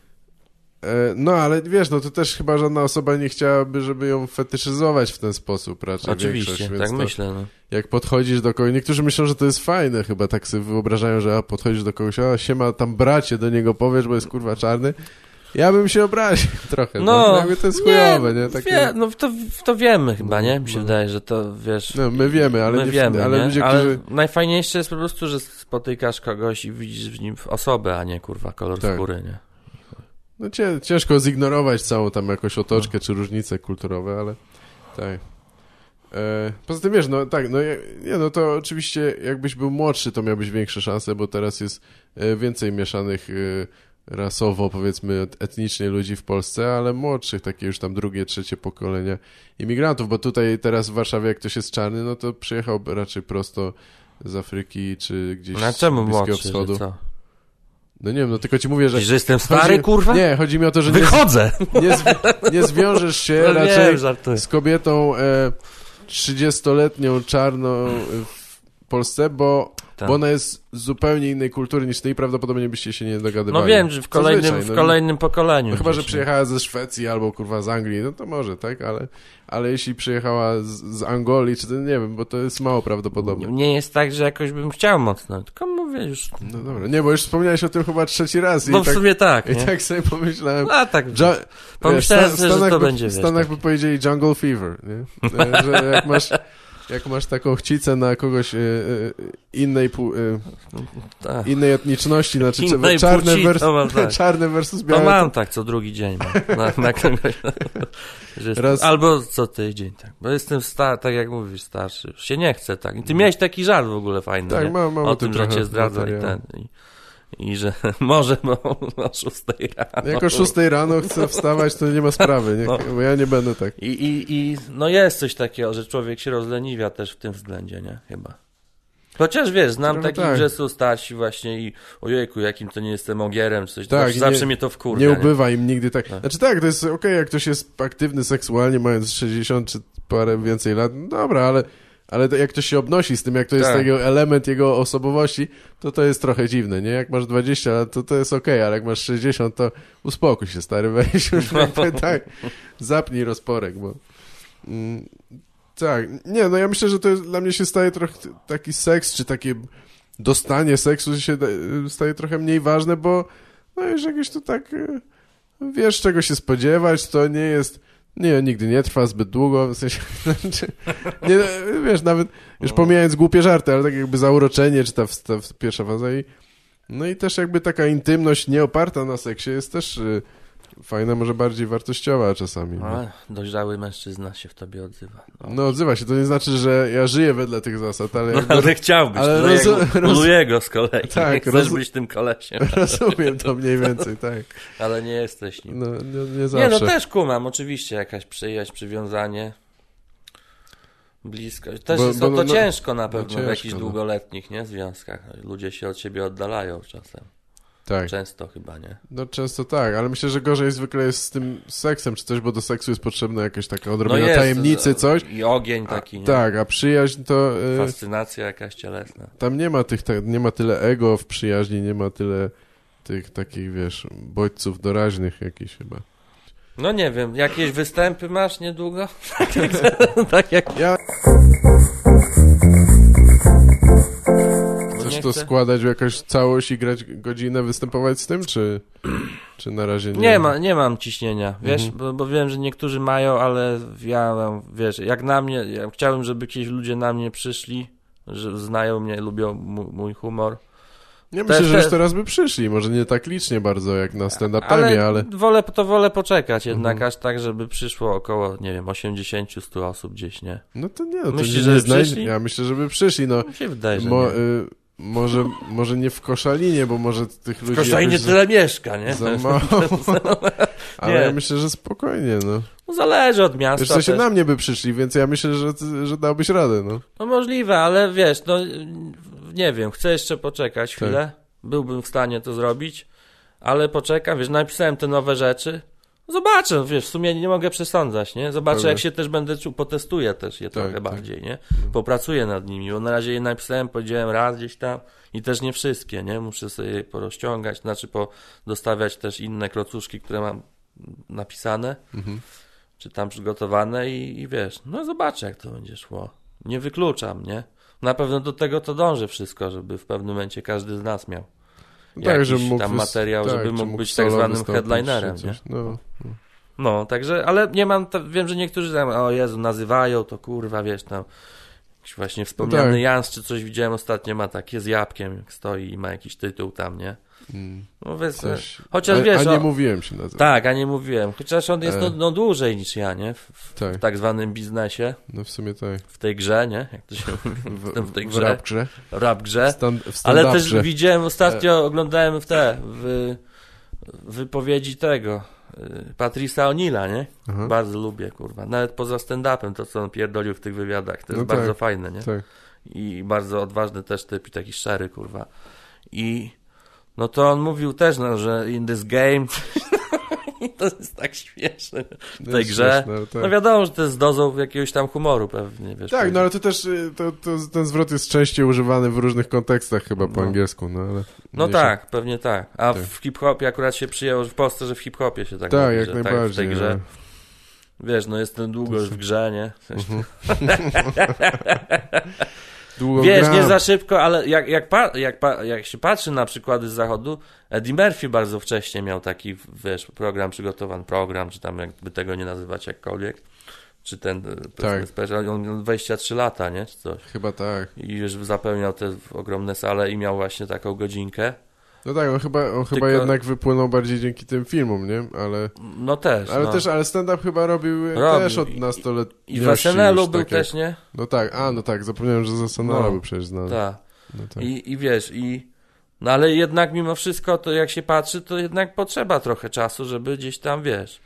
E, no, ale wiesz, no to też chyba żadna osoba nie chciałaby, żeby ją fetyszyzować w ten sposób raczej Oczywiście, tak myślę. No. Jak podchodzisz do kogoś, niektórzy myślą, że to jest fajne chyba, tak sobie wyobrażają, że a, podchodzisz do kogoś, a siema, tam bracie do niego powiesz, bo jest kurwa czarny. Ja bym się obraził trochę, no. no to jest chujowe, nie? Takie... Wie, no to, to wiemy chyba, nie? Mi się no. wydaje, że to, wiesz... No, my wiemy, ale, my nie, wiemy, ale nie? ludzie, ale którzy... najfajniejsze jest po prostu, że spotykasz kogoś i widzisz w nim osobę, a nie, kurwa, kolor tak. skóry, nie? No ciężko zignorować całą tam jakąś otoczkę no. czy różnice kulturowe, ale tak. E, poza tym wiesz, no tak, no, nie, no to oczywiście jakbyś był młodszy, to miałbyś większe szanse, bo teraz jest e, więcej mieszanych e, rasowo, powiedzmy, etnicznie ludzi w Polsce, ale młodszych, takie już tam drugie, trzecie pokolenia imigrantów, bo tutaj teraz w Warszawie, jak ktoś jest czarny, no to przyjechał raczej prosto z Afryki, czy gdzieś no, z Bliskiego Wschodu. co? No nie wiem, no tylko ci mówię, że... Że jestem stary, chodzi... kurwa? Nie, chodzi mi o to, że... Wychodzę! Nie, nie, nie zwiążesz się no raczej nie, z kobietą e, 30-letnią czarną w Polsce, bo tak. Bo ona jest zupełnie innej kultury niż ty i prawdopodobnie byście się nie dogadywali. No wiem, że w kolejnym, w no kolejnym pokoleniu. No chyba, że przyjechała ze Szwecji albo kurwa z Anglii, no to może, tak? Ale, ale jeśli przyjechała z, z Angolii, czy to nie wiem, bo to jest mało prawdopodobne. Nie jest tak, że jakoś bym chciał mocno, tylko mówię już... No dobra, nie, bo już wspomniałeś o tym chyba trzeci raz. No w tak, sumie tak. I nie? tak sobie pomyślałem... A tak, pomyślałem, wiesz, że to by, będzie, W Stanach tak. by powiedzieli jungle fever, nie? Że jak masz jak masz taką chcicę na kogoś y, y, innej pół, y, tak. innej etniczności, znaczy innej czarne, płci, wers mam, tak. czarne versus białe. No mam tak, co drugi dzień mam, na, na kogoś. Raz... Albo co tydzień, tak. Bo jestem star, tak jak mówisz, starszy. Już się nie chce, tak. I ty miałeś taki żart w ogóle fajny, Tak, mam, mam o tym, że cię zdradza i ten. I i że może no, o 6 rano. Jak o 6 rano chcę wstawać, to nie ma sprawy, nie? No. bo ja nie będę tak. I, i, I no jest coś takiego, że człowiek się rozleniwia też w tym względzie, nie? Chyba. Chociaż wiesz, znam Trochę takich, tak. że są starsi właśnie i ojejku, jakim to nie jestem ogierem, czy coś. Tak, zawsze, zawsze mnie to wkurza. Nie ubywa im nigdy tak. tak. Znaczy tak, to jest okej, okay, jak ktoś jest aktywny seksualnie, mając 60 czy parę więcej lat, no dobra, ale ale to, jak to się obnosi z tym, jak to jest tak. element jego osobowości, to to jest trochę dziwne, nie? Jak masz 20 lat, to to jest okej, okay, ale jak masz 60, to uspokój się, stary, weź już no. tak, zapnij rozporek, bo... Mm, tak, nie, no ja myślę, że to jest, dla mnie się staje trochę taki seks, czy takie dostanie seksu się staje trochę mniej ważne, bo no już jakieś to tak e, wiesz czego się spodziewać, to nie jest nie, nigdy nie trwa zbyt długo, w sensie, znaczy, nie, wiesz, nawet, już pomijając głupie żarty, ale tak jakby zauroczenie, czy ta, ta pierwsza faza i, no i też jakby taka intymność nie oparta na seksie jest też y, fajna, może bardziej wartościowa czasami. A, dojrzały mężczyzna się w tobie odzywa. No. no. odzywa się, to nie znaczy, że ja żyję wedle tych zasad, ale... No, ale chciałbyś, ale roz, roz, z kolei, tak, nie chcesz roz, być tym kolesiem. Rozumiem to mniej więcej, tak. ale nie jesteś nim. No, nie, nie zawsze. Nie, no też kumam, oczywiście, jakaś przyjaźń, przywiązanie. Blisko. Też bo, jest bo, to no, ciężko na pewno ciężko, w jakichś no. długoletnich nie, związkach. Ludzie się od siebie oddalają czasem. Tak. Często chyba, nie? No często tak, ale myślę, że gorzej zwykle jest z tym seksem czy coś, bo do seksu jest potrzebna jakaś taka odrobina no jest, tajemnicy, coś. I ogień taki, a, Tak, a przyjaźń to... Y, Fascynacja jakaś cielesna. Tam nie ma tych, nie ma tyle ego w przyjaźni, nie ma tyle tych takich, wiesz, bodźców doraźnych jakichś chyba. No nie wiem, jakieś występy masz niedługo? tak jak... Ja... chcesz to chcę. składać w jakąś całość i grać godzinę, występować z tym, czy, czy na razie nie? Nie, ma, nie mam ciśnienia, wiesz, Mhm. bo, bo wiem, że niektórzy mają, ale ja mam, wiesz, jak na mnie, ja chciałbym, żeby kiedyś ludzie na mnie przyszli, że znają mnie, lubią mój, humor. Nie Te- myślę, że te- już teraz by przyszli, może nie tak licznie bardzo jak na stand-up Ale, ale... wolę, to wolę poczekać jednak, Mhm. aż tak, żeby przyszło około, nie wiem, 80-100 osób gdzieś, nie? No to nie, no to Myślisz, nie, przyszli? Ja myślę, żeby przyszli, no. Mi się wydaje, że Mo, nie. y, może, może nie w Koszalinie, bo może tych ludzi Koszalinie jakoś tyle mieszka, nie? za, za mało. Ale Nie. ja myślę, że spokojnie, no. No zależy od miasta Wiesz, w sensie też. na mnie by przyszli, więc ja myślę, że, że dałbyś radę, no. No możliwe, ale wiesz, no nie wiem, chcę jeszcze poczekać Tak. chwilę. Byłbym w stanie to zrobić, ale poczekam, wiesz, napisałem te nowe rzeczy. Zobaczę, wiesz, w sumie nie mogę przesądzać, nie? Zobaczę, Pewnie. jak się też będę czuł, potestuję też je Tak, trochę tak. bardziej, nie? Popracuję nad nimi, bo na razie je napisałem, powiedziałem raz gdzieś tam i też nie wszystkie, nie? Muszę sobie je porozciągać, znaczy dostawiać też inne klocuszki, które mam napisane, Mhm. czy tam przygotowane i, i wiesz, no zobaczę, jak to będzie szło. Nie wykluczam, nie? Na pewno do tego to dąży wszystko, żeby w pewnym momencie każdy z nas miał. No Jakiś że tam materiał, żeby czy mógł być tak zwanym headlinerem, czy coś. No, No, także, ale nie mam, wiem, że niektórzy tam, o Jezu, nazywają to kurwa, wiesz, tam jakiś właśnie wspomniany tak. Jans, czy coś widziałem ostatnio, ma takie z jabłkiem, jak stoi i ma jakiś tytuł tam, nie? No wiesz, coś. chociaż a, wiesz, a nie o- mówiłem się na to. tak, a nie mówiłem, chociaż on jest E. no, no dłużej niż ja, nie? W, w Tak, tak zwanym biznesie, no w sumie tak. w tej grze, nie? Jak to się mówi? W, w tej w grze. rap grze. Rap grze. Stand, w Ale też widziałem ostatnio, oglądałem w te, w wypowiedzi tego, y, Patrisa O'Neilla, nie? Aha, Bardzo lubię, kurwa. Nawet poza stand-upem, to co on pierdolił w tych wywiadach, to jest No bardzo tak. fajne, nie? tak. I bardzo odważny też typ i taki szczery, kurwa. I no to on mówił też, no, że in this game i to jest tak śmieszne. No tej grze. śmieszne, ale tak. No wiadomo, że to jest dozą jakiegoś tam humoru pewnie, wiesz. Tak, no ale to też y, to, to, ten zwrot jest częściej używany w różnych kontekstach chyba po No. angielsku, no ale... No tak, pewnie tak. A Tak. w hip-hopie akurat się przyjęło w Polsce, że w hip-hopie się tak Tak, mówi, jak że najbardziej. Tak, w tej grze. no. Wiesz, no jestem długo już w grze, nie? Mhm. Długo Wiesz, nie za szybko, ale jak, jak, pa, jak, pa, jak się patrzy na przykłady z zachodu, Eddie Murphy bardzo wcześnie miał taki, wiesz, program przygotowany, program, czy tam jakby tego nie nazywać jakkolwiek, czy ten, e, Tak. special, on miał 23 lata, nie, czy coś. Chyba tak. I już zapełniał te ogromne sale i miał właśnie taką godzinkę. No tak, on chyba, on chyba Tylko- jednak wypłynął bardziej dzięki tym filmom, nie? Ale, No też, ale no. też, ale stand-up chyba robił, e, Robił. też od nastoletniości I w SNL-u był tak jak- też, nie? No tak, a no tak, zapomniałem, że z SNL-a No, był przecież znany. Tak. No tak. I, I wiesz, i no ale jednak mimo wszystko, to jak się patrzy, to jednak potrzeba trochę czasu, żeby gdzieś tam, wiesz,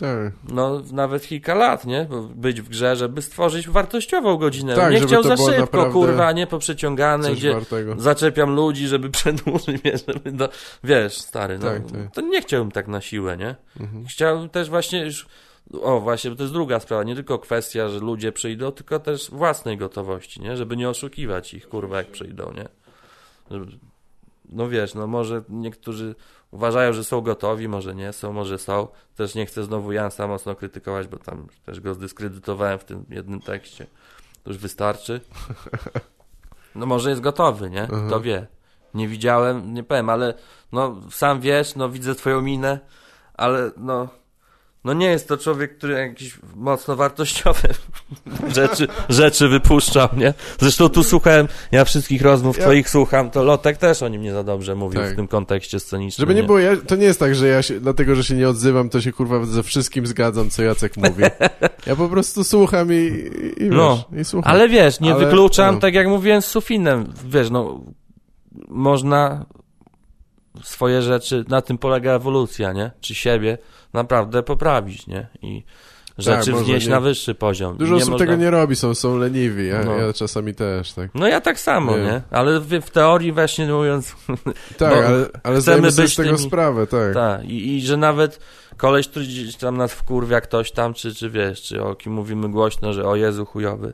tak. no nawet kilka lat, nie? Być w grze, żeby stworzyć wartościową godzinę. Tak, nie chciał za szybko, kurwa, nie poprzeciągane, gdzie wartego. zaczepiam ludzi, żeby przedłużyć, wiesz, żeby do... wiesz, stary, no, Tak, tak. to nie chciałbym tak na siłę, nie? Mhm. Chciałbym też właśnie już, o właśnie, bo to jest druga sprawa, nie tylko kwestia, że ludzie przyjdą, tylko też własnej gotowości, nie? Żeby nie oszukiwać ich, kurwa, jak przyjdą, nie? Żeby, no wiesz, no może niektórzy uważają, że są gotowi, może nie są, może są. Też nie chcę znowu Jansa mocno krytykować, bo tam też go zdyskredytowałem w tym jednym tekście. To już wystarczy. No może jest gotowy, nie? Aha. Kto wie. Nie widziałem, nie powiem, ale no sam wiesz, no widzę twoją minę, ale no no nie jest to człowiek, który jakieś mocno wartościowe rzeczy, rzeczy wypuszczał, nie? Zresztą tu słuchałem, ja wszystkich rozmów Ja- twoich słucham, to Lotek też o nim nie za dobrze mówił Tak. w tym kontekście scenicznym. Żeby nie było, ja, to nie jest tak, że ja się, dlatego, że się nie odzywam, to się kurwa ze wszystkim zgadzam, co Jacek mówi. Ja po prostu słucham i, i, i No, wiesz, i słucham. Ale wiesz, nie Ale- wykluczam, no. tak jak mówiłem z Sufinem, wiesz, no można swoje rzeczy, na tym polega ewolucja, nie? Czy siebie naprawdę poprawić, nie? I rzeczy Tak, może wznieść nie- na wyższy poziom. Dużo nie osób można- tego nie robi, są, są leniwi, ja, No. ja czasami też, tak. No ja tak samo, Nie. nie? Ale w, w teorii właśnie mówiąc, Tak, No, ale, ale zdajemy sobie z tego tymi- sprawę, tak. tak, i, i że nawet koleś, który tam nas wkurwia ktoś tam, czy, czy wiesz, czy o kim mówimy głośno, że o Jezu chujowy,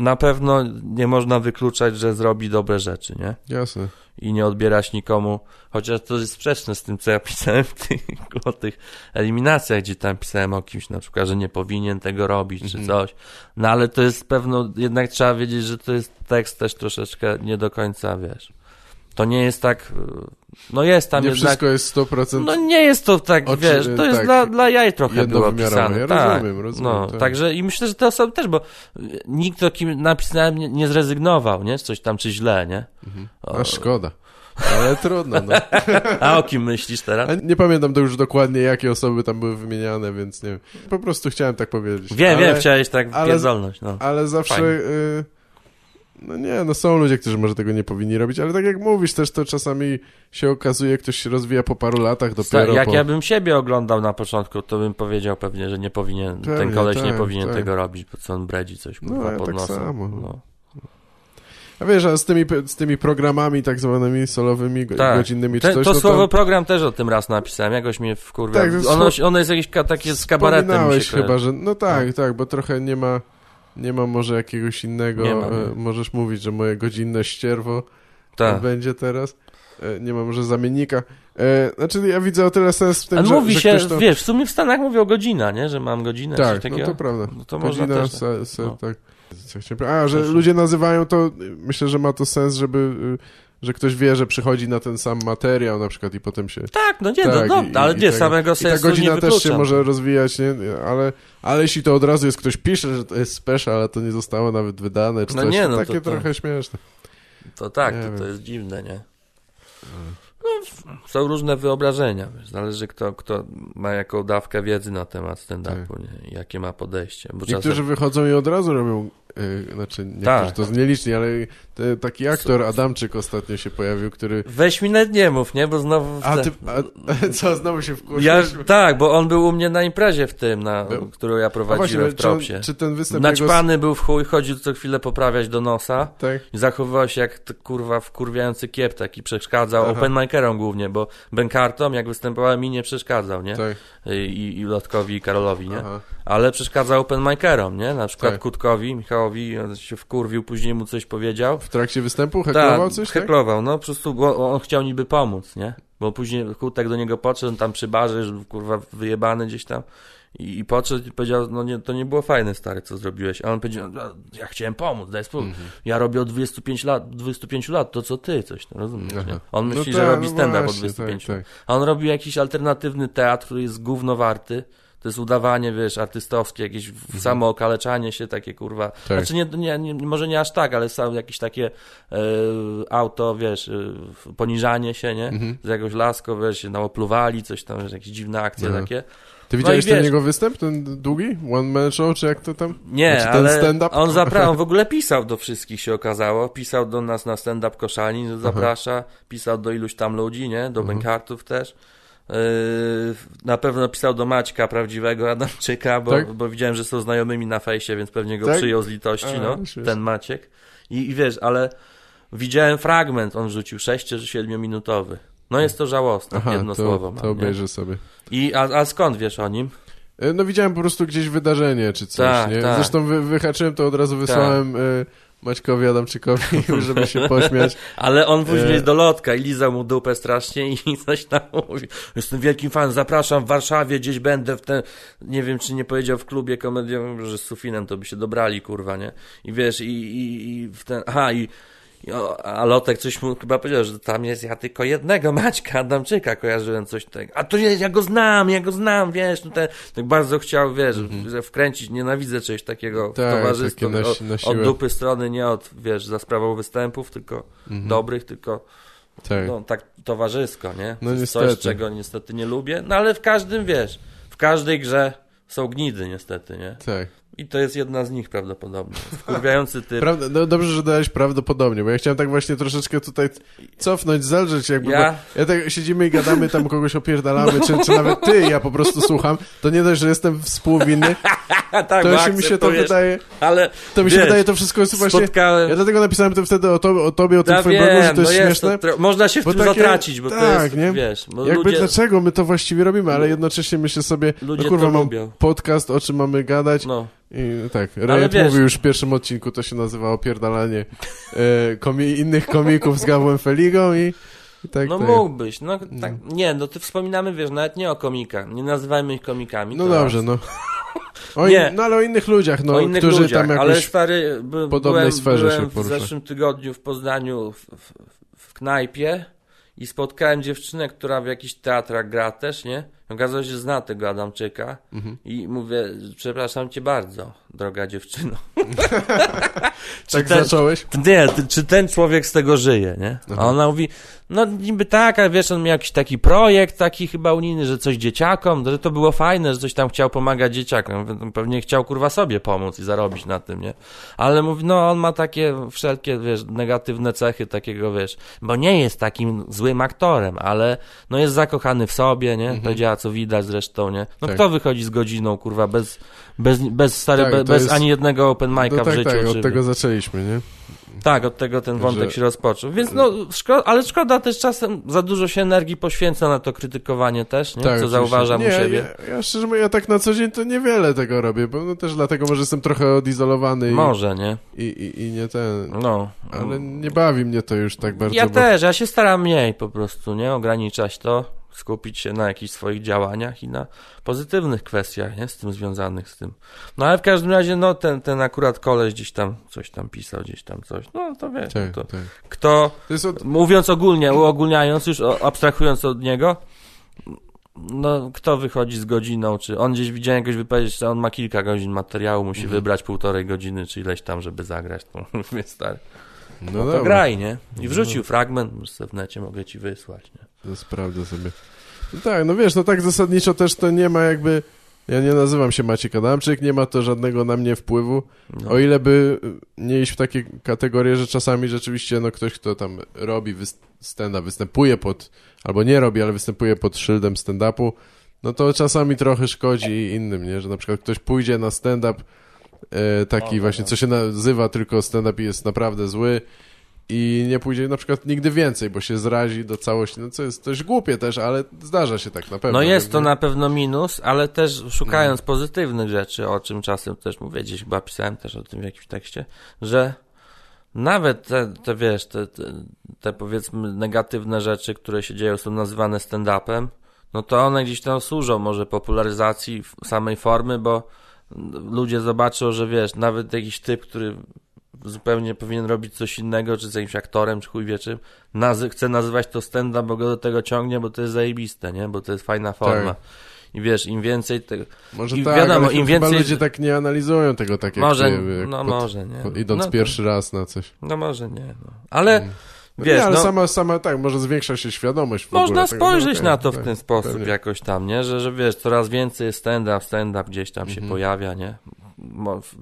na pewno nie można wykluczać, że zrobi dobre rzeczy, nie? Jasne. I nie odbierać nikomu, chociaż to jest sprzeczne z tym, co ja pisałem w tych, o tych eliminacjach, gdzie tam pisałem o kimś na przykład, że nie powinien tego robić, czy Mhm. coś. No ale to jest pewno, jednak trzeba wiedzieć, że to jest tekst też troszeczkę nie do końca, wiesz. To nie jest tak, no jest tam nie jednak... wszystko jest 100%. No nie jest to tak, Oczy- wiesz, to jest tak, dla, dla jaj trochę było pisane. Ja tak, rozumiem, rozumiem, No, tak. także i myślę, że te osoby też, bo nikt o kim napisałem nie, nie zrezygnował, nie? Coś tam, czy źle, nie? O, A szkoda. Ale trudno, no. a o kim myślisz teraz? Nie pamiętam to już dokładnie, jakie osoby tam były wymieniane, więc nie wiem. Po prostu chciałem tak powiedzieć. Wiem, ale, wiem, chciałeś tak ale- no. Ale zawsze... No nie, no są ludzie, którzy może tego nie powinni robić, ale tak jak mówisz też, to czasami się okazuje, ktoś się rozwija po paru latach dopiero Jak po... ja bym siebie oglądał na początku, to bym powiedział pewnie, że nie powinien, ten Pewnie, koleś nie tak, powinien tak. tego robić, bo co on bredzi coś, No, kurwa, ja pod tak nosem. samo. No. A wiesz, a z tymi, z tymi programami tak zwanymi solowymi, Tak. godzinnymi czy Te, coś, to no słowo program też o tym raz napisałem, jakoś mnie wkurwia. Tak, to ono, ono jest jakieś takie z kabaretem Wspominałeś chyba, że... No tak, tak, bo trochę nie ma... Nie ma może jakiegoś innego, Nie ma, e, nie. możesz mówić, że moje godzinne ścierwo Tak. będzie teraz. E, nie ma może zamiennika. E, znaczy ja widzę o tyle sens w tym, Ale że, mówi że się, to... wiesz, w sumie w Stanach mówią godzina, nie? Że mam godzinę, Tak, no to prawda. No to można Godzina, też. se, se, no. tak. A, że ludzie nazywają to, myślę, że ma to sens, żeby, y, że ktoś wie, że przychodzi na ten sam materiał na przykład i potem się... Tak, no nie, Tak, no, i- no ale i nie, tak- samego I ta sensu nie godzina też się może rozwijać, nie? Ale, ale jeśli to od razu jest, ktoś pisze, że to jest special, ale to nie zostało nawet wydane, czy No coś, nie, no takie to- to- trochę śmieszne. To tak, to, to jest dziwne, nie? No, w- są różne wyobrażenia, zależy kto, kto ma jaką dawkę wiedzy na temat stand-upu, nie? I jakie ma podejście. Bo Niektórzy czasem... wychodzą i od razu robią, y, znaczy niektórzy Tak. to jest nieliczni, ale te, taki aktor Adamczyk ostatnio się pojawił, który... Weź mi nawet nie mów, nie? Bo znowu... A ty, a, co, znowu się wkurzyłeś? Ja, tak, bo on był u mnie na imprezie w tym, na, Był? którą ja prowadziłem w czy, on- Tropsie. czy ten występ jego... Naćpany był w chuj, chodził co chwilę poprawiać do nosa Tak? i zachowywał się jak kurwa wkurwiający kiep taki, przeszkadzał Aha. open mikerom głównie, bo Ben Carton jak występowałem mi nie przeszkadzał, nie? Tak. I, i Lotkowi i Karolowi, nie? Aha. Ale przeszkadzał open mikerom, nie? Na przykład Tak. Kutkowi, Michałowi, on się wkurwił, później mu coś powiedział. W trakcie występu heklował coś, tak? heklował, no po prostu bo on chciał niby pomóc, nie? Bo później Kutek do niego podszedł, tam przy barze, kurwa wyjebany gdzieś tam i, i podszedł i powiedział, no nie, to nie było fajne stary, co zrobiłeś. A on powiedział, no, ja chciałem pomóc, daj spokój. Mhm. Ja robię od 25 lat, 25 lat to co ty, coś, no rozumiesz. On No myśli, tak, że robi no stand-up od właśnie, 25 tak, lat. tak. A on robi jakiś alternatywny teatr, który jest gówno warty. To jest udawanie, wiesz, artystowskie, jakieś Mhm. samo okaleczanie się, takie kurwa. Tak. Znaczy nie, nie, nie, może nie aż tak, ale są jakieś takie e, auto, wiesz, e, poniżanie się, nie? Mhm. Z jakąś laską, wiesz, się napluwali, coś tam, wiesz, jakieś dziwne akcje Aha. takie. Ty widziałeś i ten wiesz- jego występ, ten długi? One man show, czy jak to tam? Nie, Znaczy ten ale stand-up? on zapraszał, on w ogóle pisał do wszystkich się okazało, pisał do nas na stand-up Koszalin, zaprasza, pisał do iluś tam ludzi, nie, do Mhm. Benkartów też. Yy, na pewno pisał do Maćka prawdziwego Adamczyka, bo, Tak? bo widziałem, że są znajomymi na fejsie, więc pewnie go Tak? przyjął z litości, A, no, ten Maciek. I, I wiesz, ale widziałem fragment, on wrzucił 6 czy 7 minutowy. No jest to żałosne, Aha, jedno to, słowo to mam, nie? obejrzę sobie. I, a, a skąd wiesz o nim? E, No widziałem po prostu gdzieś wydarzenie, czy coś, Tak, nie? tak. Zresztą wy, wyhaczyłem to od razu, wysłałem e, Maćkowi Adamczykowi, żeby się pośmiać. Ale on później E. do lotka i lizał mu dupę strasznie i coś tam mówił. Jestem wielkim fanem, zapraszam w Warszawie, gdzieś będę w ten, nie wiem czy nie powiedział w klubie komediowym, że z Sufinem to by się dobrali, kurwa, nie? I wiesz, i, i, i w ten, aha, i o, a Lotek coś mu chyba powiedział, że tam jest ja tylko jednego Maćka Adamczyka, kojarzyłem coś takiego. A to ja, ja go znam, ja go znam, wiesz, no ten, tak bardzo chciał, wiesz, że wkręcić, nienawidzę czegoś takiego. Tak, towarzystwo, takie na- od, od dupy strony, nie od, wiesz, za sprawą występów, tylko Mhm. dobrych, tylko Tak. no, tak towarzysko, nie? No jest Coś, niestety. czego niestety nie lubię, no ale w każdym, wiesz, w każdej grze są gnidy niestety, nie? tak. I to jest jedna z nich prawdopodobnie. Wkurwiający typ. Prawda, no dobrze, że dałeś prawdopodobnie, bo ja chciałem tak właśnie troszeczkę tutaj cofnąć, zelżyć jakby, Ja- ja tak siedzimy i gadamy, tam kogoś opierdalamy, czy, czy nawet ty, ja po prostu słucham, to nie dość, że jestem współwinny, tak, to jeszcze mi się to wydaje, Ale to mi się wiesz, wydaje, to wszystko jest właśnie, spotkałem... ja dlatego napisałem to wtedy o, to, o tobie, o tym Ja twoim blogu, że wiem, to jest no śmieszne, to, można się w bo tym takie- zatracić, bo to tak, jest, nie? wiesz, Jakby ludzie, dlaczego my to właściwie robimy, ale jednocześnie myślę sobie, ludzie no kurwa, to mam lubią. podcast, o czym mamy gadać, No, I tak, Riot mówił już w pierwszym odcinku, to się nazywa opierdalanie e, komi innych komików z Gawłem Feligą i, i tak, No tak. mógłbyś, no tak, nie, no ty wspominamy, wiesz, nawet nie o komikach, nie nazywajmy ich komikami. No dobrze, no. O Nie. In, no ale o innych ludziach, no, o innych którzy ludziach, tam jakoś... ale stary, by, podobnej byłem, sferze byłem się w zeszłym tygodniu w Poznaniu w, w, w knajpie i spotkałem dziewczynę, która w jakichś teatrach gra też, nie? Okazało się, że zna tego Adamczyka Mhm. i mówię, przepraszam cię bardzo, droga dziewczyno. Tak ten- zacząłeś? Nie, czy ten człowiek z tego żyje, nie? A ona mówi, no niby tak, ale wiesz, on miał jakiś taki projekt taki chyba unijny, że coś dzieciakom, że to było fajne, że coś tam chciał pomagać dzieciakom. No, Pewnie chciał kurwa sobie pomóc i zarobić na tym, nie? Ale mówi, no on ma takie wszelkie, wiesz, negatywne cechy takiego, wiesz, bo nie jest takim złym aktorem, ale no jest zakochany w sobie, nie? Powiedziała, co widać zresztą, nie? No Tak. kto wychodzi z godziną, kurwa, bez, bez, bez stary, Tak, bez jest- ani jednego open mic'a No w tak, życiu. tak, od tego zaczęliśmy, nie? tak, od tego ten wątek Że- się rozpoczął. Więc no, ale szkoda też czasem za dużo się energii poświęca na to krytykowanie też, nie? Tak, Co oczywiście. zauważam nie, u siebie. Ja, ja szczerze mówiąc, ja tak na co dzień to niewiele tego robię, bo no też dlatego może jestem trochę odizolowany i, Może, nie? i, i, i nie ten... No. Ale nie bawi mnie to już tak bardzo, ja bo... też, ja się staram mniej po prostu, nie? Ograniczać to, skupić się na jakichś swoich działaniach i na pozytywnych kwestiach, nie? Z tym związanych z tym. No ale w każdym razie, no ten, ten akurat koleś gdzieś tam coś tam pisał, gdzieś tam coś. No to wiesz, Tak, no to tak. kto od... Mówiąc ogólnie, uogólniając, już abstrahując od niego, no kto wychodzi z godziną, czy on gdzieś widział jakoś wypowiedź, że on ma kilka godzin materiału, musi Mhm. wybrać półtorej godziny, czy ileś tam, żeby zagrać, to mówię stary. No, No to graj, nie? I No. wrzucił fragment, może sobie w necie mogę ci wysłać, nie? To sprawdzę sobie. No tak, no wiesz, no tak zasadniczo też to nie ma jakby... Ja nie nazywam się Maciek Adamczyk, nie ma to żadnego na mnie wpływu. No. O ile by nie iść w takie kategorie, że czasami rzeczywiście no ktoś, kto tam robi stand-up, występuje pod, albo nie robi, ale występuje pod szyldem stand-upu, no to czasami trochę szkodzi innym, nie? Że na przykład ktoś pójdzie na stand-up e, taki O, właśnie, no. co się nazywa tylko stand-up i jest naprawdę zły i nie pójdzie na przykład nigdy więcej, bo się zrazi do całości, no co jest dość głupie też, ale zdarza się tak na pewno. No jest to na pewno minus, ale też szukając pozytywnych rzeczy, o czym czasem też mówię, gdzieś chyba pisałem też o tym w jakimś tekście, że nawet te, te wiesz, te, te, te powiedzmy negatywne rzeczy, które się dzieją, są nazywane stand-upem, no to one gdzieś tam służą może popularyzacji samej formy, bo ludzie zobaczą, że wiesz, nawet jakiś typ, który zupełnie powinien robić coś innego, czy z jakimś aktorem, czy chuj wie czym, nazy- chce nazywać to stand-up, bo go do tego ciągnie, bo to jest zajebiste, nie? Bo to jest fajna forma. Tak. I wiesz, im więcej tego... Może i tak, wiadomo, ale im więcej- ludzie tak nie analizują tego tak jak może, ty, jak no pod- może, nie? pod- idąc no, pierwszy raz na coś. No może nie, no. Ale Mm. wiesz, nie, ale no, sama, sama tak, może zwiększa się świadomość w można ogóle spojrzeć No, okej, na to w tak, ten sposób pewnie. jakoś tam, nie? Że, że wiesz, coraz więcej stand-up, stand-up gdzieś tam się Mhm. pojawia, nie?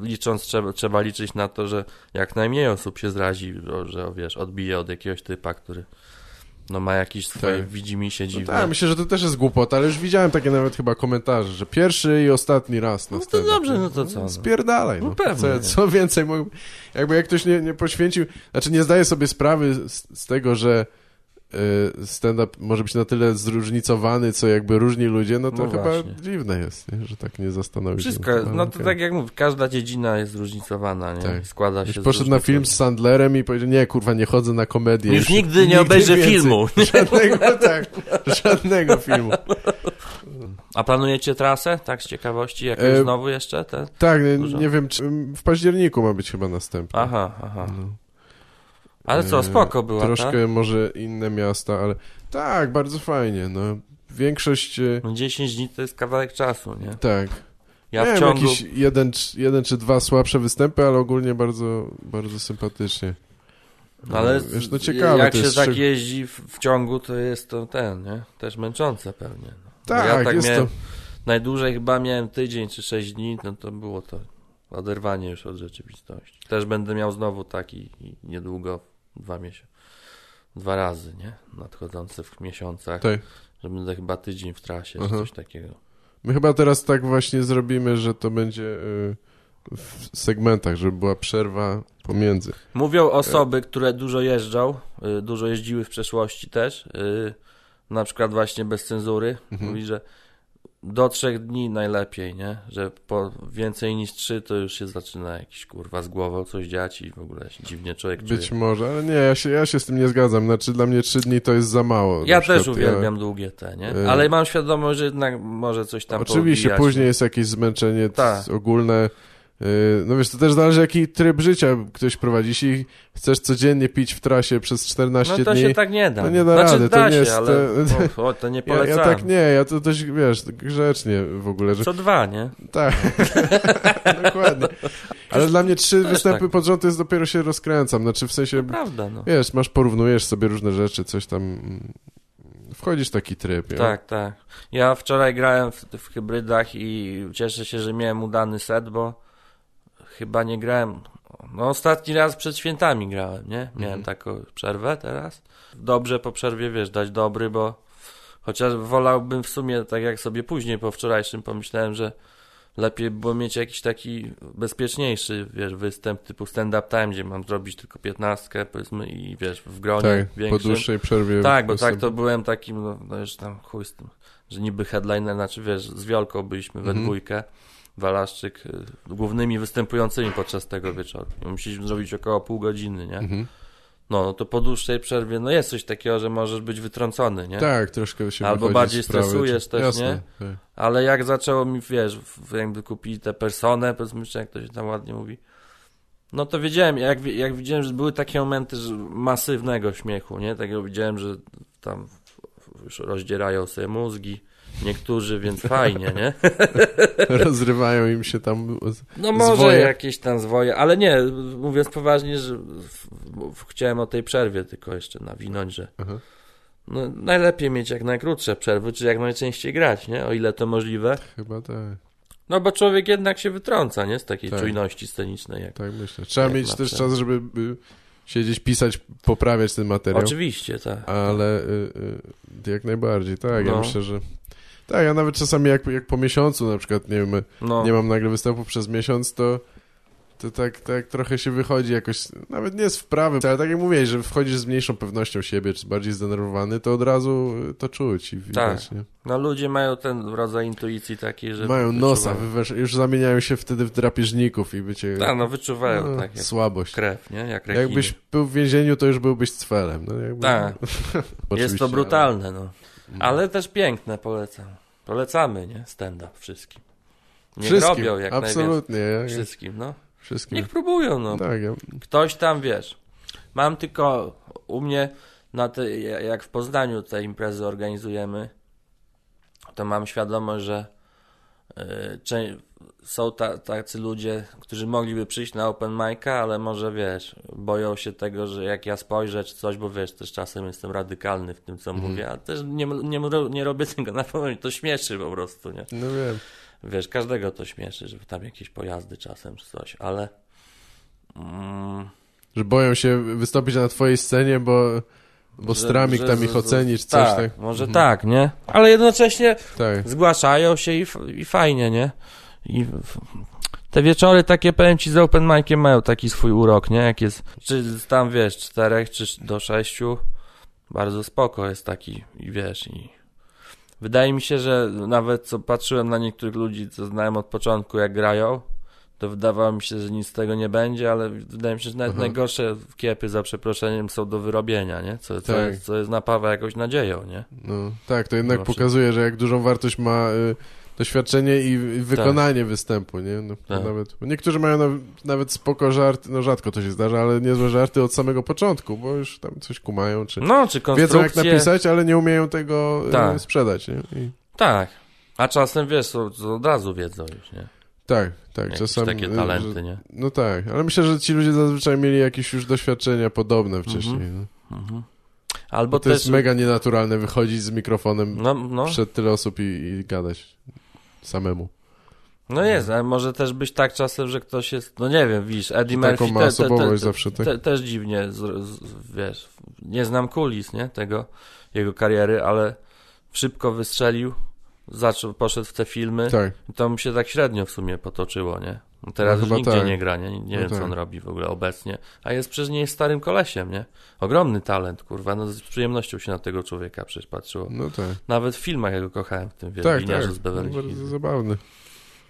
Licząc, trzeba, trzeba liczyć na to, że jak najmniej osób się zrazi, że, wiesz, odbije od jakiegoś typa, który no ma jakieś swoje Tak. widzimy się No dziwne. tak, myślę, że to też jest głupota, ale już widziałem takie nawet chyba komentarze, że pierwszy i ostatni raz na No to dobrze, no to co, no. Spierdalaj, No no. pewnie, nie. Co, co więcej. Jakby jak ktoś nie, nie poświęcił... Znaczy nie zdaje sobie sprawy z, z tego, że stand-up może być na tyle zróżnicowany, co jakby różni ludzie, no to No chyba właśnie. dziwne jest, nie? że tak nie zastanowić się. Wszystko, Ale no to okej. tak jak mówię, każda dziedzina jest zróżnicowana, nie? Tak. Składa się Już poszedł na film z Sandlerem i powiedział, nie kurwa, nie chodzę na komedię. Już nigdy nie obejrzę filmu. Żadnego, tak, żadnego filmu. A planujecie trasę, tak z ciekawości, jakoś E, znowu jeszcze? Te? Tak, nie, Dużo. nie wiem, czy w październiku ma być chyba następny. Aha, aha. No. Ale co, E, spoko była, Troszkę tak? może inne miasta, ale tak, bardzo fajnie, no. Większość, e, No 10 dni to jest kawałek czasu, nie? tak. Ja w Miałem ciągu... jakiś jeden, czy- jeden czy dwa słabsze występy, ale ogólnie bardzo, bardzo sympatycznie. Ale Wiesz, no ciekawe jak to się jest, tak jeździ w, w ciągu, to jest to ten, nie? Też męczące pewnie. No. Tak, ja tak jest miałem, to. najdłużej chyba miałem tydzień czy 6 dni, no to było to oderwanie już od rzeczywistości. Też będę miał znowu taki i niedługo, dwa miesiące, dwa razy, nie? Nadchodzące w miesiącach, Tak. że będę chyba tydzień w trasie, czy Aha. coś takiego. My chyba teraz tak właśnie zrobimy, że to będzie y, w segmentach, żeby była przerwa pomiędzy. Mówią osoby, które dużo jeżdżą, y, dużo jeździły w przeszłości też, y, na przykład właśnie bez cenzury. Mhm. Mówi, że do trzech dni najlepiej, nie? Że po więcej niż trzy to już się zaczyna jakiś kurwa z głową coś dziać i w ogóle się dziwnie człowiek Być czuje. może, ale nie, ja się, ja się z tym nie zgadzam. Znaczy dla mnie trzy dni to jest za mało. Ja przykład też uwielbiam długie te, nie? Y- Ale mam świadomość, że jednak może coś tam Oczywiście, później nie? jest jakieś zmęczenie Tak. t- ogólne. Yy, No wiesz, to też zależy jaki tryb życia ktoś prowadzi. Jeśli chcesz codziennie pić w trasie przez 14 No to dni... się tak nie da. No nie da znaczy, rady, to da nie się, jest, ale to- o, to nie Ja, polecam. ja tak nie, ja to dość, wiesz, tak grzecznie w ogóle, że... Co dwa, nie? Tak, dokładnie. Ale dla mnie trzy występy tak. pod rząd to jest dopiero się rozkręcam. Znaczy w sensie, Prawda, no. wiesz, masz, porównujesz sobie różne rzeczy, coś tam... Wchodzisz w taki tryb. nie? Tak, tak. Ja wczoraj grałem w, w hybrydach i cieszę się, że miałem udany set, bo chyba nie grałem. No ostatni raz przed świętami grałem, nie? Miałem Mhm. taką przerwę teraz. Dobrze po przerwie, wiesz, dać dobry, bo chociaż wolałbym w sumie, tak jak sobie później po wczorajszym pomyślałem, że lepiej było mieć jakiś taki bezpieczniejszy, wiesz, występ typu stand-up time, gdzie mam zrobić tylko piętnastkę, powiedzmy, i wiesz, w gronie Tak, po większym. dłuższej przerwie. Tak, bo tak to byłem takim, no, no już tam chuj z tym, że niby headliner, znaczy wiesz, z Wiolką byliśmy we Mhm. dwójkę, Walaszczyk, y, głównymi występującymi podczas tego wieczoru. Musieliśmy zrobić około pół godziny, nie? Mhm. No, no to po dłuższej przerwie, no jest coś takiego, że możesz być wytrącony, nie? Tak, troszkę się Albo bardziej sprawy, stresujesz czy- też, Jasne, tak. Ale jak zaczęło mi, wiesz, jakby kupili tę personę, powiedzmy, czy jak to się tam ładnie mówi, no to wiedziałem, jak, jak widziałem, że były takie momenty że masywnego śmiechu, nie? Takiego widziałem, że tam już rozdzierają sobie mózgi, niektórzy, więc fajnie, nie? Rozrywają im się tam... No może Zwoje. jakieś tam zwoje, ale nie, mówiąc poważnie, że w, w, chciałem o tej przerwie tylko jeszcze nawinąć, że Aha. no, najlepiej mieć jak najkrótsze przerwy, czy jak najczęściej grać, nie? O ile to możliwe. Chyba tak, No bo człowiek jednak się wytrąca, nie? Z takiej Tak. czujności scenicznej. Jak... tak myślę. Trzeba Jak mieć też czas, żeby y, siedzieć, pisać, poprawiać ten materiał. Oczywiście, tak. Ale y, y, jak najbardziej, tak. Ja No. myślę, że... Tak, ja nawet czasami jak, jak po miesiącu na przykład, nie wiem, No, nie mam nagle występu przez miesiąc, to, to tak, tak trochę się wychodzi jakoś, nawet nie z wprawy, ale tak jak mówiłeś, że wchodzisz z mniejszą pewnością siebie, czy bardziej zdenerwowany, to od razu to czuć i widać, nie? no ludzie mają ten rodzaj intuicji taki, że Mają nosa, wywesz- już zamieniają się wtedy w drapieżników i bycie... Tak, no wyczuwają no, tak słabość. krew, nie? Jak rekiny. Jakbyś był w więzieniu, to już byłbyś cwelem. No, jakby, Tak. Jest to brutalne, no. Ale- Ale też piękne, polecam. Polecamy, nie? Stand-up wszystkim. Niech Wszystkim, robią jak najwięcej. absolutnie. Ja, Wszystkim, no. wszystkim. Niech próbują, no. Tak, ja, Ktoś tam, wiesz, mam tylko u mnie, na te, jak w Poznaniu te imprezy organizujemy, to mam świadomość, że są ta, tacy ludzie, którzy mogliby przyjść na open mic'a, ale może, wiesz, boją się tego, że jak ja spojrzę czy coś, bo wiesz, też czasem jestem radykalny w tym, co Mhm. mówię, a też nie, nie, nie robię tego na pewno, to śmieszy po prostu, nie? no wiem. Wiesz, każdego to śmieszy, że tam jakieś pojazdy czasem czy coś, ale... Mm, Że boją się wystąpić na twojej scenie, bo, bo że- stramik że- tam ich ocenisz, coś tak, tak. może Mhm. tak, nie? Ale jednocześnie Tak. zgłaszają się i, i fajnie, nie? I te wieczory takie, powiem ci, z open mic'iem mają taki swój urok, nie? Jak jest, czy tam, wiesz, czterech, czy do sześciu, bardzo spoko jest taki, i wiesz, i wydaje mi się, że nawet co patrzyłem na niektórych ludzi, co znałem od początku, jak grają, to wydawało mi się, że nic z tego nie będzie, ale wydaje mi się, że nawet Aha. najgorsze kiepy, za przeproszeniem, są do wyrobienia, nie? Co, co, Tak. jest, co jest napawa jakąś nadzieją, nie? No, tak, to jednak Zawsze. pokazuje, że jak dużą wartość ma y, doświadczenie i, wykonanie występu, nie? No, Tak. nawet, niektórzy mają naw, nawet spoko żarty, no rzadko to się zdarza, ale niezłe żarty od samego początku, bo już tam coś kumają, czy No, czy wiedzą jak konstrukcje... napisać, ale nie umieją tego y, Tak. sprzedać, nie? I, Tak. A czasem, wiesz, to, to od razu wiedzą już, nie? Tak, tak, czasami... takie y, talenty, że, nie? no tak, ale myślę, że ci ludzie zazwyczaj mieli jakieś już doświadczenia podobne wcześniej, Mhm. no. Mhm. Albo Bo to też... jest mega nienaturalne wychodzić z mikrofonem No, no, przed tyle osób i, i gadać samemu. no jest, ale może też być tak czasem, że ktoś jest, no nie wiem, widzisz, Eddie Murphy Taką ma te, te, osobowość te, zawsze, tak? te, też dziwnie, z, z, wiesz, nie znam kulis, nie, tego, jego kariery, ale szybko wystrzelił, zaczął, poszedł w te filmy Tak. to mu się tak średnio w sumie potoczyło, nie? No teraz no, już nigdzie tak. nie gra, nie, nie no wiem tak. co on robi w ogóle obecnie. A jest przecież nie jest starym kolesiem, nie? Ogromny talent, kurwa. No z przyjemnością się na tego człowieka przecież patrzyło. No tak. Nawet w filmach jego kochałem, w tym wiesz, tak, tak. z Beverly Hills. bardzo zabawny.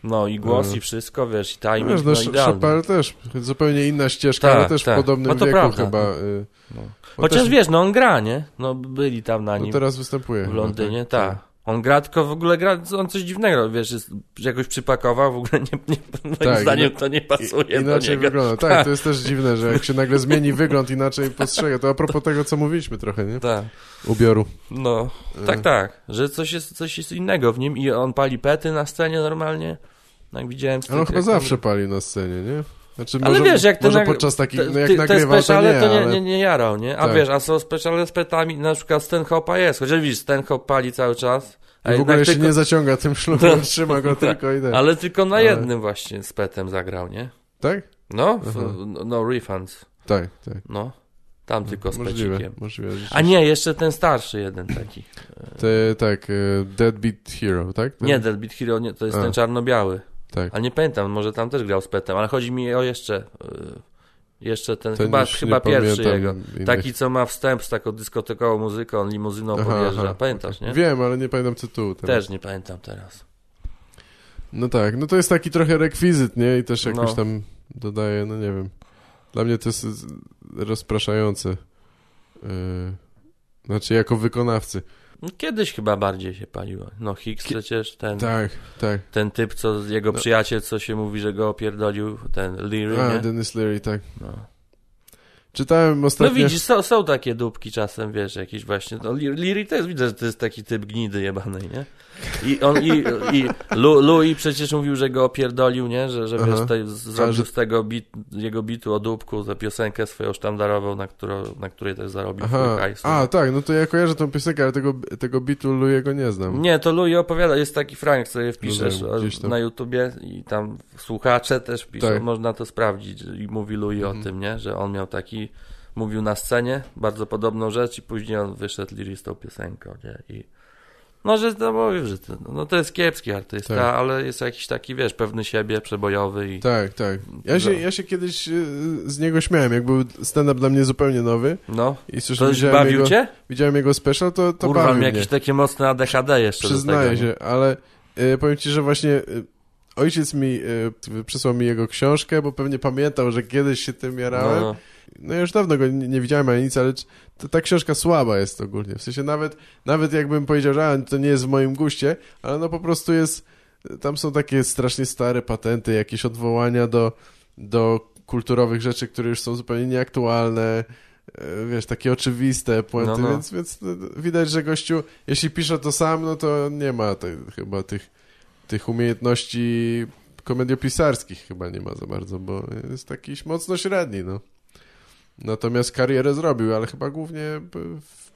No i głos no. i wszystko, wiesz, i timing, wiesz, no, no Chopin też, zupełnie inna ścieżka, ale też w podobnym no wieku prawda. chyba. Y, no. Chociaż też... wiesz, no on gra, nie? No byli tam na nim. No teraz występuje. W Londynie, tak. On gra, tylko w ogóle gra, on coś dziwnego, wiesz, jest, jakoś przypakował, w ogóle nie, nie moim tak, zdaniem to nie pasuje Inaczej wygląda, tak, tak, to jest też dziwne, że jak się nagle zmieni wygląd, inaczej postrzega, to a propos tego, co mówiliśmy trochę, nie? Tak. Ubioru. No, tak, tak, że coś jest, coś jest innego w nim i on pali pety na scenie normalnie, jak widziałem. Ale on chyba zawsze pali na scenie, nie? Znaczy, ale może, wiesz, jak może podczas takich, no jak te, nagrywał, to nie, to nie, nie, nie jarał, nie? A tak. wiesz, a są specjalne z petami, na przykład Stenhopa jest, chociaż widzisz, Stenhop pali cały czas, a w ogóle się tylko... nie zaciąga tym ślubem, trzyma go tylko i tak. Ale tylko na jednym właśnie z petem zagrał, nie? Tak? No, w, no refunds. Tak, tak. No, tam no, tylko z możliwe, pecikiem. Możliwe, A nie, jeszcze ten starszy jeden taki. Te, tak, e, Deadbeat Hero, tak? Ten... Nie, Deadbeat Hero nie, to jest A. ten czarno-biały. Tak. Ale nie pamiętam, może tam też grał z petem, ale chodzi mi o jeszcze... E, jeszcze ten, ten chyba, chyba pierwszy jego. Innych. Taki, co ma wstęp z taką dyskotekową muzyką, on limuzyną aha, podjeżdża. Aha. Pamiętasz, nie? Wiem, ale nie pamiętam tytułu. Teraz. Też nie pamiętam teraz. No tak, no to jest taki trochę rekwizyt, nie? I też jakoś no. tam dodaje, no nie wiem. Dla mnie to jest rozpraszające. Yy, znaczy, jako wykonawcy. No, kiedyś chyba bardziej się paliło. No Hicks przecież, ten, tak, tak. ten typ, co jego no. przyjaciel, co się mówi, że go opierdolił, ten Leary, A, nie? Dennis Leary, tak. No. Czytałem ostatnio... No widzisz, są, są takie dupki czasem, wiesz, jakieś właśnie, no Leary też widzę, że to jest taki typ gnidy jebanej, nie? I on i, i Lu, Louis przecież mówił, że go opierdolił, nie? Że, że wiesz, te, zrobił z tego bit, jego bitu o dupku za piosenkę swoją sztandarową, na, którą, na której też zarobił hajs. A, tak, no to ja kojarzę tą piosenkę, ale tego, tego bitu Louis'ego nie znam. Nie, to Louis opowiada, jest taki Frank, co je wpiszesz na YouTubie i tam słuchacze też piszą, tak. można to sprawdzić i mówi Louis mhm. o tym, nie? Że on miał taki mówił na scenie bardzo podobną rzecz i później on wyszedł lirystą piosenką, nie? I no, że to mówił, że to, no, to jest kiepski artysta, tak. ale jest jakiś taki, wiesz, pewny siebie, przebojowy i... Tak, tak. Ja się, ja się kiedyś y, z niego śmiałem, jak był stand-up dla mnie zupełnie nowy. No, i słyszę, to widziałem bawił jego, cię? Widziałem jego special, to, to Kurwa, bawił jakieś takie mocne ADHD jeszcze Przyznaję się, ale y, powiem ci, że właśnie... Y, ojciec mi y, przysłał mi jego książkę, bo pewnie pamiętał, że kiedyś się tym jarałem. No no ja już dawno go nie, nie widziałem ani nic, ale to, ta książka słaba jest ogólnie. W sensie nawet, nawet jakbym powiedział, że to nie jest w moim guście, ale no po prostu jest, tam są takie strasznie stare patenty, jakieś odwołania do, do kulturowych rzeczy, które już są zupełnie nieaktualne, e, wiesz, takie oczywiste puenty, no, no. Więc, więc widać, że gościu, jeśli pisze to sam, no to nie ma te, chyba tych, tych umiejętności komediopisarskich chyba nie ma za bardzo, bo jest jakiś mocno średni, no. Natomiast karierę zrobił, ale chyba głównie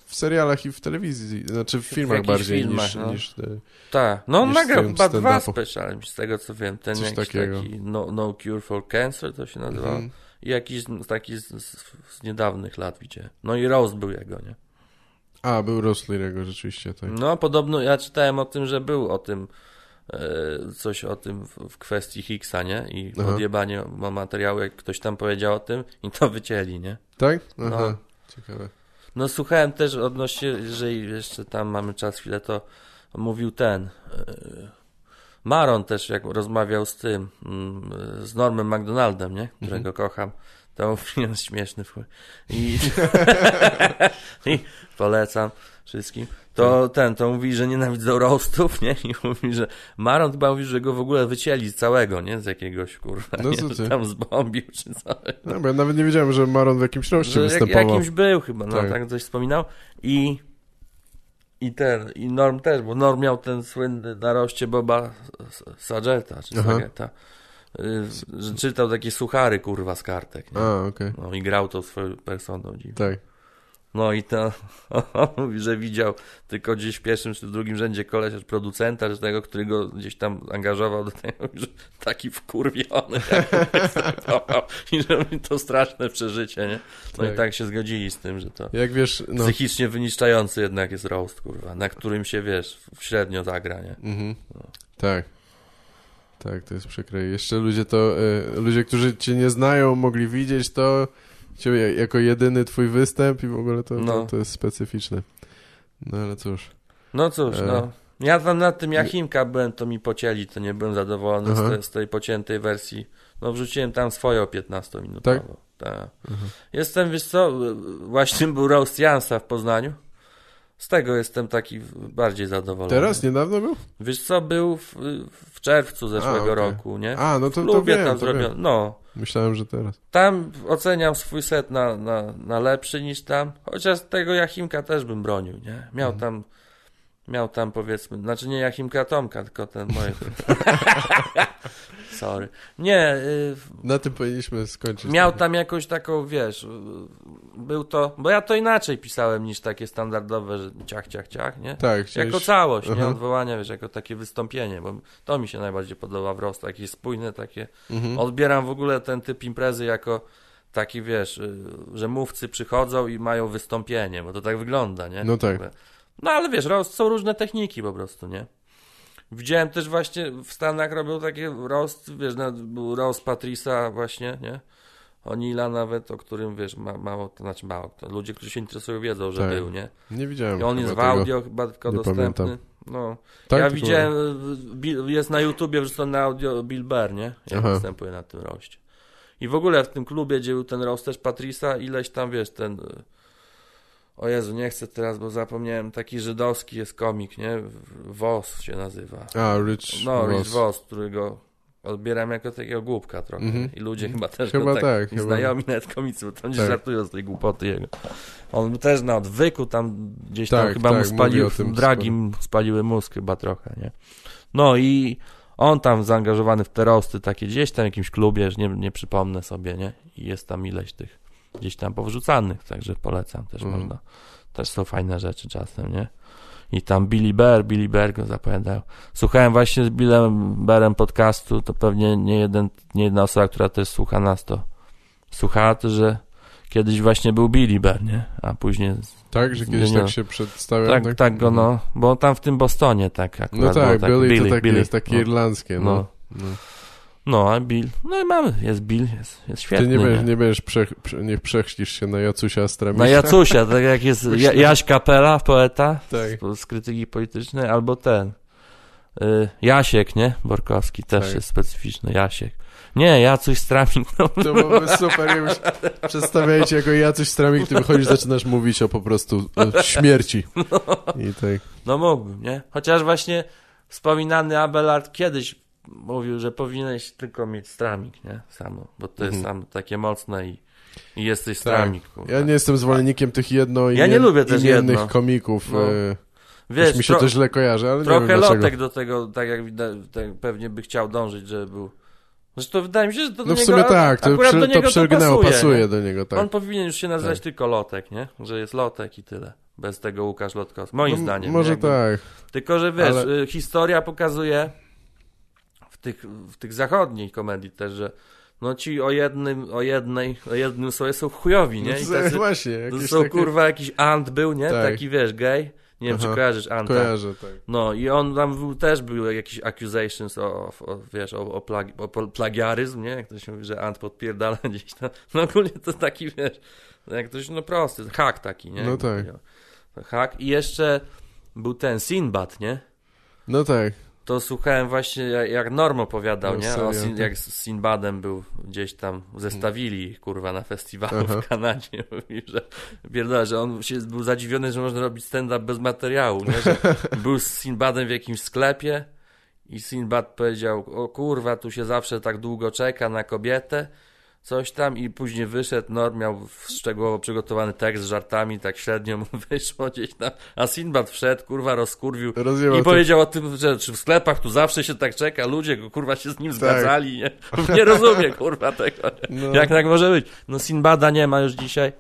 w serialach i w telewizji, znaczy w filmach w bardziej filmach, niż, no. niż te, Tak, no on nagrał chyba dwa speciale, z tego co wiem, ten Coś jakiś takiego. taki no, no Cure for Cancer to się nazywa -hmm. i jakiś taki z, z, niedawnych lat widziałem. No i Roast był jego, nie? A, był Roast jego rzeczywiście, tak. No podobno, ja czytałem o tym, że był o tym coś o tym w kwestii Higgsa, nie? I Aha. odjebanie ma materiału, jak ktoś tam powiedział o tym i to wycięli, nie? Tak? Aha. No. Ciekawe. No słuchałem też odnośnie, jeżeli jeszcze tam mamy czas chwilę, to mówił ten e, Maron też, jak rozmawiał z tym, mm, z Normem McDonaldem, nie? Którego mhm. kocham, to mówił, śmieszny w I, I polecam wszystkim to ten, to mówi, że nienawidzą roastów, nie? I mówi, że Maron chyba mówi, że go w ogóle wycięli całego, nie? Z jakiegoś, kurwa, no, nie? Że tam zbombił, czy coś. No, bo ja nawet nie wiedziałem, że Maron w jakimś roście że występował. Jak, jakimś był chyba, no, tak, tak coś wspominał. I i ten, i Norm też, bo Norm miał ten słynny na roście Boba Sageta, czy Sageta, y, że czytał takie suchary, kurwa, z kartek, nie? A, okay. No i grał to swoją personą. Dziwnie. Tak. No i to mówi, że widział tylko gdzieś w pierwszym czy w drugim rzędzie koleś od producenta, czy tego, który go gdzieś tam angażował do tego, że taki wkurwiony i że to straszne przeżycie, nie? No tak. i tak się zgodzili z tym, że to Jak wiesz, no... psychicznie wyniszczający jednak jest roast, kurwa, na którym się, wiesz, średnio zagra, nie? Mhm. No. Tak. Tak, to jest przykre. Jeszcze ludzie to, y, ludzie, którzy cię nie znają, mogli widzieć to ciebie jako jedyny twój występ i w ogóle to, no. to, to, jest specyficzne. No ale cóż. No cóż, e... no. Ja tam nad tym Jachimka byłem, to mi pocięli, to nie byłem zadowolony z, te, z, tej pociętej wersji. No wrzuciłem tam swoją 15 minut. Tak? tak. Jestem, wiesz co, właśnie był roast Jansa w Poznaniu. Z tego jestem taki bardziej zadowolony. Teraz? Niedawno był? Wiesz co, był w, w czerwcu zeszłego A, okay. roku, nie? A, no to, Lubię to wiem, tam zrobione. No. Myślałem, że teraz. Tam oceniam swój set na, na, na lepszy niż tam. Chociaż tego Jachimka też bym bronił, nie? Miał mhm. tam Miał tam powiedzmy, znaczy nie Jachimka Tomka, tylko ten moje. Sorry. Nie. Y... Na tym powinniśmy skończyć. Miał tam jakąś taką, wiesz, był to, bo ja to inaczej pisałem niż takie standardowe, że ciach, ciach, ciach, nie? Tak. Chciałeś... Jako całość, nie odwołania, wiesz, jako takie wystąpienie, bo to mi się najbardziej podoba w Rost, takie spójne, takie. Mhm. Odbieram w ogóle ten typ imprezy jako taki, wiesz, y, że mówcy przychodzą i mają wystąpienie, bo to tak wygląda, nie? No tak. No ale wiesz, roast, są różne techniki po prostu, nie? Widziałem też właśnie w Stanach robią takie roast, wiesz, był roast Patrisa właśnie, nie? Onila nawet, o którym wiesz, ma, mało, to znaczy mało, to ludzie, którzy się interesują wiedzą, że tak. był, nie? Nie widziałem. I on jest w audio chyba tylko dostępny. Pamiętam. No. Tak, ja widziałem, jest na YouTubie wrzucony na audio Bill Burr, nie? Ja Aha. występuje na tym roście. I w ogóle w tym klubie, gdzie był ten roast też Patrisa, ileś tam, wiesz, ten o Jezu, nie chcę teraz, bo zapomniałem, taki żydowski jest komik, nie? Wos się nazywa. A, Rich No, Rich Wos, którego odbieram jako takiego głupka trochę. Mm -hmm. I ludzie chyba też chyba go tak, tak znajomi nawet komicy, bo tam tak. żartują z tej głupoty jego. On też na odwyku tam gdzieś tam tak, chyba tak, mu spalił, dragim spaliły mózg chyba trochę, nie? No i on tam zaangażowany w te rosty takie gdzieś tam w jakimś klubie, nie, nie przypomnę sobie, nie? I jest tam ileś tych gdzieś tam powrzucanych, także polecam też mm. można. Też są fajne rzeczy czasem, nie? I tam Billy Bear, Billy Bear go zapowiadał. Słuchałem właśnie z Billem Bearem podcastu, to pewnie nie, jeden, nie jedna osoba, która też słucha nas, to słuchała to, że kiedyś właśnie był Billy Bear, nie? A później... Tak, że kiedyś tak się przedstawiał? Tak, tak, tak go, no, bo tam w tym Bostonie tak akurat. No tak, tak Billy, Billy to takie, Billy, jest takie no. irlandzkie, no. no. no. No, a Bill, no i mamy, jest Bill, jest, jest świetny. Ty nie, będziesz, nie będziesz, prze, nie przechścisz się na Jacusia Stramika. Na Jacusia, tak jak jest ja, Jaś Kapela, poeta tak. z, krytyki politycznej, albo ten, y, Jasiek, nie? Borkowski też tak. jest specyficzny, Jasiek. Nie, Jacuś Stramik. No. To byłoby super, już przedstawiajcie jako Jacuś Stramik, ty wychodzisz, zaczynasz mówić o po prostu o śmierci. No. I tak. No mógłbym, nie? Chociaż właśnie wspominany Abelard kiedyś mówił, że powinieneś tylko mieć stramik, nie? Samo, bo to jest mhm. sam takie mocne i, i jesteś tak. stramik. Ja nie jestem zwolennikiem tych jedno ja nie lubię też innych komików. No. E, Wiesz, mi się to źle kojarzy, ale Trochę nie wiem lotek do tego, tak jak tak pewnie by chciał dążyć, żeby był... Zresztą wydaje mi się, że to no do w sumie niego, tak, to, przy, to przylgnęło, pasuje, pasuje do niego, tak. On powinien już się nazywać tak. tylko Lotek, nie? Że jest Lotek i tyle. Bez tego Łukasz Lotkowski. Moim no, zdaniem. Może tak. Tylko, że wiesz, ale... Y, historia pokazuje, tych, w tych zachodniej komedii też, że no ci o jednym, o jednej, o jednym sobie są chujowi, nie? I no tacy, właśnie. To są takie... kurwa jakiś Ant był, nie? Tak. Taki wiesz, gay. Nie wiem, Aha, czy kojarzysz Anta. Kojarzę, tak. No i on tam był, też był jakiś accusations o, o wiesz, o, o, plagi, o plagiaryzm, nie? Jak to się mówi, że Ant podpierdala gdzieś tam. No ogólnie to taki, wiesz, jak ktoś, no prosty, hak taki, nie? No tak. Hak i jeszcze był ten Sinbad, nie? No tak to słuchałem właśnie, jak Norm opowiadał, no, nie? O Sin, tak. jak z Sinbadem był gdzieś tam, zestawili ich, kurwa, na festiwalu Aha. w Kanadzie. Mówi, że, pierdolę, że on się był zadziwiony, że można robić stand-up bez materiału, nie? Że był z Sinbadem w jakimś sklepie i Sinbad powiedział, o kurwa, tu się zawsze tak długo czeka na kobietę, coś tam i później wyszedł, Norm miał szczegółowo przygotowany tekst z żartami, tak średnio mu wyszło gdzieś tam, a Sinbad wszedł, kurwa, rozkurwił i powiedział o tym, że czy w sklepach tu zawsze się tak czeka, ludzie kurwa się z nim tak. zgadzali, nie? Nie rozumie, kurwa, tego, no. jak tak może być? No Sinbada nie ma już dzisiaj.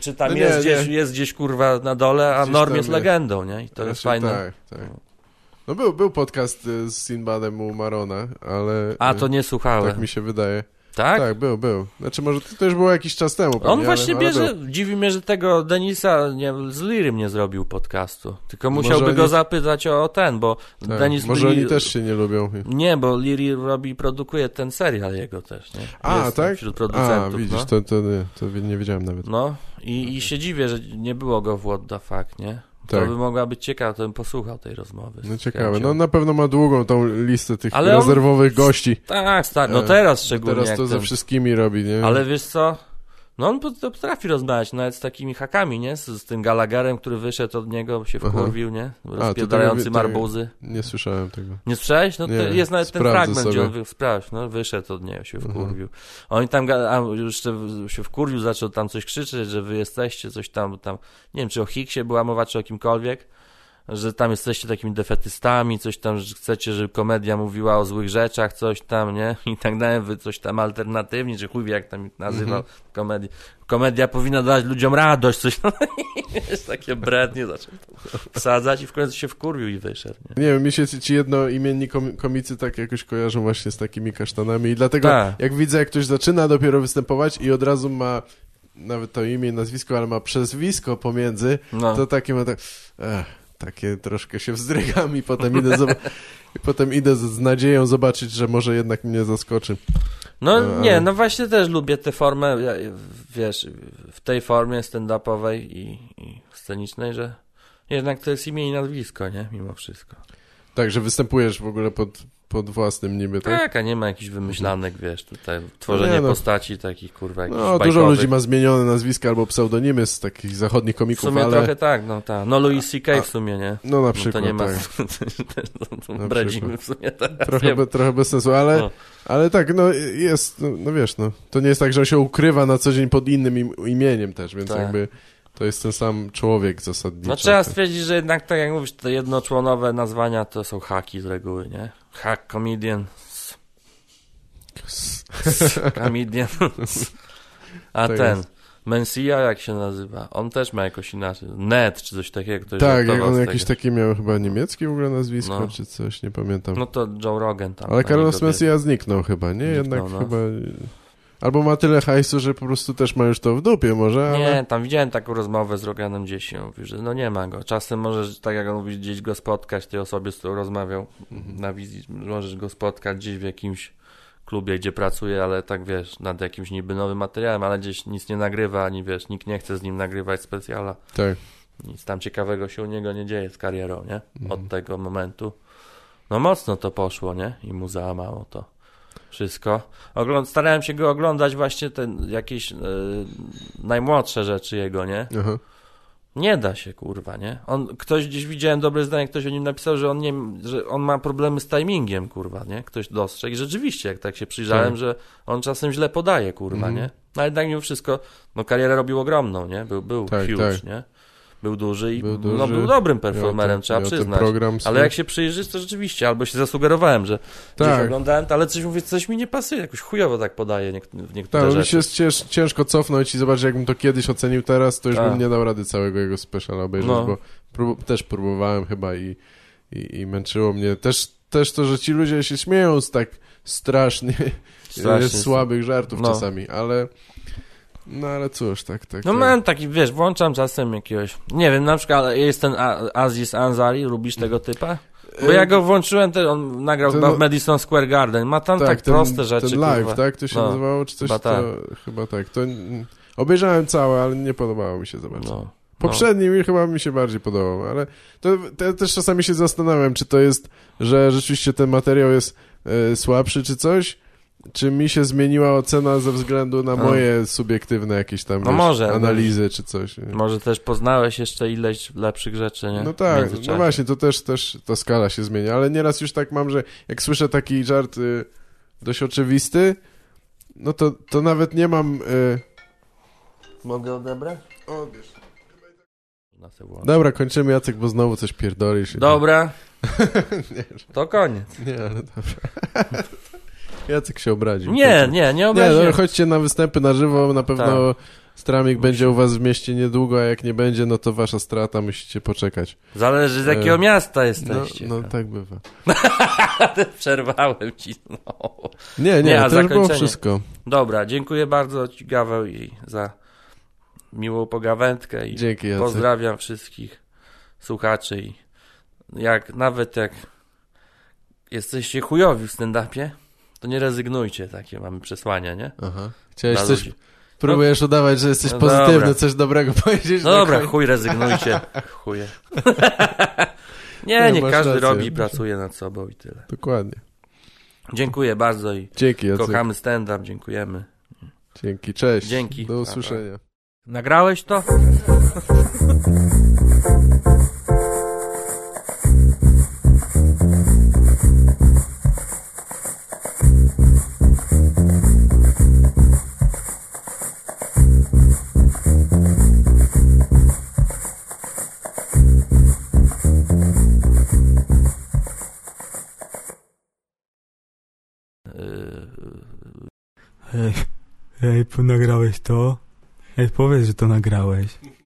Czy tam no nie, jest, nie. Gdzieś, jest gdzieś, kurwa, na dole, a gdzieś Norm jest legendą, nie? I to jest fajne. Tak, tak. No był, był podcast z Sinbadem u Marona, ale... A, to nie słuchałem. Tak mi się wydaje. Tak? Tak, był, był. Znaczy może to, już było jakiś czas temu. Pewnie, On właśnie ale, bierze, ale dziwi mnie, że tego Denisa nie, z Lirym nie zrobił podcastu. Tylko musiałby go oni- zapytać o, ten, bo Tak, Denis może Leary- oni też się nie lubią. Nie, bo Liri robi, produkuje ten serial jego też, nie? A, Jest tak? Wśród A, producentów, widzisz, no. to, to, nie, to nie wiedziałem nawet. No i, i się dziwię, że nie było go w What the Fuck, nie? To Tak. by mogła być ciekawa, to bym posłuchał tej rozmowy. No ciekawe. No na pewno ma długą tą listę tych Ale on- rezerwowych gości. Tak, tak, no E, teraz szczególnie Teraz to ze ten... wszystkimi robi, nie? Ale wiesz co? No on potrafi rozmawiać nawet z takimi hakami, nie? Z, z tym Gallagherem, który wyszedł od niego, się Aha. wkurwił, nie? to Rozpierdalający tego- marbuzy. Nie słyszałem tego. Nie słyszałeś? No Nie, jest nawet ten fragment, gdzie sobie. on wy, sprawdź, no wyszedł od niego, się Mhm. wkurwił. Oni tam, a w- się wkurwił, zaczął tam coś krzyczeć, że wy jesteście, coś tam, tam, nie wiem, czy o Hicksie była mowa, czy o kimkolwiek, że tam jesteście takimi defetystami, coś tam, że chcecie, żeby komedia mówiła o złych rzeczach, coś tam, nie? I tak dalej, wy coś tam alternatywnie, czy chuj wie, jak tam nazywał Mhm. komedię. Komedia powinna dać ludziom radość, coś tam. Jest takie brednie, zaczął wsadzać i w końcu się wkurwił i wyszedł, nie? Nie wiem, mi się ci jednoimienni kom- komicy tak jakoś kojarzą właśnie z takimi kasztanami i dlatego Tak. jak widzę, jak ktoś zaczyna dopiero występować i od razu ma nawet to imię i nazwisko, ale ma przezwisko pomiędzy, No. to takie ma tak... Ech, takie troszkę się wzdrygam i potem idę, i potem idę z, nadzieją zobaczyć, że może jednak mnie zaskoczy. No No, nie, no właśnie też lubię tę formę, wiesz, w tej formie stand-upowej i, i scenicznej, że jednak to jest imię i nazwisko, nie? Mimo wszystko. Tak, że występujesz w ogóle pod, pod własnym niby, tak? Tak, a nie ma jakichś wymyślanek, wiesz, tutaj tworzenie Nie, no. postaci takich, kurwa, jakichś No, dużo bajkowych. ludzi ma zmienione nazwiska albo pseudonimy z takich zachodnich W komików, sumie ale... trochę tak, no tak. No Louis C.K. W sumie, nie? No na No przykład, to nie ma... tak. to, to w sumie teraz. Trochę, be, trochę bez sensu, ale, No. ale tak, no jest, no, no wiesz, no. To nie jest tak, że on się ukrywa na co dzień pod innym im, imieniem też, więc Tak. jakby to jest ten sam człowiek zasadniczo. No trzeba stwierdzić, że jednak tak jak mówisz, te jednoczłonowe nazwania to są haki z reguły, nie? Hack comedian, comedian. A Tak ten, jest. Mencia jak się nazywa? On też ma jakoś inaczej. Net czy coś takiego. Ktoś Tak, jak on jakieś takie miał chyba niemieckie w ogóle nazwisko, No. czy coś, nie pamiętam. No to Joe Rogan tam. ale Carlos Mencia zniknął chyba, nie? Zniknął, Jednak no. chyba... Albo ma tyle hajsu, że po prostu też ma już to w dupie może, ale... Nie, tam widziałem taką rozmowę z Roganem gdzieś i on mówił, że no nie ma go. Czasem możesz, tak jak on mówi, gdzieś go spotkać, tej osobie, z którą rozmawiał Mhm. na wizji, możesz go spotkać gdzieś w jakimś klubie, gdzie pracuje, ale tak wiesz, nad jakimś niby nowym materiałem, ale gdzieś nic nie nagrywa, ani wiesz, nikt nie chce z nim nagrywać specjala. Tak. Nic tam ciekawego się u niego nie dzieje z karierą, nie? Mhm. Od tego momentu. No mocno to poszło, nie? I mu załamało to wszystko. Ogląd starałem się go oglądać właśnie ten, jakieś e, najmłodsze rzeczy jego, nie? Aha. Nie da się, kurwa, nie? On, ktoś gdzieś widziałem dobre zdanie, ktoś o nim napisał, że on nie, że on ma problemy z timingiem, kurwa, nie? Ktoś dostrzegł i rzeczywiście, jak tak się przyjrzałem, Tak. że on czasem źle podaje, kurwa, Mhm. nie? No ale jednak mimo wszystko, no karierę robił ogromną, nie? Był, był Tak, huge, tak. nie? Był duży i Był no, duży, był dobrym performerem, ten- trzeba przyznać. Ale jak się przyjrzysz, to rzeczywiście, albo się zasugerowałem, że gdzieś Tak. oglądałem, to, ale coś mówię, coś mi nie pasuje, jakoś chujowo tak podaje niek- w niektóre Tak, no mi rzeczy. się jest cięż, ciężko cofnąć i zobaczyć, jakbym to kiedyś ocenił teraz, to już Tak. bym nie dał rady całego jego speciala obejrzeć, No. bo prób też próbowałem chyba i, i, i męczyło mnie. Też, też to, że ci ludzie się śmieją z tak strasznie, Strasznie. słabych żartów No. czasami, ale no ale cóż, tak, tak. No tak. mam taki, wiesz, włączam czasem jakiegoś, nie wiem, na przykład jest ten Aziz Ansari, lubisz tego typa? Bo ja go włączyłem, te, on nagrał Ten- w Madison Square Garden, ma tam tak, ten, proste rzeczy, Ten live, kurwa. tak? To się No, nazywało, czy coś? chyba to, Chyba tak. To, obejrzałem całe, ale nie podobało mi się zobaczyć. No, Poprzedni mi chyba mi się bardziej podobał, ale to, to też czasami się zastanawiam, czy to jest, że rzeczywiście ten materiał jest e, słabszy, czy coś, czy mi się zmieniła ocena ze względu na moje subiektywne jakieś tam No wiesz, może, analizy, czy coś. nie? no. Może też poznałeś jeszcze ileś lepszych rzeczy, nie? No tak, no właśnie, to też, też ta skala się zmienia, ale nieraz już tak mam, że jak słyszę taki żart y, dość oczywisty, no to, to nawet nie mam... Y... Mogę odebrać? Odbierz. Dobra, kończymy Jacek, bo znowu coś pierdolisz. Dobra, nie, to koniec. nie, ale dobra. Jacek się obraził. Nie, nie, nie Nie, obraziłem. no, chodźcie na występy na żywo, na pewno Stramik będzie u was w mieście niedługo, a jak nie będzie, no to wasza strata, musicie poczekać. Zależy z jakiego e... miasta jesteście. No, no tak bywa. Przerwałem ci znowu. Nie, nie, nie to już było wszystko. Dobra, dziękuję bardzo ci, Gaweł, i za miłą pogawędkę i Dzięki, pozdrawiam wszystkich słuchaczy i jak nawet jak jesteście chujowi w stand-upie, to nie rezygnujcie, takie mamy przesłania, nie? Aha. Chciałeś coś... Ludzi. Próbujesz no, udawać, że jesteś no pozytywny, dobra. coś dobrego powiedzieć. No dobra, chuj, rezygnujcie. Chuje. nie, no, nie każdy rację. robi i pracuje nad sobą i tyle. Dokładnie. Dziękuję bardzo i Dzięki, kochamy stand-up, dziękujemy. Dzięki, cześć. Dzięki. Do usłyszenia. Nagrałeś to? Ej, ej, nagrałeś to? Ej, powiedz, że to nagrałeś.